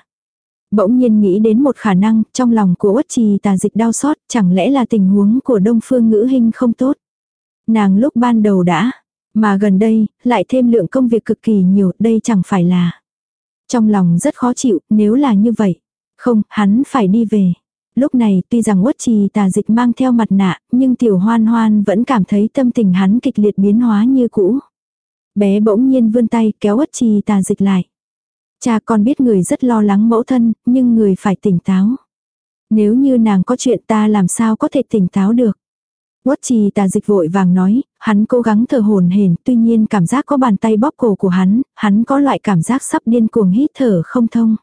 Bỗng nhiên nghĩ đến một khả năng, trong lòng của uất trì tà dịch đau xót, chẳng lẽ là tình huống của đông phương ngữ hình không tốt. Nàng lúc ban đầu đã, mà gần đây, lại thêm lượng công việc cực kỳ nhiều, đây chẳng phải là. Trong lòng rất khó chịu, nếu là như vậy. Không, hắn phải đi về. Lúc này, tuy rằng uất trì tà dịch mang theo mặt nạ, nhưng tiểu hoan hoan vẫn cảm thấy tâm tình hắn kịch liệt biến hóa như cũ. Bé bỗng nhiên vươn tay kéo uất trì tà dịch lại. Cha con biết người rất lo lắng mẫu thân, nhưng người phải tỉnh táo. Nếu như nàng có chuyện ta làm sao có thể tỉnh táo được. Quất trì tà dịch vội vàng nói, hắn cố gắng thở hồn hển, tuy nhiên cảm giác có bàn tay bóp cổ của hắn, hắn có loại cảm giác sắp điên cuồng hít thở không thông.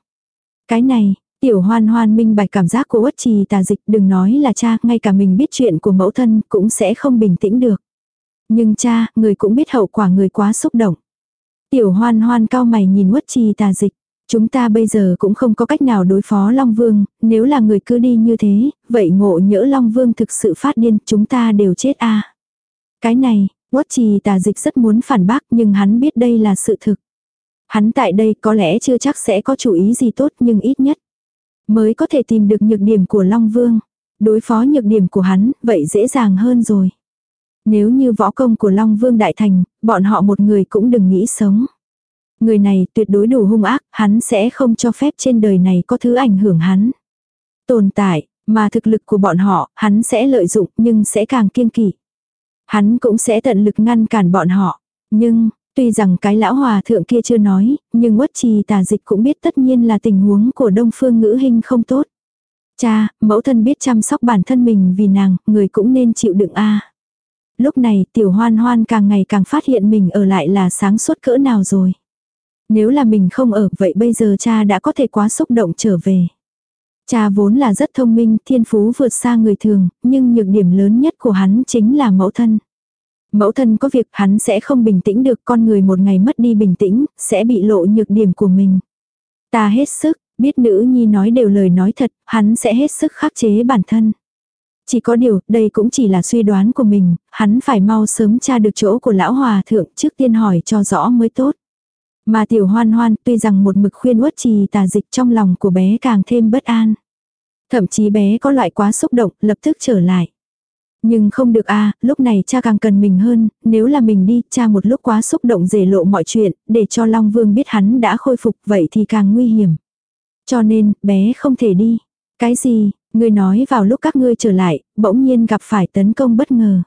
Cái này, tiểu hoan hoan minh bạch cảm giác của Uất trì tà dịch đừng nói là cha, ngay cả mình biết chuyện của mẫu thân cũng sẽ không bình tĩnh được. Nhưng cha, người cũng biết hậu quả người quá xúc động. Tiểu hoan hoan cao mày nhìn Uất trì tà dịch. Chúng ta bây giờ cũng không có cách nào đối phó Long Vương, nếu là người cứ đi như thế, vậy ngộ nhỡ Long Vương thực sự phát điên, chúng ta đều chết a Cái này, quất trì tà dịch rất muốn phản bác nhưng hắn biết đây là sự thực. Hắn tại đây có lẽ chưa chắc sẽ có chủ ý gì tốt nhưng ít nhất mới có thể tìm được nhược điểm của Long Vương. Đối phó nhược điểm của hắn, vậy dễ dàng hơn rồi. Nếu như võ công của Long Vương Đại Thành, bọn họ một người cũng đừng nghĩ sống. Người này tuyệt đối đủ hung ác, hắn sẽ không cho phép trên đời này có thứ ảnh hưởng hắn. Tồn tại, mà thực lực của bọn họ, hắn sẽ lợi dụng nhưng sẽ càng kiêng kỵ. Hắn cũng sẽ tận lực ngăn cản bọn họ. Nhưng, tuy rằng cái lão hòa thượng kia chưa nói, nhưng quất trì tà dịch cũng biết tất nhiên là tình huống của đông phương ngữ hình không tốt. Cha, mẫu thân biết chăm sóc bản thân mình vì nàng, người cũng nên chịu đựng a lúc này tiểu hoan hoan càng ngày càng phát hiện mình ở lại là sáng suốt cỡ nào rồi. Nếu là mình không ở vậy bây giờ cha đã có thể quá xúc động trở về. Cha vốn là rất thông minh, thiên phú vượt xa người thường, nhưng nhược điểm lớn nhất của hắn chính là mẫu thân. Mẫu thân có việc hắn sẽ không bình tĩnh được con người một ngày mất đi bình tĩnh, sẽ bị lộ nhược điểm của mình. Ta hết sức, biết nữ nhi nói đều lời nói thật, hắn sẽ hết sức khắc chế bản thân. Chỉ có điều, đây cũng chỉ là suy đoán của mình, hắn phải mau sớm tra được chỗ của lão hòa thượng trước tiên hỏi cho rõ mới tốt. Mà tiểu hoan hoan tuy rằng một mực khuyên uất trì tà dịch trong lòng của bé càng thêm bất an. Thậm chí bé có loại quá xúc động, lập tức trở lại. Nhưng không được a lúc này cha càng cần mình hơn, nếu là mình đi, cha một lúc quá xúc động rể lộ mọi chuyện, để cho Long Vương biết hắn đã khôi phục vậy thì càng nguy hiểm. Cho nên, bé không thể đi. Cái gì, ngươi nói vào lúc các ngươi trở lại, bỗng nhiên gặp phải tấn công bất ngờ.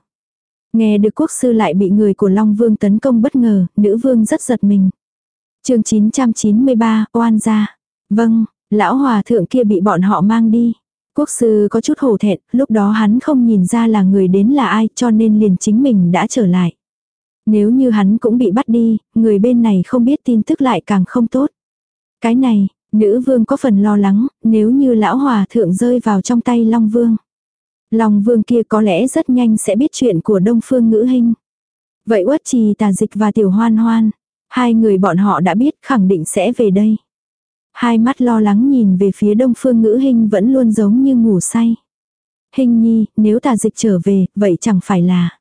Nghe được quốc sư lại bị người của Long Vương tấn công bất ngờ, nữ vương rất giật mình. chương 993, oan gia. Vâng, lão hòa thượng kia bị bọn họ mang đi. Quốc sư có chút hổ thẹn, lúc đó hắn không nhìn ra là người đến là ai cho nên liền chính mình đã trở lại. Nếu như hắn cũng bị bắt đi, người bên này không biết tin tức lại càng không tốt. Cái này, nữ vương có phần lo lắng, nếu như lão hòa thượng rơi vào trong tay Long Vương. Long Vương kia có lẽ rất nhanh sẽ biết chuyện của Đông Phương Ngữ Hinh. Vậy Uất Trì Tà Dịch và Tiểu Hoan Hoan, hai người bọn họ đã biết khẳng định sẽ về đây. Hai mắt lo lắng nhìn về phía đông phương ngữ hình vẫn luôn giống như ngủ say. Hình nhi, nếu tà dịch trở về, vậy chẳng phải là.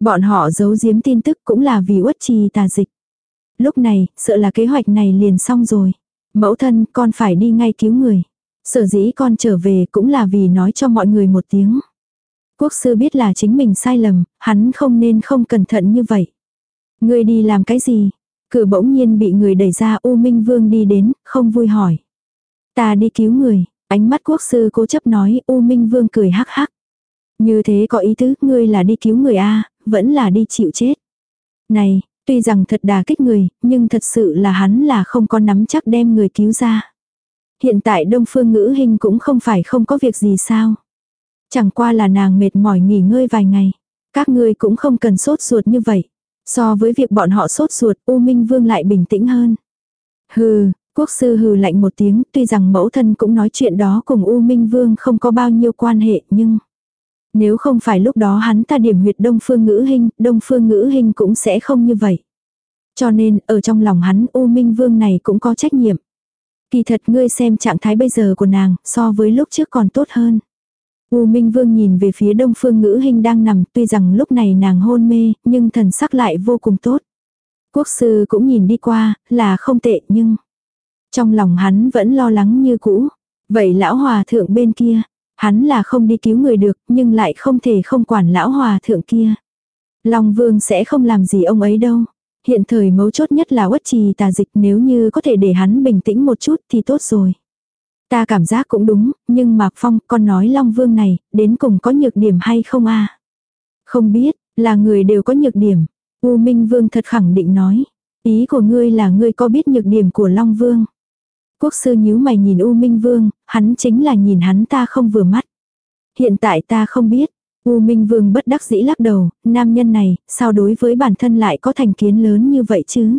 Bọn họ giấu giếm tin tức cũng là vì uất trì tà dịch. Lúc này, sợ là kế hoạch này liền xong rồi. Mẫu thân, con phải đi ngay cứu người. Sở dĩ con trở về cũng là vì nói cho mọi người một tiếng. Quốc sư biết là chính mình sai lầm, hắn không nên không cẩn thận như vậy. Ngươi đi làm cái gì? Cửa bỗng nhiên bị người đẩy ra U Minh Vương đi đến, không vui hỏi. Ta đi cứu người, ánh mắt quốc sư cố chấp nói U Minh Vương cười hắc hắc. Như thế có ý tứ, ngươi là đi cứu người A, vẫn là đi chịu chết. Này, tuy rằng thật đà kích người, nhưng thật sự là hắn là không có nắm chắc đem người cứu ra. Hiện tại Đông Phương Ngữ Hình cũng không phải không có việc gì sao. Chẳng qua là nàng mệt mỏi nghỉ ngơi vài ngày. Các ngươi cũng không cần sốt ruột như vậy. So với việc bọn họ sốt ruột, U Minh Vương lại bình tĩnh hơn. Hừ, quốc sư hừ lạnh một tiếng, tuy rằng mẫu thân cũng nói chuyện đó cùng U Minh Vương không có bao nhiêu quan hệ, nhưng... Nếu không phải lúc đó hắn ta điểm huyệt Đông Phương Ngữ hình, Đông Phương Ngữ hình cũng sẽ không như vậy. Cho nên, ở trong lòng hắn, U Minh Vương này cũng có trách nhiệm. Kỳ thật ngươi xem trạng thái bây giờ của nàng, so với lúc trước còn tốt hơn. U Minh Vương nhìn về phía đông phương ngữ hình đang nằm, tuy rằng lúc này nàng hôn mê, nhưng thần sắc lại vô cùng tốt. Quốc sư cũng nhìn đi qua, là không tệ nhưng... Trong lòng hắn vẫn lo lắng như cũ. Vậy lão hòa thượng bên kia, hắn là không đi cứu người được, nhưng lại không thể không quản lão hòa thượng kia. Long vương sẽ không làm gì ông ấy đâu. Hiện thời mấu chốt nhất là uất trì tà dịch nếu như có thể để hắn bình tĩnh một chút thì tốt rồi. Ta cảm giác cũng đúng, nhưng Mạc Phong, con nói Long Vương này, đến cùng có nhược điểm hay không a Không biết, là người đều có nhược điểm. U Minh Vương thật khẳng định nói. Ý của ngươi là ngươi có biết nhược điểm của Long Vương. Quốc sư nhíu mày nhìn U Minh Vương, hắn chính là nhìn hắn ta không vừa mắt. Hiện tại ta không biết. U Minh Vương bất đắc dĩ lắc đầu, nam nhân này, sao đối với bản thân lại có thành kiến lớn như vậy chứ?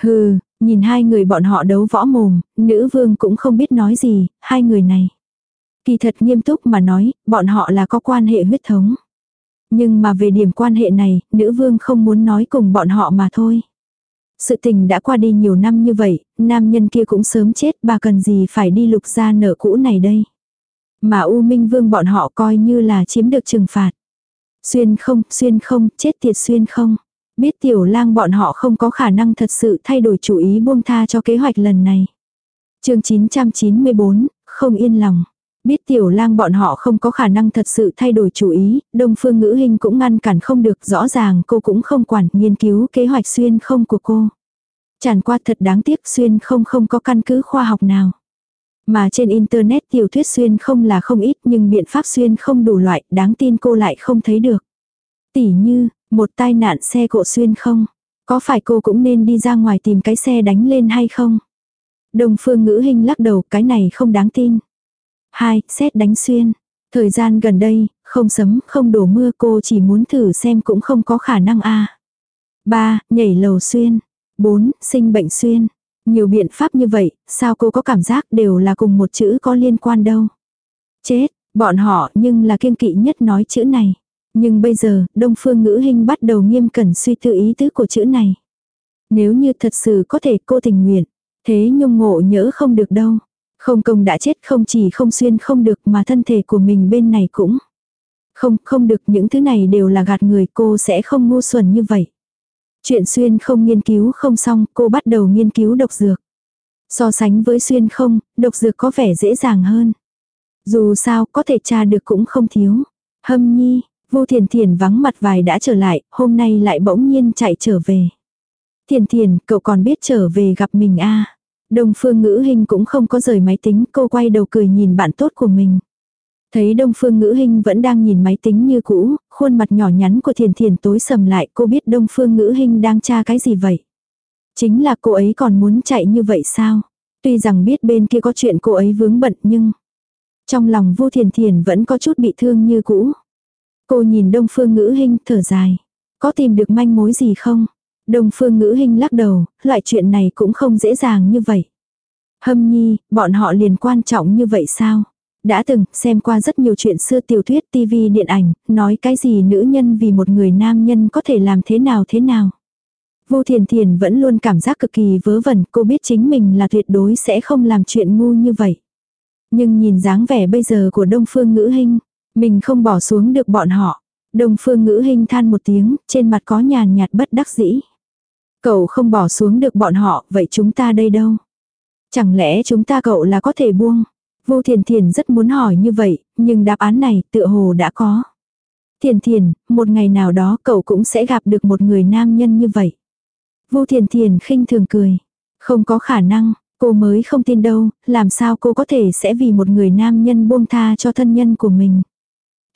Hừ, Nhìn hai người bọn họ đấu võ mồm, nữ vương cũng không biết nói gì, hai người này. Kỳ thật nghiêm túc mà nói, bọn họ là có quan hệ huyết thống. Nhưng mà về điểm quan hệ này, nữ vương không muốn nói cùng bọn họ mà thôi. Sự tình đã qua đi nhiều năm như vậy, nam nhân kia cũng sớm chết, bà cần gì phải đi lục ra nợ cũ này đây. Mà U Minh Vương bọn họ coi như là chiếm được trừng phạt. Xuyên không, xuyên không, chết tiệt xuyên không. Biết tiểu lang bọn họ không có khả năng thật sự thay đổi chủ ý buông tha cho kế hoạch lần này. chương 994, không yên lòng. Biết tiểu lang bọn họ không có khả năng thật sự thay đổi chủ ý, đông phương ngữ hình cũng ngăn cản không được, rõ ràng cô cũng không quản nghiên cứu kế hoạch xuyên không của cô. Chẳng qua thật đáng tiếc xuyên không không có căn cứ khoa học nào. Mà trên internet tiểu thuyết xuyên không là không ít nhưng biện pháp xuyên không đủ loại, đáng tin cô lại không thấy được. Tỉ như, một tai nạn xe cộ xuyên không? Có phải cô cũng nên đi ra ngoài tìm cái xe đánh lên hay không? Đồng phương ngữ hình lắc đầu cái này không đáng tin. Hai, xét đánh xuyên. Thời gian gần đây, không sấm, không đổ mưa cô chỉ muốn thử xem cũng không có khả năng a. Ba, nhảy lầu xuyên. Bốn, sinh bệnh xuyên. Nhiều biện pháp như vậy, sao cô có cảm giác đều là cùng một chữ có liên quan đâu. Chết, bọn họ nhưng là kiên kỵ nhất nói chữ này. Nhưng bây giờ, Đông Phương Ngữ Hinh bắt đầu nghiêm cẩn suy tư ý tứ của chữ này. Nếu như thật sự có thể cô tình nguyện, thế nhung ngộ nhỡ không được đâu. Không công đã chết không chỉ không xuyên không được mà thân thể của mình bên này cũng. Không, không được những thứ này đều là gạt người cô sẽ không ngu xuẩn như vậy. Chuyện xuyên không nghiên cứu không xong cô bắt đầu nghiên cứu độc dược. So sánh với xuyên không, độc dược có vẻ dễ dàng hơn. Dù sao có thể tra được cũng không thiếu. Hâm nhi, vô thiền thiền vắng mặt vài đã trở lại, hôm nay lại bỗng nhiên chạy trở về. Thiền thiền, cậu còn biết trở về gặp mình a à. Đông phương ngữ Hinh cũng không có rời máy tính, cô quay đầu cười nhìn bạn tốt của mình. Thấy Đông Phương Ngữ Hinh vẫn đang nhìn máy tính như cũ, khuôn mặt nhỏ nhắn của Thiền Thiền tối sầm lại, cô biết Đông Phương Ngữ Hinh đang tra cái gì vậy? Chính là cô ấy còn muốn chạy như vậy sao? Tuy rằng biết bên kia có chuyện cô ấy vướng bận nhưng... Trong lòng Vu Thiền Thiền vẫn có chút bị thương như cũ. Cô nhìn Đông Phương Ngữ Hinh thở dài. Có tìm được manh mối gì không? Đông Phương Ngữ Hinh lắc đầu, loại chuyện này cũng không dễ dàng như vậy. Hâm nhi, bọn họ liền quan trọng như vậy sao? Đã từng xem qua rất nhiều chuyện xưa tiểu thuyết TV điện ảnh, nói cái gì nữ nhân vì một người nam nhân có thể làm thế nào thế nào. Vô thiền thiền vẫn luôn cảm giác cực kỳ vớ vẩn, cô biết chính mình là tuyệt đối sẽ không làm chuyện ngu như vậy. Nhưng nhìn dáng vẻ bây giờ của Đông Phương Ngữ Hinh, mình không bỏ xuống được bọn họ. Đông Phương Ngữ hình than một tiếng, trên mặt có nhàn nhạt bất đắc dĩ. Cậu không bỏ xuống được bọn họ, vậy chúng ta đây đâu? Chẳng lẽ chúng ta cậu là có thể buông? Vô Thiền Thiền rất muốn hỏi như vậy, nhưng đáp án này tựa hồ đã có. Thiền Thiền, một ngày nào đó cậu cũng sẽ gặp được một người nam nhân như vậy. Vô Thiền Thiền khinh thường cười. Không có khả năng, cô mới không tin đâu, làm sao cô có thể sẽ vì một người nam nhân buông tha cho thân nhân của mình.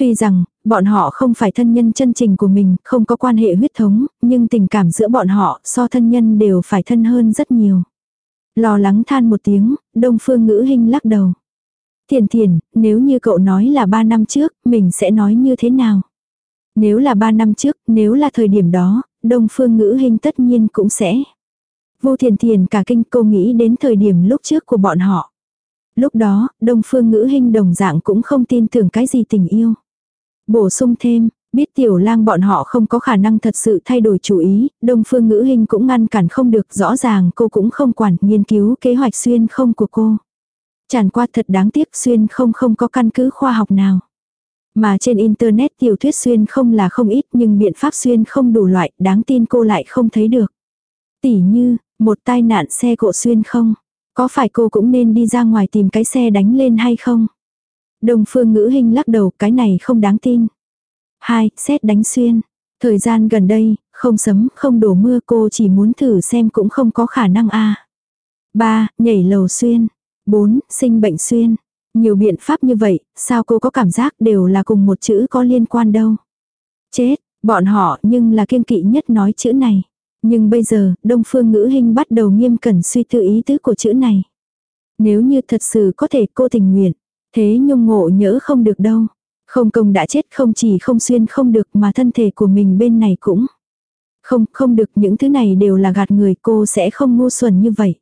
Tuy rằng, bọn họ không phải thân nhân chân trình của mình, không có quan hệ huyết thống, nhưng tình cảm giữa bọn họ so thân nhân đều phải thân hơn rất nhiều. Lo lắng than một tiếng, đông phương ngữ hình lắc đầu. Thiền thiền, nếu như cậu nói là ba năm trước, mình sẽ nói như thế nào? Nếu là ba năm trước, nếu là thời điểm đó, đông phương ngữ hình tất nhiên cũng sẽ. Vô thiền thiền cả kinh cô nghĩ đến thời điểm lúc trước của bọn họ. Lúc đó, đông phương ngữ hình đồng dạng cũng không tin tưởng cái gì tình yêu. Bổ sung thêm, biết tiểu lang bọn họ không có khả năng thật sự thay đổi chủ ý, đông phương ngữ hình cũng ngăn cản không được rõ ràng cô cũng không quản nghiên cứu kế hoạch xuyên không của cô. Chẳng qua thật đáng tiếc xuyên không không có căn cứ khoa học nào. Mà trên internet tiểu thuyết xuyên không là không ít nhưng biện pháp xuyên không đủ loại, đáng tin cô lại không thấy được. Tỉ như, một tai nạn xe cộ xuyên không. Có phải cô cũng nên đi ra ngoài tìm cái xe đánh lên hay không? Đồng phương ngữ hình lắc đầu cái này không đáng tin. Hai, xét đánh xuyên. Thời gian gần đây, không sấm, không đổ mưa cô chỉ muốn thử xem cũng không có khả năng a Ba, nhảy lầu xuyên. bốn Sinh bệnh xuyên. Nhiều biện pháp như vậy, sao cô có cảm giác đều là cùng một chữ có liên quan đâu. Chết, bọn họ nhưng là kiên kỵ nhất nói chữ này. Nhưng bây giờ, Đông Phương Ngữ hình bắt đầu nghiêm cẩn suy tư ý tứ của chữ này. Nếu như thật sự có thể cô tình nguyện, thế nhung ngộ nhỡ không được đâu. Không công đã chết không chỉ không xuyên không được mà thân thể của mình bên này cũng. Không, không được những thứ này đều là gạt người cô sẽ không ngu xuẩn như vậy.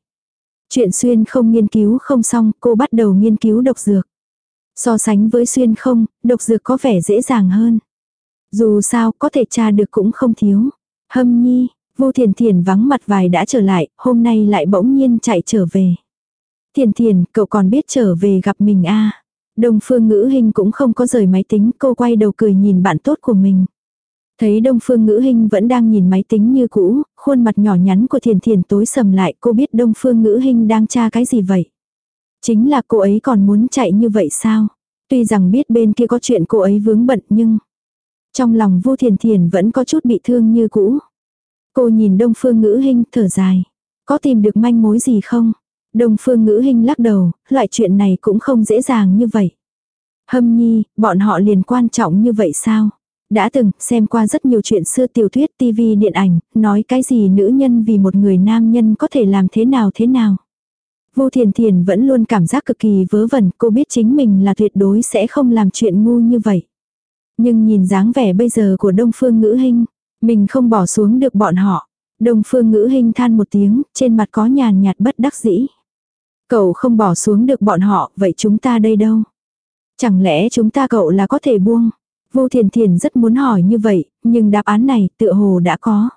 Chuyện xuyên không nghiên cứu không xong, cô bắt đầu nghiên cứu độc dược. So sánh với xuyên không, độc dược có vẻ dễ dàng hơn. Dù sao, có thể tra được cũng không thiếu. Hâm nhi, vô thiền thiền vắng mặt vài đã trở lại, hôm nay lại bỗng nhiên chạy trở về. Thiền thiền, cậu còn biết trở về gặp mình a à. Đông phương ngữ Hinh cũng không có rời máy tính, cô quay đầu cười nhìn bạn tốt của mình. Thấy Đông Phương Ngữ Hinh vẫn đang nhìn máy tính như cũ, khuôn mặt nhỏ nhắn của Thiền Thiền tối sầm lại, cô biết Đông Phương Ngữ Hinh đang tra cái gì vậy? Chính là cô ấy còn muốn chạy như vậy sao? Tuy rằng biết bên kia có chuyện cô ấy vướng bận nhưng... Trong lòng Vu Thiền Thiền vẫn có chút bị thương như cũ. Cô nhìn Đông Phương Ngữ Hinh thở dài. Có tìm được manh mối gì không? Đông Phương Ngữ hình lắc đầu, loại chuyện này cũng không dễ dàng như vậy. Hâm nhi, bọn họ liền quan trọng như vậy sao? Đã từng xem qua rất nhiều chuyện xưa tiểu thuyết TV điện ảnh, nói cái gì nữ nhân vì một người nam nhân có thể làm thế nào thế nào. Vô thiền thiền vẫn luôn cảm giác cực kỳ vớ vẩn, cô biết chính mình là tuyệt đối sẽ không làm chuyện ngu như vậy. Nhưng nhìn dáng vẻ bây giờ của Đông Phương Ngữ hình mình không bỏ xuống được bọn họ. Đông phương ngữ hình than một tiếng, trên mặt có nhàn nhạt bất đắc dĩ. Cậu không bỏ xuống được bọn họ, vậy chúng ta đây đâu? Chẳng lẽ chúng ta cậu là có thể buông? Vô Thiền Thiền rất muốn hỏi như vậy, nhưng đáp án này tựa hồ đã có.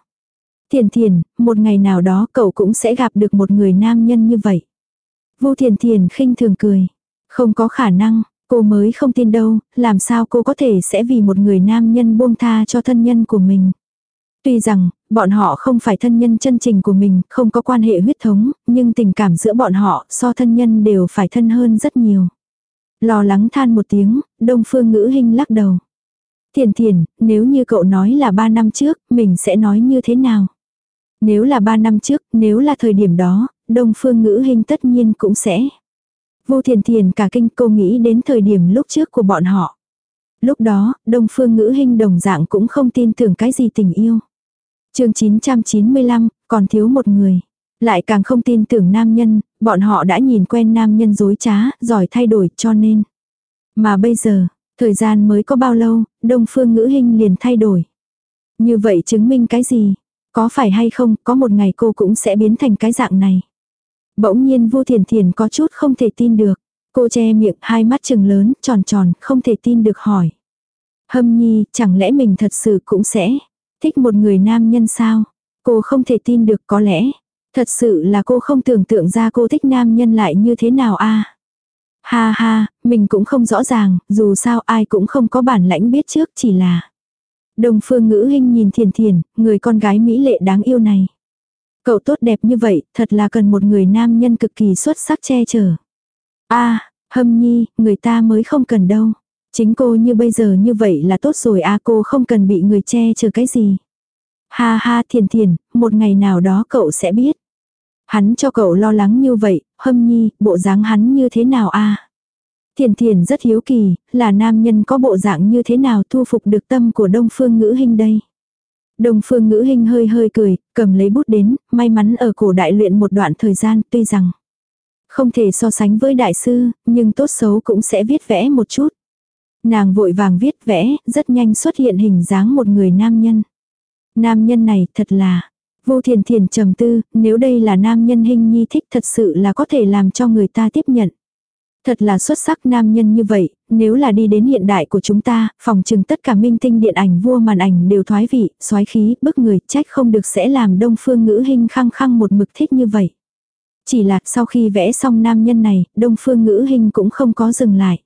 Thiền Thiền, một ngày nào đó cậu cũng sẽ gặp được một người nam nhân như vậy. Vô Thiền Thiền khinh thường cười. Không có khả năng, cô mới không tin đâu, làm sao cô có thể sẽ vì một người nam nhân buông tha cho thân nhân của mình. Tuy rằng, bọn họ không phải thân nhân chân trình của mình, không có quan hệ huyết thống, nhưng tình cảm giữa bọn họ so thân nhân đều phải thân hơn rất nhiều. Lo lắng than một tiếng, đông phương ngữ hình lắc đầu. Thiền thiền, nếu như cậu nói là ba năm trước, mình sẽ nói như thế nào? Nếu là ba năm trước, nếu là thời điểm đó, đông phương ngữ hình tất nhiên cũng sẽ. Vô thiền thiền cả kinh cô nghĩ đến thời điểm lúc trước của bọn họ. Lúc đó, đông phương ngữ hình đồng dạng cũng không tin tưởng cái gì tình yêu chương 995, còn thiếu một người. Lại càng không tin tưởng nam nhân, bọn họ đã nhìn quen nam nhân dối trá, giỏi thay đổi cho nên. Mà bây giờ, thời gian mới có bao lâu, đông phương ngữ hình liền thay đổi. Như vậy chứng minh cái gì? Có phải hay không, có một ngày cô cũng sẽ biến thành cái dạng này. Bỗng nhiên vô thiền thiền có chút không thể tin được. Cô che miệng hai mắt trừng lớn, tròn tròn, không thể tin được hỏi. Hâm nhi, chẳng lẽ mình thật sự cũng sẽ thích một người nam nhân sao? Cô không thể tin được có lẽ. Thật sự là cô không tưởng tượng ra cô thích nam nhân lại như thế nào a Ha ha, mình cũng không rõ ràng, dù sao ai cũng không có bản lãnh biết trước chỉ là. Đồng phương ngữ hình nhìn thiền thiền, người con gái mỹ lệ đáng yêu này. Cậu tốt đẹp như vậy, thật là cần một người nam nhân cực kỳ xuất sắc che chở. a hâm nhi, người ta mới không cần đâu. Chính cô như bây giờ như vậy là tốt rồi a cô không cần bị người che chở cái gì. Ha ha thiền thiền, một ngày nào đó cậu sẽ biết. Hắn cho cậu lo lắng như vậy, hâm nhi, bộ dáng hắn như thế nào a Thiền thiền rất hiếu kỳ, là nam nhân có bộ dạng như thế nào thu phục được tâm của đông phương ngữ hình đây. Đông phương ngữ hình hơi hơi cười, cầm lấy bút đến, may mắn ở cổ đại luyện một đoạn thời gian, tuy rằng không thể so sánh với đại sư, nhưng tốt xấu cũng sẽ viết vẽ một chút. Nàng vội vàng viết vẽ, rất nhanh xuất hiện hình dáng một người nam nhân. Nam nhân này thật là, vô thiền thiền trầm tư, nếu đây là nam nhân hình nhi thích thật sự là có thể làm cho người ta tiếp nhận. Thật là xuất sắc nam nhân như vậy, nếu là đi đến hiện đại của chúng ta, phòng trừng tất cả minh tinh điện ảnh vua màn ảnh đều thoái vị, soái khí, bức người, trách không được sẽ làm đông phương ngữ hình khăng khăng một mực thích như vậy. Chỉ là sau khi vẽ xong nam nhân này, đông phương ngữ hình cũng không có dừng lại.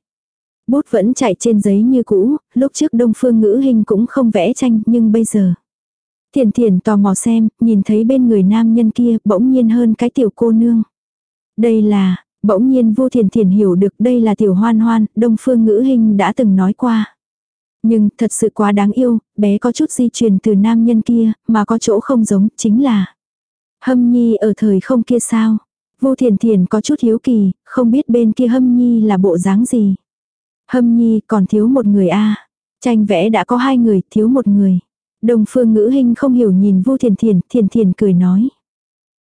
Bút vẫn chạy trên giấy như cũ, lúc trước đông phương ngữ hình cũng không vẽ tranh nhưng bây giờ. Thiền thiền tò mò xem, nhìn thấy bên người nam nhân kia bỗng nhiên hơn cái tiểu cô nương. Đây là, Bỗng nhiên vô thiền thiền hiểu được đây là tiểu hoan hoan, đông phương ngữ hình đã từng nói qua. Nhưng thật sự quá đáng yêu, bé có chút di truyền từ nam nhân kia, mà có chỗ không giống, chính là Hâm nhi ở thời không kia sao? Vô thiền thiền có chút hiếu kỳ, không biết bên kia hâm nhi là bộ dáng gì. Hâm nhi còn thiếu một người a Tranh vẽ đã có hai người, thiếu một người. Đồng phương ngữ hình không hiểu nhìn Vu thiền thiền, thiền thiền cười nói.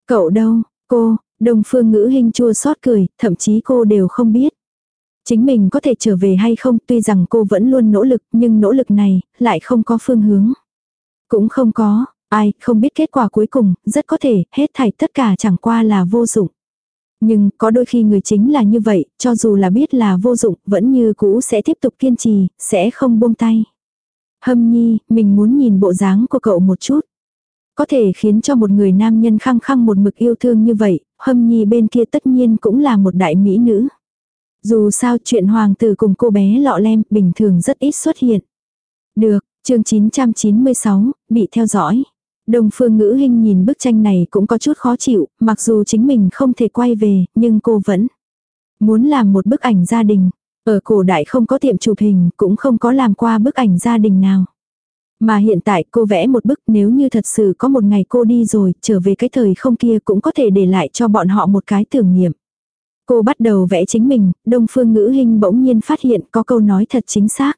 Cậu đâu, cô, Đồng phương ngữ hình chua xót cười, thậm chí cô đều không biết. Chính mình có thể trở về hay không tuy rằng cô vẫn luôn nỗ lực nhưng nỗ lực này lại không có phương hướng. Cũng không có, ai không biết kết quả cuối cùng, rất có thể hết thảy tất cả chẳng qua là vô dụng. Nhưng có đôi khi người chính là như vậy, cho dù là biết là vô dụng, vẫn như cũ sẽ tiếp tục kiên trì, sẽ không buông tay. Hâm nhi, mình muốn nhìn bộ dáng của cậu một chút. Có thể khiến cho một người nam nhân khăng khăng một mực yêu thương như vậy, hâm nhi bên kia tất nhiên cũng là một đại mỹ nữ. Dù sao chuyện hoàng tử cùng cô bé lọ lem bình thường rất ít xuất hiện. Được, chương 996, bị theo dõi. Đồng phương ngữ hình nhìn bức tranh này cũng có chút khó chịu, mặc dù chính mình không thể quay về, nhưng cô vẫn muốn làm một bức ảnh gia đình. Ở cổ đại không có tiệm chụp hình, cũng không có làm qua bức ảnh gia đình nào. Mà hiện tại cô vẽ một bức nếu như thật sự có một ngày cô đi rồi, trở về cái thời không kia cũng có thể để lại cho bọn họ một cái tưởng niệm. Cô bắt đầu vẽ chính mình, đông phương ngữ hình bỗng nhiên phát hiện có câu nói thật chính xác.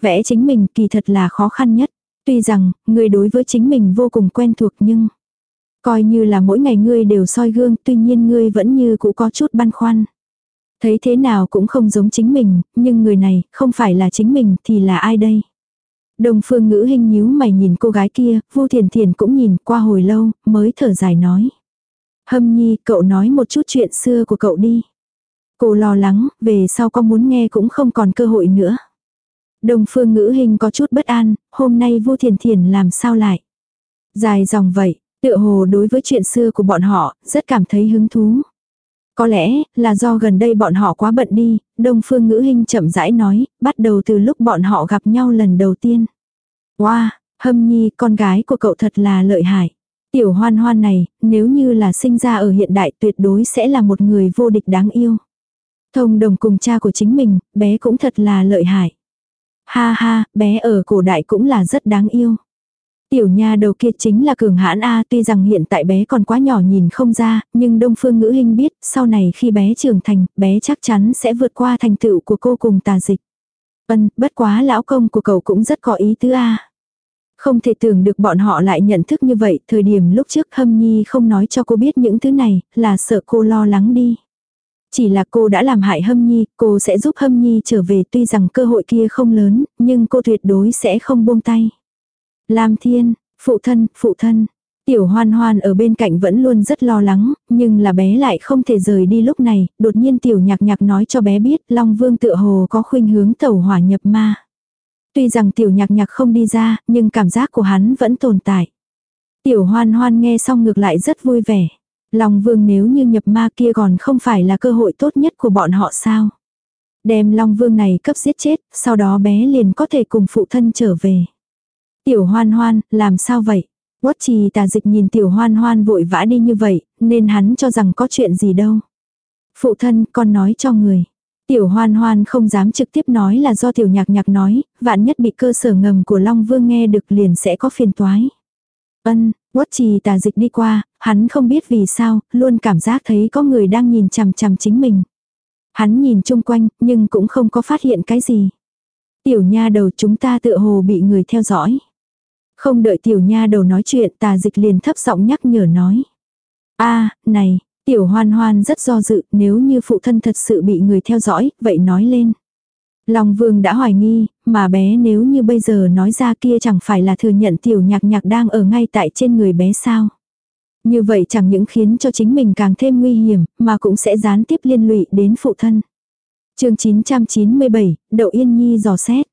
Vẽ chính mình kỳ thật là khó khăn nhất. Tuy rằng, người đối với chính mình vô cùng quen thuộc nhưng... Coi như là mỗi ngày ngươi đều soi gương, tuy nhiên ngươi vẫn như cũ có chút băn khoăn. Thấy thế nào cũng không giống chính mình, nhưng người này không phải là chính mình thì là ai đây? đồng phương ngữ hình nhíu mày nhìn cô gái kia, Vu Thiền Thiền cũng nhìn qua hồi lâu, mới thở dài nói. Hâm nhi, cậu nói một chút chuyện xưa của cậu đi. Cô lo lắng, về sau có muốn nghe cũng không còn cơ hội nữa. Đông phương ngữ hình có chút bất an, hôm nay vô Thiền Thiền làm sao lại. Dài dòng vậy, tựa hồ đối với chuyện xưa của bọn họ, rất cảm thấy hứng thú. Có lẽ là do gần đây bọn họ quá bận đi, Đông Phương Ngữ Hinh chậm rãi nói, bắt đầu từ lúc bọn họ gặp nhau lần đầu tiên. Wow, Hâm Nhi, con gái của cậu thật là lợi hại. Tiểu hoan hoan này, nếu như là sinh ra ở hiện đại tuyệt đối sẽ là một người vô địch đáng yêu. Thông đồng cùng cha của chính mình, bé cũng thật là lợi hại. Ha ha, bé ở cổ đại cũng là rất đáng yêu. Tiểu nha đầu kia chính là cường hãn A tuy rằng hiện tại bé còn quá nhỏ nhìn không ra, nhưng Đông Phương Ngữ Hinh biết sau này khi bé trưởng thành, bé chắc chắn sẽ vượt qua thành tựu của cô cùng tà dịch. Ân, bất quá lão công của cậu cũng rất có ý tứ A. Không thể tưởng được bọn họ lại nhận thức như vậy, thời điểm lúc trước Hâm Nhi không nói cho cô biết những thứ này, là sợ cô lo lắng đi. Chỉ là cô đã làm hại Hâm Nhi, cô sẽ giúp Hâm Nhi trở về tuy rằng cơ hội kia không lớn, nhưng cô tuyệt đối sẽ không buông tay. Lam Thiên, phụ thân, phụ thân. Tiểu hoan hoan ở bên cạnh vẫn luôn rất lo lắng, nhưng là bé lại không thể rời đi lúc này, đột nhiên tiểu nhạc nhạc nói cho bé biết Long Vương tựa hồ có khuynh hướng tẩu hỏa nhập ma. Tuy rằng tiểu nhạc nhạc không đi ra, nhưng cảm giác của hắn vẫn tồn tại. Tiểu hoan hoan nghe xong ngược lại rất vui vẻ. Long Vương nếu như nhập ma kia còn không phải là cơ hội tốt nhất của bọn họ sao. Đem Long Vương này cấp giết chết, sau đó bé liền có thể cùng phụ thân trở về. Tiểu hoan hoan, làm sao vậy? Quất trì tà dịch nhìn tiểu hoan hoan vội vã đi như vậy, nên hắn cho rằng có chuyện gì đâu. Phụ thân, con nói cho người. Tiểu hoan hoan không dám trực tiếp nói là do tiểu nhạc nhạc nói, vạn nhất bị cơ sở ngầm của Long Vương nghe được liền sẽ có phiền toái. Ân, quất trì tà dịch đi qua, hắn không biết vì sao, luôn cảm giác thấy có người đang nhìn chằm chằm chính mình. Hắn nhìn chung quanh, nhưng cũng không có phát hiện cái gì. Tiểu nha đầu chúng ta tựa hồ bị người theo dõi. Không đợi tiểu nha đầu nói chuyện tà dịch liền thấp giọng nhắc nhở nói. a này, tiểu hoan hoan rất do dự nếu như phụ thân thật sự bị người theo dõi, vậy nói lên. Long vương đã hoài nghi, mà bé nếu như bây giờ nói ra kia chẳng phải là thừa nhận tiểu nhạc nhạc đang ở ngay tại trên người bé sao. Như vậy chẳng những khiến cho chính mình càng thêm nguy hiểm, mà cũng sẽ gián tiếp liên lụy đến phụ thân. chương 997, Đậu Yên Nhi dò xét.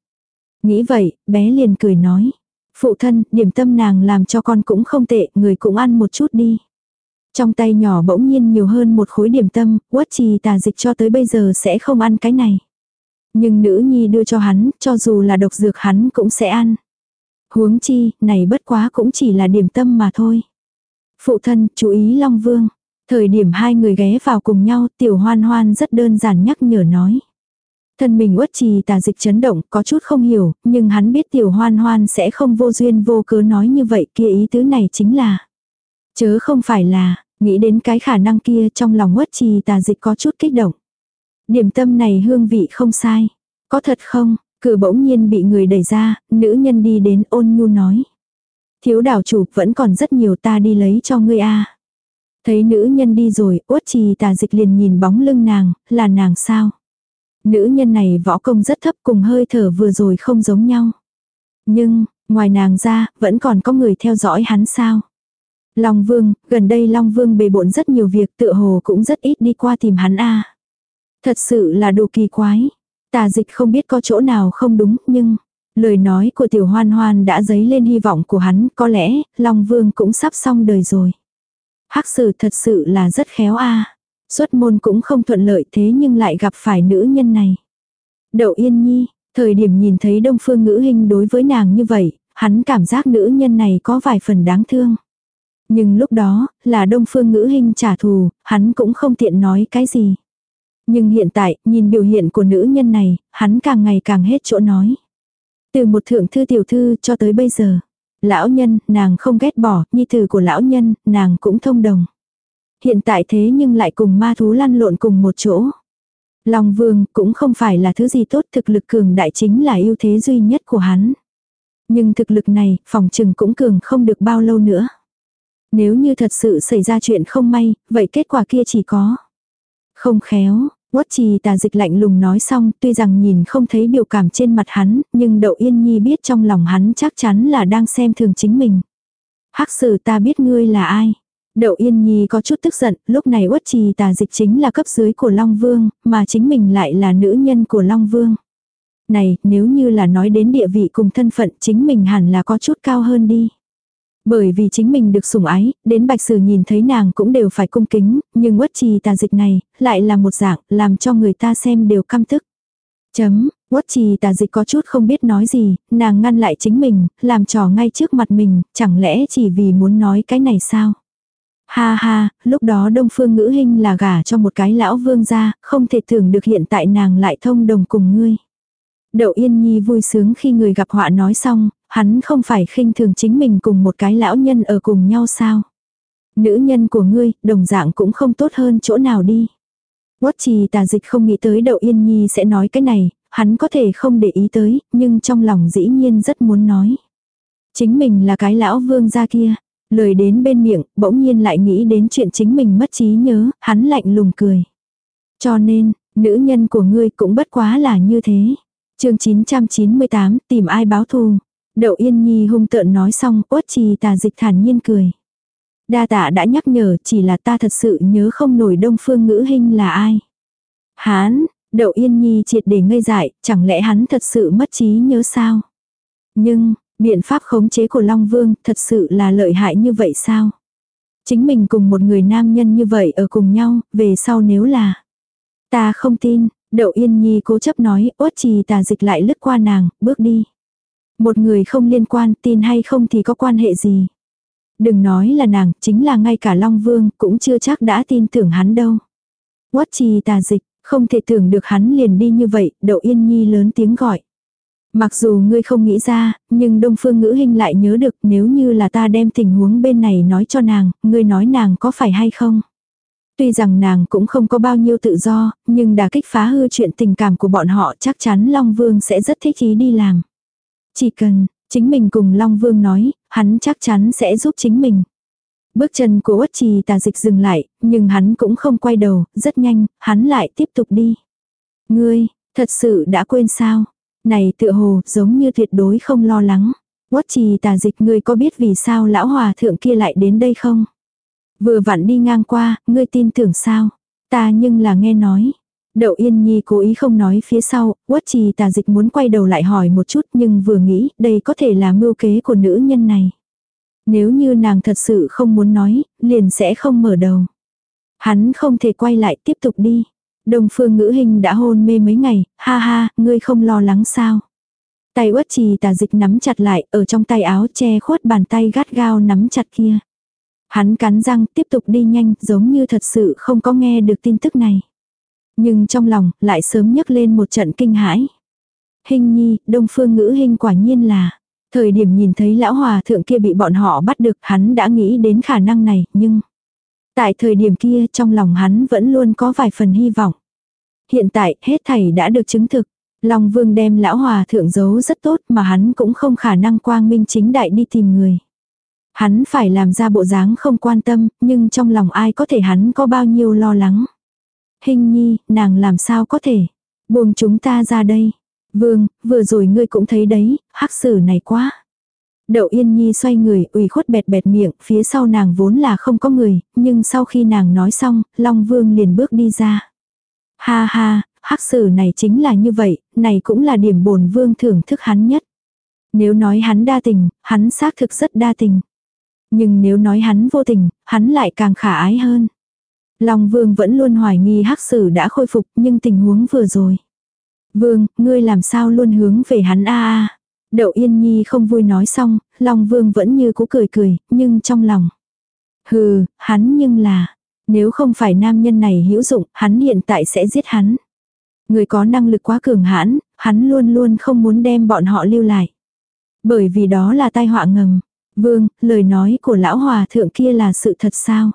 Nghĩ vậy, bé liền cười nói. Phụ thân, điểm tâm nàng làm cho con cũng không tệ, người cũng ăn một chút đi. Trong tay nhỏ bỗng nhiên nhiều hơn một khối điểm tâm, quất trì tà dịch cho tới bây giờ sẽ không ăn cái này. Nhưng nữ nhi đưa cho hắn, cho dù là độc dược hắn cũng sẽ ăn. Huống chi, này bất quá cũng chỉ là điểm tâm mà thôi. Phụ thân, chú ý Long Vương. Thời điểm hai người ghé vào cùng nhau, tiểu hoan hoan rất đơn giản nhắc nhở nói. Thân mình uất trì tà dịch chấn động, có chút không hiểu, nhưng hắn biết tiểu hoan hoan sẽ không vô duyên vô cớ nói như vậy kia ý tứ này chính là. Chớ không phải là, nghĩ đến cái khả năng kia trong lòng uất trì tà dịch có chút kích động. Điểm tâm này hương vị không sai. Có thật không? Cửa bỗng nhiên bị người đẩy ra, nữ nhân đi đến ôn nhu nói. Thiếu đảo chủ vẫn còn rất nhiều ta đi lấy cho ngươi a Thấy nữ nhân đi rồi, uất trì tà dịch liền nhìn bóng lưng nàng, là nàng sao? Nữ nhân này võ công rất thấp cùng hơi thở vừa rồi không giống nhau. Nhưng, ngoài nàng ra, vẫn còn có người theo dõi hắn sao. Long Vương, gần đây Long Vương bề bộn rất nhiều việc tựa hồ cũng rất ít đi qua tìm hắn a Thật sự là đồ kỳ quái. Tà dịch không biết có chỗ nào không đúng, nhưng... Lời nói của tiểu hoan hoan đã dấy lên hy vọng của hắn, có lẽ, Long Vương cũng sắp xong đời rồi. Hắc sử thật sự là rất khéo a Xuất môn cũng không thuận lợi thế nhưng lại gặp phải nữ nhân này. Đậu Yên Nhi, thời điểm nhìn thấy Đông Phương Ngữ Hinh đối với nàng như vậy, hắn cảm giác nữ nhân này có vài phần đáng thương. Nhưng lúc đó, là Đông Phương Ngữ Hinh trả thù, hắn cũng không tiện nói cái gì. Nhưng hiện tại, nhìn biểu hiện của nữ nhân này, hắn càng ngày càng hết chỗ nói. Từ một thượng thư tiểu thư cho tới bây giờ. Lão nhân, nàng không ghét bỏ, nhi tử của lão nhân, nàng cũng thông đồng. Hiện tại thế nhưng lại cùng ma thú lăn lộn cùng một chỗ. Long vương cũng không phải là thứ gì tốt thực lực cường đại chính là ưu thế duy nhất của hắn. Nhưng thực lực này, phòng trừng cũng cường không được bao lâu nữa. Nếu như thật sự xảy ra chuyện không may, vậy kết quả kia chỉ có. Không khéo, Quất trì tà dịch lạnh lùng nói xong, tuy rằng nhìn không thấy biểu cảm trên mặt hắn, nhưng đậu yên nhi biết trong lòng hắn chắc chắn là đang xem thường chính mình. Hắc sử ta biết ngươi là ai. Đậu Yên Nhi có chút tức giận, lúc này uất trì tà dịch chính là cấp dưới của Long Vương, mà chính mình lại là nữ nhân của Long Vương. Này, nếu như là nói đến địa vị cùng thân phận chính mình hẳn là có chút cao hơn đi. Bởi vì chính mình được sủng ái, đến bạch sử nhìn thấy nàng cũng đều phải cung kính, nhưng uất trì tà dịch này, lại là một dạng, làm cho người ta xem đều căm tức. Chấm, uất trì tà dịch có chút không biết nói gì, nàng ngăn lại chính mình, làm trò ngay trước mặt mình, chẳng lẽ chỉ vì muốn nói cái này sao? Ha ha, lúc đó Đông Phương Ngữ Hinh là gả cho một cái lão vương gia, không thể tưởng được hiện tại nàng lại thông đồng cùng ngươi. Đậu Yên Nhi vui sướng khi người gặp họa nói xong, hắn không phải khinh thường chính mình cùng một cái lão nhân ở cùng nhau sao. Nữ nhân của ngươi, đồng dạng cũng không tốt hơn chỗ nào đi. Quất trì tà dịch không nghĩ tới Đậu Yên Nhi sẽ nói cái này, hắn có thể không để ý tới, nhưng trong lòng dĩ nhiên rất muốn nói. Chính mình là cái lão vương gia kia. Lời đến bên miệng, bỗng nhiên lại nghĩ đến chuyện chính mình mất trí nhớ, hắn lạnh lùng cười. Cho nên, nữ nhân của ngươi cũng bất quá là như thế. chương 998, tìm ai báo thù. Đậu Yên Nhi hung tợn nói xong, uất trì tà dịch thản nhiên cười. Đa tạ đã nhắc nhở, chỉ là ta thật sự nhớ không nổi đông phương ngữ hình là ai. Hán, Đậu Yên Nhi triệt để ngây dại, chẳng lẽ hắn thật sự mất trí nhớ sao? Nhưng, biện pháp khống chế của Long Vương thật sự là lợi hại như vậy sao? Chính mình cùng một người nam nhân như vậy ở cùng nhau, về sau nếu là... Ta không tin, Đậu Yên Nhi cố chấp nói, uất trì tà dịch lại lướt qua nàng, bước đi. Một người không liên quan, tin hay không thì có quan hệ gì. Đừng nói là nàng, chính là ngay cả Long Vương cũng chưa chắc đã tin tưởng hắn đâu. Quất trì tà dịch, không thể tưởng được hắn liền đi như vậy, đậu yên nhi lớn tiếng gọi. Mặc dù ngươi không nghĩ ra, nhưng Đông Phương Ngữ Hinh lại nhớ được nếu như là ta đem tình huống bên này nói cho nàng, ngươi nói nàng có phải hay không? Tuy rằng nàng cũng không có bao nhiêu tự do, nhưng đả kích phá hư chuyện tình cảm của bọn họ chắc chắn Long Vương sẽ rất thích ý đi làm. Chỉ cần, chính mình cùng Long Vương nói, hắn chắc chắn sẽ giúp chính mình. Bước chân của uất trì tà dịch dừng lại, nhưng hắn cũng không quay đầu, rất nhanh, hắn lại tiếp tục đi. Ngươi, thật sự đã quên sao? Này tựa hồ, giống như tuyệt đối không lo lắng. Uất trì tà dịch ngươi có biết vì sao lão hòa thượng kia lại đến đây không? Vừa vặn đi ngang qua, ngươi tin tưởng sao? Ta nhưng là nghe nói. Đậu Yên Nhi cố ý không nói phía sau, quất trì tà dịch muốn quay đầu lại hỏi một chút nhưng vừa nghĩ đây có thể là mưu kế của nữ nhân này. Nếu như nàng thật sự không muốn nói, liền sẽ không mở đầu. Hắn không thể quay lại tiếp tục đi. Đồng phương ngữ hình đã hôn mê mấy ngày, ha ha, ngươi không lo lắng sao. Tay uất trì tà dịch nắm chặt lại, ở trong tay áo che khuất bàn tay gắt gao nắm chặt kia. Hắn cắn răng tiếp tục đi nhanh giống như thật sự không có nghe được tin tức này. Nhưng trong lòng lại sớm nhấc lên một trận kinh hãi. Hình nhi, đông phương ngữ hình quả nhiên là. Thời điểm nhìn thấy lão hòa thượng kia bị bọn họ bắt được hắn đã nghĩ đến khả năng này, nhưng... Tại thời điểm kia trong lòng hắn vẫn luôn có vài phần hy vọng. Hiện tại hết thảy đã được chứng thực. Long vương đem lão hòa thượng giấu rất tốt mà hắn cũng không khả năng quang minh chính đại đi tìm người. Hắn phải làm ra bộ dáng không quan tâm, nhưng trong lòng ai có thể hắn có bao nhiêu lo lắng. Hình nhi, nàng làm sao có thể. Buông chúng ta ra đây. Vương, vừa rồi ngươi cũng thấy đấy, hắc sử này quá. Đậu Yên Nhi xoay người, ủy khuất bẹt bẹt miệng, phía sau nàng vốn là không có người, nhưng sau khi nàng nói xong, Long Vương liền bước đi ra. Ha ha, hắc sử này chính là như vậy, này cũng là điểm bổn vương thưởng thức hắn nhất. Nếu nói hắn đa tình, hắn xác thực rất đa tình. Nhưng nếu nói hắn vô tình, hắn lại càng khả ái hơn. Long Vương vẫn luôn hoài nghi hắc sử đã khôi phục nhưng tình huống vừa rồi. Vương, ngươi làm sao luôn hướng về hắn a a. Đậu Yên Nhi không vui nói xong, Long Vương vẫn như cũ cười cười, nhưng trong lòng. Hừ, hắn nhưng là, nếu không phải nam nhân này hữu dụng, hắn hiện tại sẽ giết hắn. Người có năng lực quá cường hãn, hắn luôn luôn không muốn đem bọn họ lưu lại. Bởi vì đó là tai họa ngầm. Vương, lời nói của lão hòa thượng kia là sự thật sao?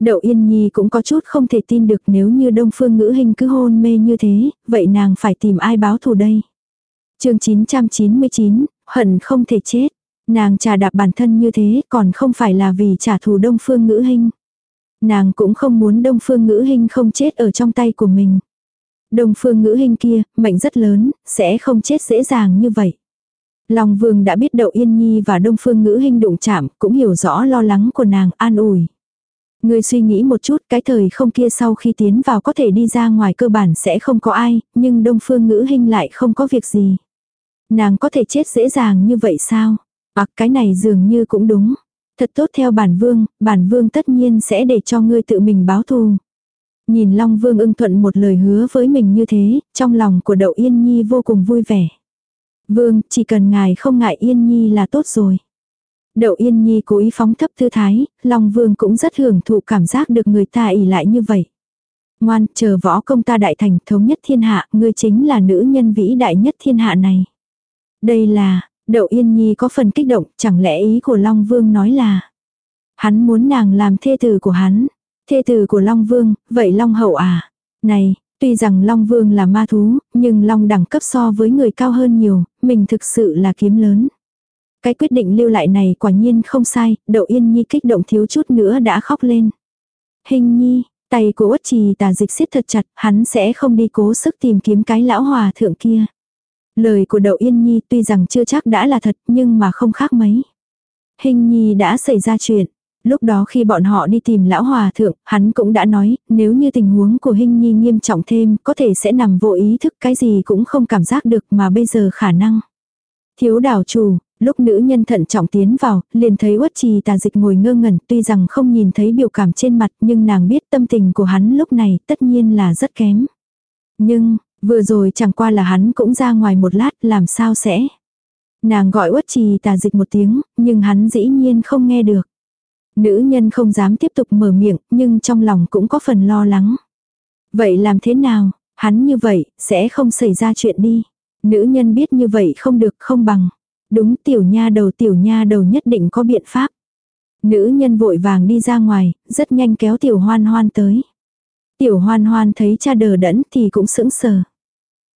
Đậu Yên Nhi cũng có chút không thể tin được nếu như Đông Phương Ngữ Hình cứ hôn mê như thế, vậy nàng phải tìm ai báo thù đây? chương 999, hận không thể chết. Nàng trà đạp bản thân như thế còn không phải là vì trả thù Đông Phương Ngữ Hình. Nàng cũng không muốn Đông Phương Ngữ Hình không chết ở trong tay của mình. Đông phương ngữ hình kia, mệnh rất lớn, sẽ không chết dễ dàng như vậy. Long Vương đã biết Đậu Yên Nhi và Đông Phương Ngữ Hinh đụng chạm, cũng hiểu rõ lo lắng của nàng, an ủi ngươi suy nghĩ một chút, cái thời không kia sau khi tiến vào có thể đi ra ngoài cơ bản sẽ không có ai, nhưng Đông Phương Ngữ hình lại không có việc gì. Nàng có thể chết dễ dàng như vậy sao? À, cái này dường như cũng đúng. Thật tốt theo bản vương, bản vương tất nhiên sẽ để cho ngươi tự mình báo thù. Nhìn Long Vương ưng thuận một lời hứa với mình như thế, trong lòng của Đậu Yên Nhi vô cùng vui vẻ. Vương, chỉ cần ngài không ngại Yên Nhi là tốt rồi. Đậu Yên Nhi cố ý phóng thấp thư thái, Long Vương cũng rất hưởng thụ cảm giác được người ta ỉ lại như vậy. Ngoan, chờ võ công ta đại thành thống nhất thiên hạ, ngươi chính là nữ nhân vĩ đại nhất thiên hạ này. Đây là, Đậu Yên Nhi có phần kích động, chẳng lẽ ý của Long Vương nói là hắn muốn nàng làm thê tử của hắn. Thê tử của Long Vương, vậy Long Hậu à? Này, tuy rằng Long Vương là ma thú, nhưng Long đẳng cấp so với người cao hơn nhiều, mình thực sự là kiếm lớn. Cái quyết định lưu lại này quả nhiên không sai, Đậu Yên Nhi kích động thiếu chút nữa đã khóc lên. Hình nhi, tay của uất trì tà dịch siết thật chặt, hắn sẽ không đi cố sức tìm kiếm cái lão hòa thượng kia. Lời của Đậu Yên Nhi tuy rằng chưa chắc đã là thật nhưng mà không khác mấy. Hình nhi đã xảy ra chuyện. Lúc đó khi bọn họ đi tìm lão hòa thượng, hắn cũng đã nói, nếu như tình huống của Hình Nhi nghiêm trọng thêm, có thể sẽ nằm vô ý thức cái gì cũng không cảm giác được mà bây giờ khả năng. Thiếu đảo chủ, lúc nữ nhân thận trọng tiến vào, liền thấy uất trì tà dịch ngồi ngơ ngẩn, tuy rằng không nhìn thấy biểu cảm trên mặt nhưng nàng biết tâm tình của hắn lúc này tất nhiên là rất kém. Nhưng, vừa rồi chẳng qua là hắn cũng ra ngoài một lát, làm sao sẽ. Nàng gọi uất trì tà dịch một tiếng, nhưng hắn dĩ nhiên không nghe được. Nữ nhân không dám tiếp tục mở miệng, nhưng trong lòng cũng có phần lo lắng. Vậy làm thế nào, hắn như vậy, sẽ không xảy ra chuyện đi. Nữ nhân biết như vậy không được không bằng. Đúng tiểu nha đầu tiểu nha đầu nhất định có biện pháp. Nữ nhân vội vàng đi ra ngoài, rất nhanh kéo tiểu hoan hoan tới. Tiểu hoan hoan thấy cha đờ đẫn thì cũng sững sờ.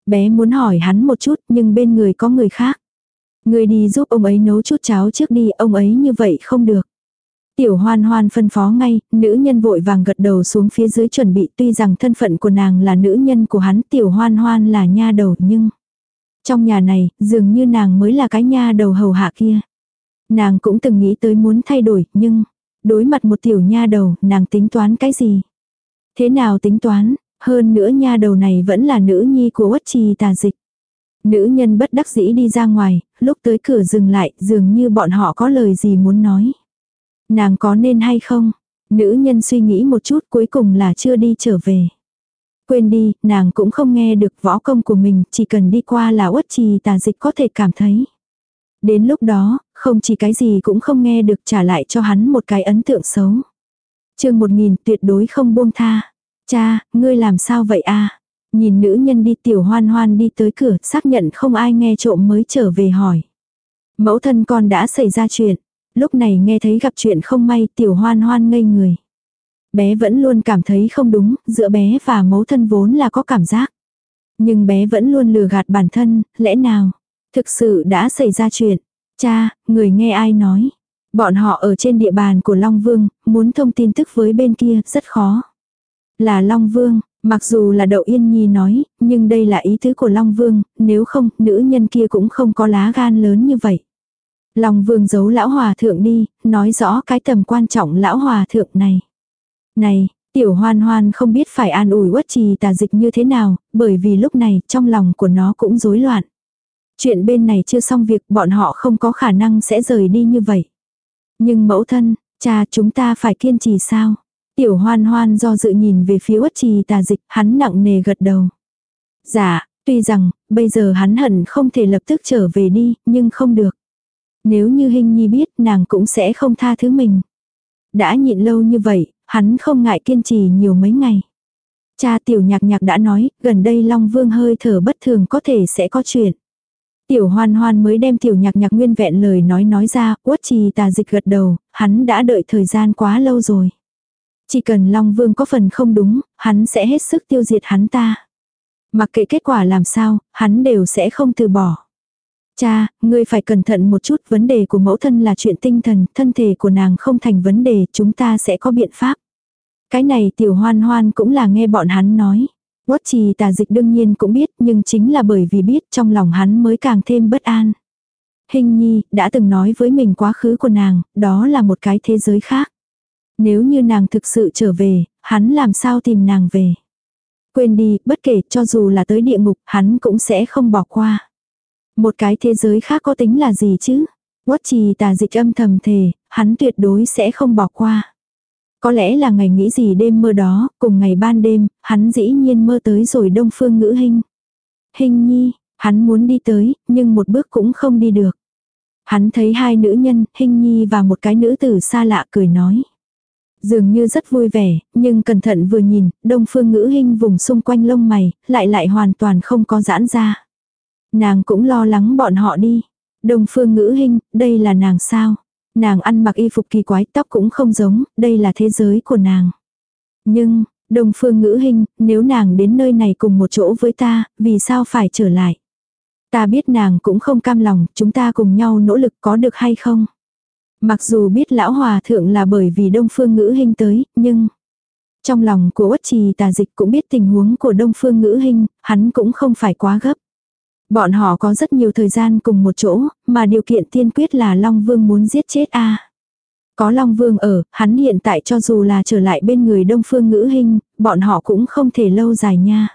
Bé muốn hỏi hắn một chút nhưng bên người có người khác. Người đi giúp ông ấy nấu chút cháo trước đi, ông ấy như vậy không được. Tiểu hoan hoan phân phó ngay, nữ nhân vội vàng gật đầu xuống phía dưới chuẩn bị tuy rằng thân phận của nàng là nữ nhân của hắn tiểu hoan hoan là nha đầu nhưng trong nhà này, dường như nàng mới là cái nha đầu hầu hạ kia. Nàng cũng từng nghĩ tới muốn thay đổi, nhưng, đối mặt một tiểu nha đầu, nàng tính toán cái gì? Thế nào tính toán, hơn nữa nha đầu này vẫn là nữ nhi của uất trì tà dịch. Nữ nhân bất đắc dĩ đi ra ngoài, lúc tới cửa dừng lại, dường như bọn họ có lời gì muốn nói. Nàng có nên hay không? Nữ nhân suy nghĩ một chút cuối cùng là chưa đi trở về. Quên đi, nàng cũng không nghe được võ công của mình, chỉ cần đi qua là uất trì tà dịch có thể cảm thấy. Đến lúc đó, không chỉ cái gì cũng không nghe được trả lại cho hắn một cái ấn tượng xấu. chương một nghìn tuyệt đối không buông tha. Cha, ngươi làm sao vậy a Nhìn nữ nhân đi tiểu hoan hoan đi tới cửa xác nhận không ai nghe trộm mới trở về hỏi. Mẫu thân con đã xảy ra chuyện. Lúc này nghe thấy gặp chuyện không may tiểu hoan hoan ngây người bé vẫn luôn cảm thấy không đúng, giữa bé và mẫu thân vốn là có cảm giác. Nhưng bé vẫn luôn lừa gạt bản thân, lẽ nào? Thực sự đã xảy ra chuyện. Cha, người nghe ai nói? Bọn họ ở trên địa bàn của Long Vương, muốn thông tin tức với bên kia, rất khó. Là Long Vương, mặc dù là Đậu Yên Nhi nói, nhưng đây là ý tứ của Long Vương, nếu không, nữ nhân kia cũng không có lá gan lớn như vậy. Long Vương giấu lão hòa thượng đi, nói rõ cái tầm quan trọng lão hòa thượng này. Này, tiểu hoan hoan không biết phải an ủi uất trì tà dịch như thế nào, bởi vì lúc này trong lòng của nó cũng rối loạn. Chuyện bên này chưa xong việc bọn họ không có khả năng sẽ rời đi như vậy. Nhưng mẫu thân, cha chúng ta phải kiên trì sao? Tiểu hoan hoan do dự nhìn về phía uất trì tà dịch, hắn nặng nề gật đầu. Dạ, tuy rằng, bây giờ hắn hận không thể lập tức trở về đi, nhưng không được. Nếu như hình nhi biết nàng cũng sẽ không tha thứ mình. Đã nhịn lâu như vậy, hắn không ngại kiên trì nhiều mấy ngày. Cha tiểu nhạc nhạc đã nói, gần đây Long Vương hơi thở bất thường có thể sẽ có chuyện. Tiểu hoan hoan mới đem tiểu nhạc nhạc nguyên vẹn lời nói nói ra, uất trì tà dịch gật đầu, hắn đã đợi thời gian quá lâu rồi. Chỉ cần Long Vương có phần không đúng, hắn sẽ hết sức tiêu diệt hắn ta. Mặc kệ kết quả làm sao, hắn đều sẽ không từ bỏ. Cha, ngươi phải cẩn thận một chút, vấn đề của mẫu thân là chuyện tinh thần, thân thể của nàng không thành vấn đề, chúng ta sẽ có biện pháp. Cái này tiểu hoan hoan cũng là nghe bọn hắn nói. Quất trì tà dịch đương nhiên cũng biết nhưng chính là bởi vì biết trong lòng hắn mới càng thêm bất an. Hình nhi đã từng nói với mình quá khứ của nàng, đó là một cái thế giới khác. Nếu như nàng thực sự trở về, hắn làm sao tìm nàng về. Quên đi, bất kể cho dù là tới địa ngục, hắn cũng sẽ không bỏ qua. Một cái thế giới khác có tính là gì chứ? Quất trì tà dịch âm thầm thề, hắn tuyệt đối sẽ không bỏ qua. Có lẽ là ngày nghĩ gì đêm mơ đó, cùng ngày ban đêm, hắn dĩ nhiên mơ tới rồi đông phương ngữ hình. Hình nhi, hắn muốn đi tới, nhưng một bước cũng không đi được. Hắn thấy hai nữ nhân, hình nhi và một cái nữ tử xa lạ cười nói. Dường như rất vui vẻ, nhưng cẩn thận vừa nhìn, đông phương ngữ hình vùng xung quanh lông mày, lại lại hoàn toàn không có giãn ra. Nàng cũng lo lắng bọn họ đi. Đông phương ngữ hình, đây là nàng sao? Nàng ăn mặc y phục kỳ quái, tóc cũng không giống, đây là thế giới của nàng. Nhưng, Đông phương ngữ hình, nếu nàng đến nơi này cùng một chỗ với ta, vì sao phải trở lại? Ta biết nàng cũng không cam lòng, chúng ta cùng nhau nỗ lực có được hay không? Mặc dù biết lão hòa thượng là bởi vì đông phương ngữ hình tới, nhưng... Trong lòng của uất trì tà dịch cũng biết tình huống của đông phương ngữ hình, hắn cũng không phải quá gấp. Bọn họ có rất nhiều thời gian cùng một chỗ, mà điều kiện tiên quyết là Long Vương muốn giết chết A. Có Long Vương ở, hắn hiện tại cho dù là trở lại bên người Đông Phương Ngữ Hinh, bọn họ cũng không thể lâu dài nha.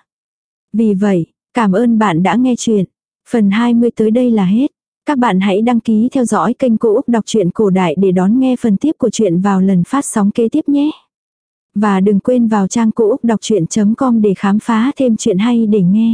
Vì vậy, cảm ơn bạn đã nghe chuyện. Phần 20 tới đây là hết. Các bạn hãy đăng ký theo dõi kênh Cô Úc Đọc truyện Cổ Đại để đón nghe phần tiếp của chuyện vào lần phát sóng kế tiếp nhé. Và đừng quên vào trang cô úc đọc chuyện.com để khám phá thêm chuyện hay để nghe.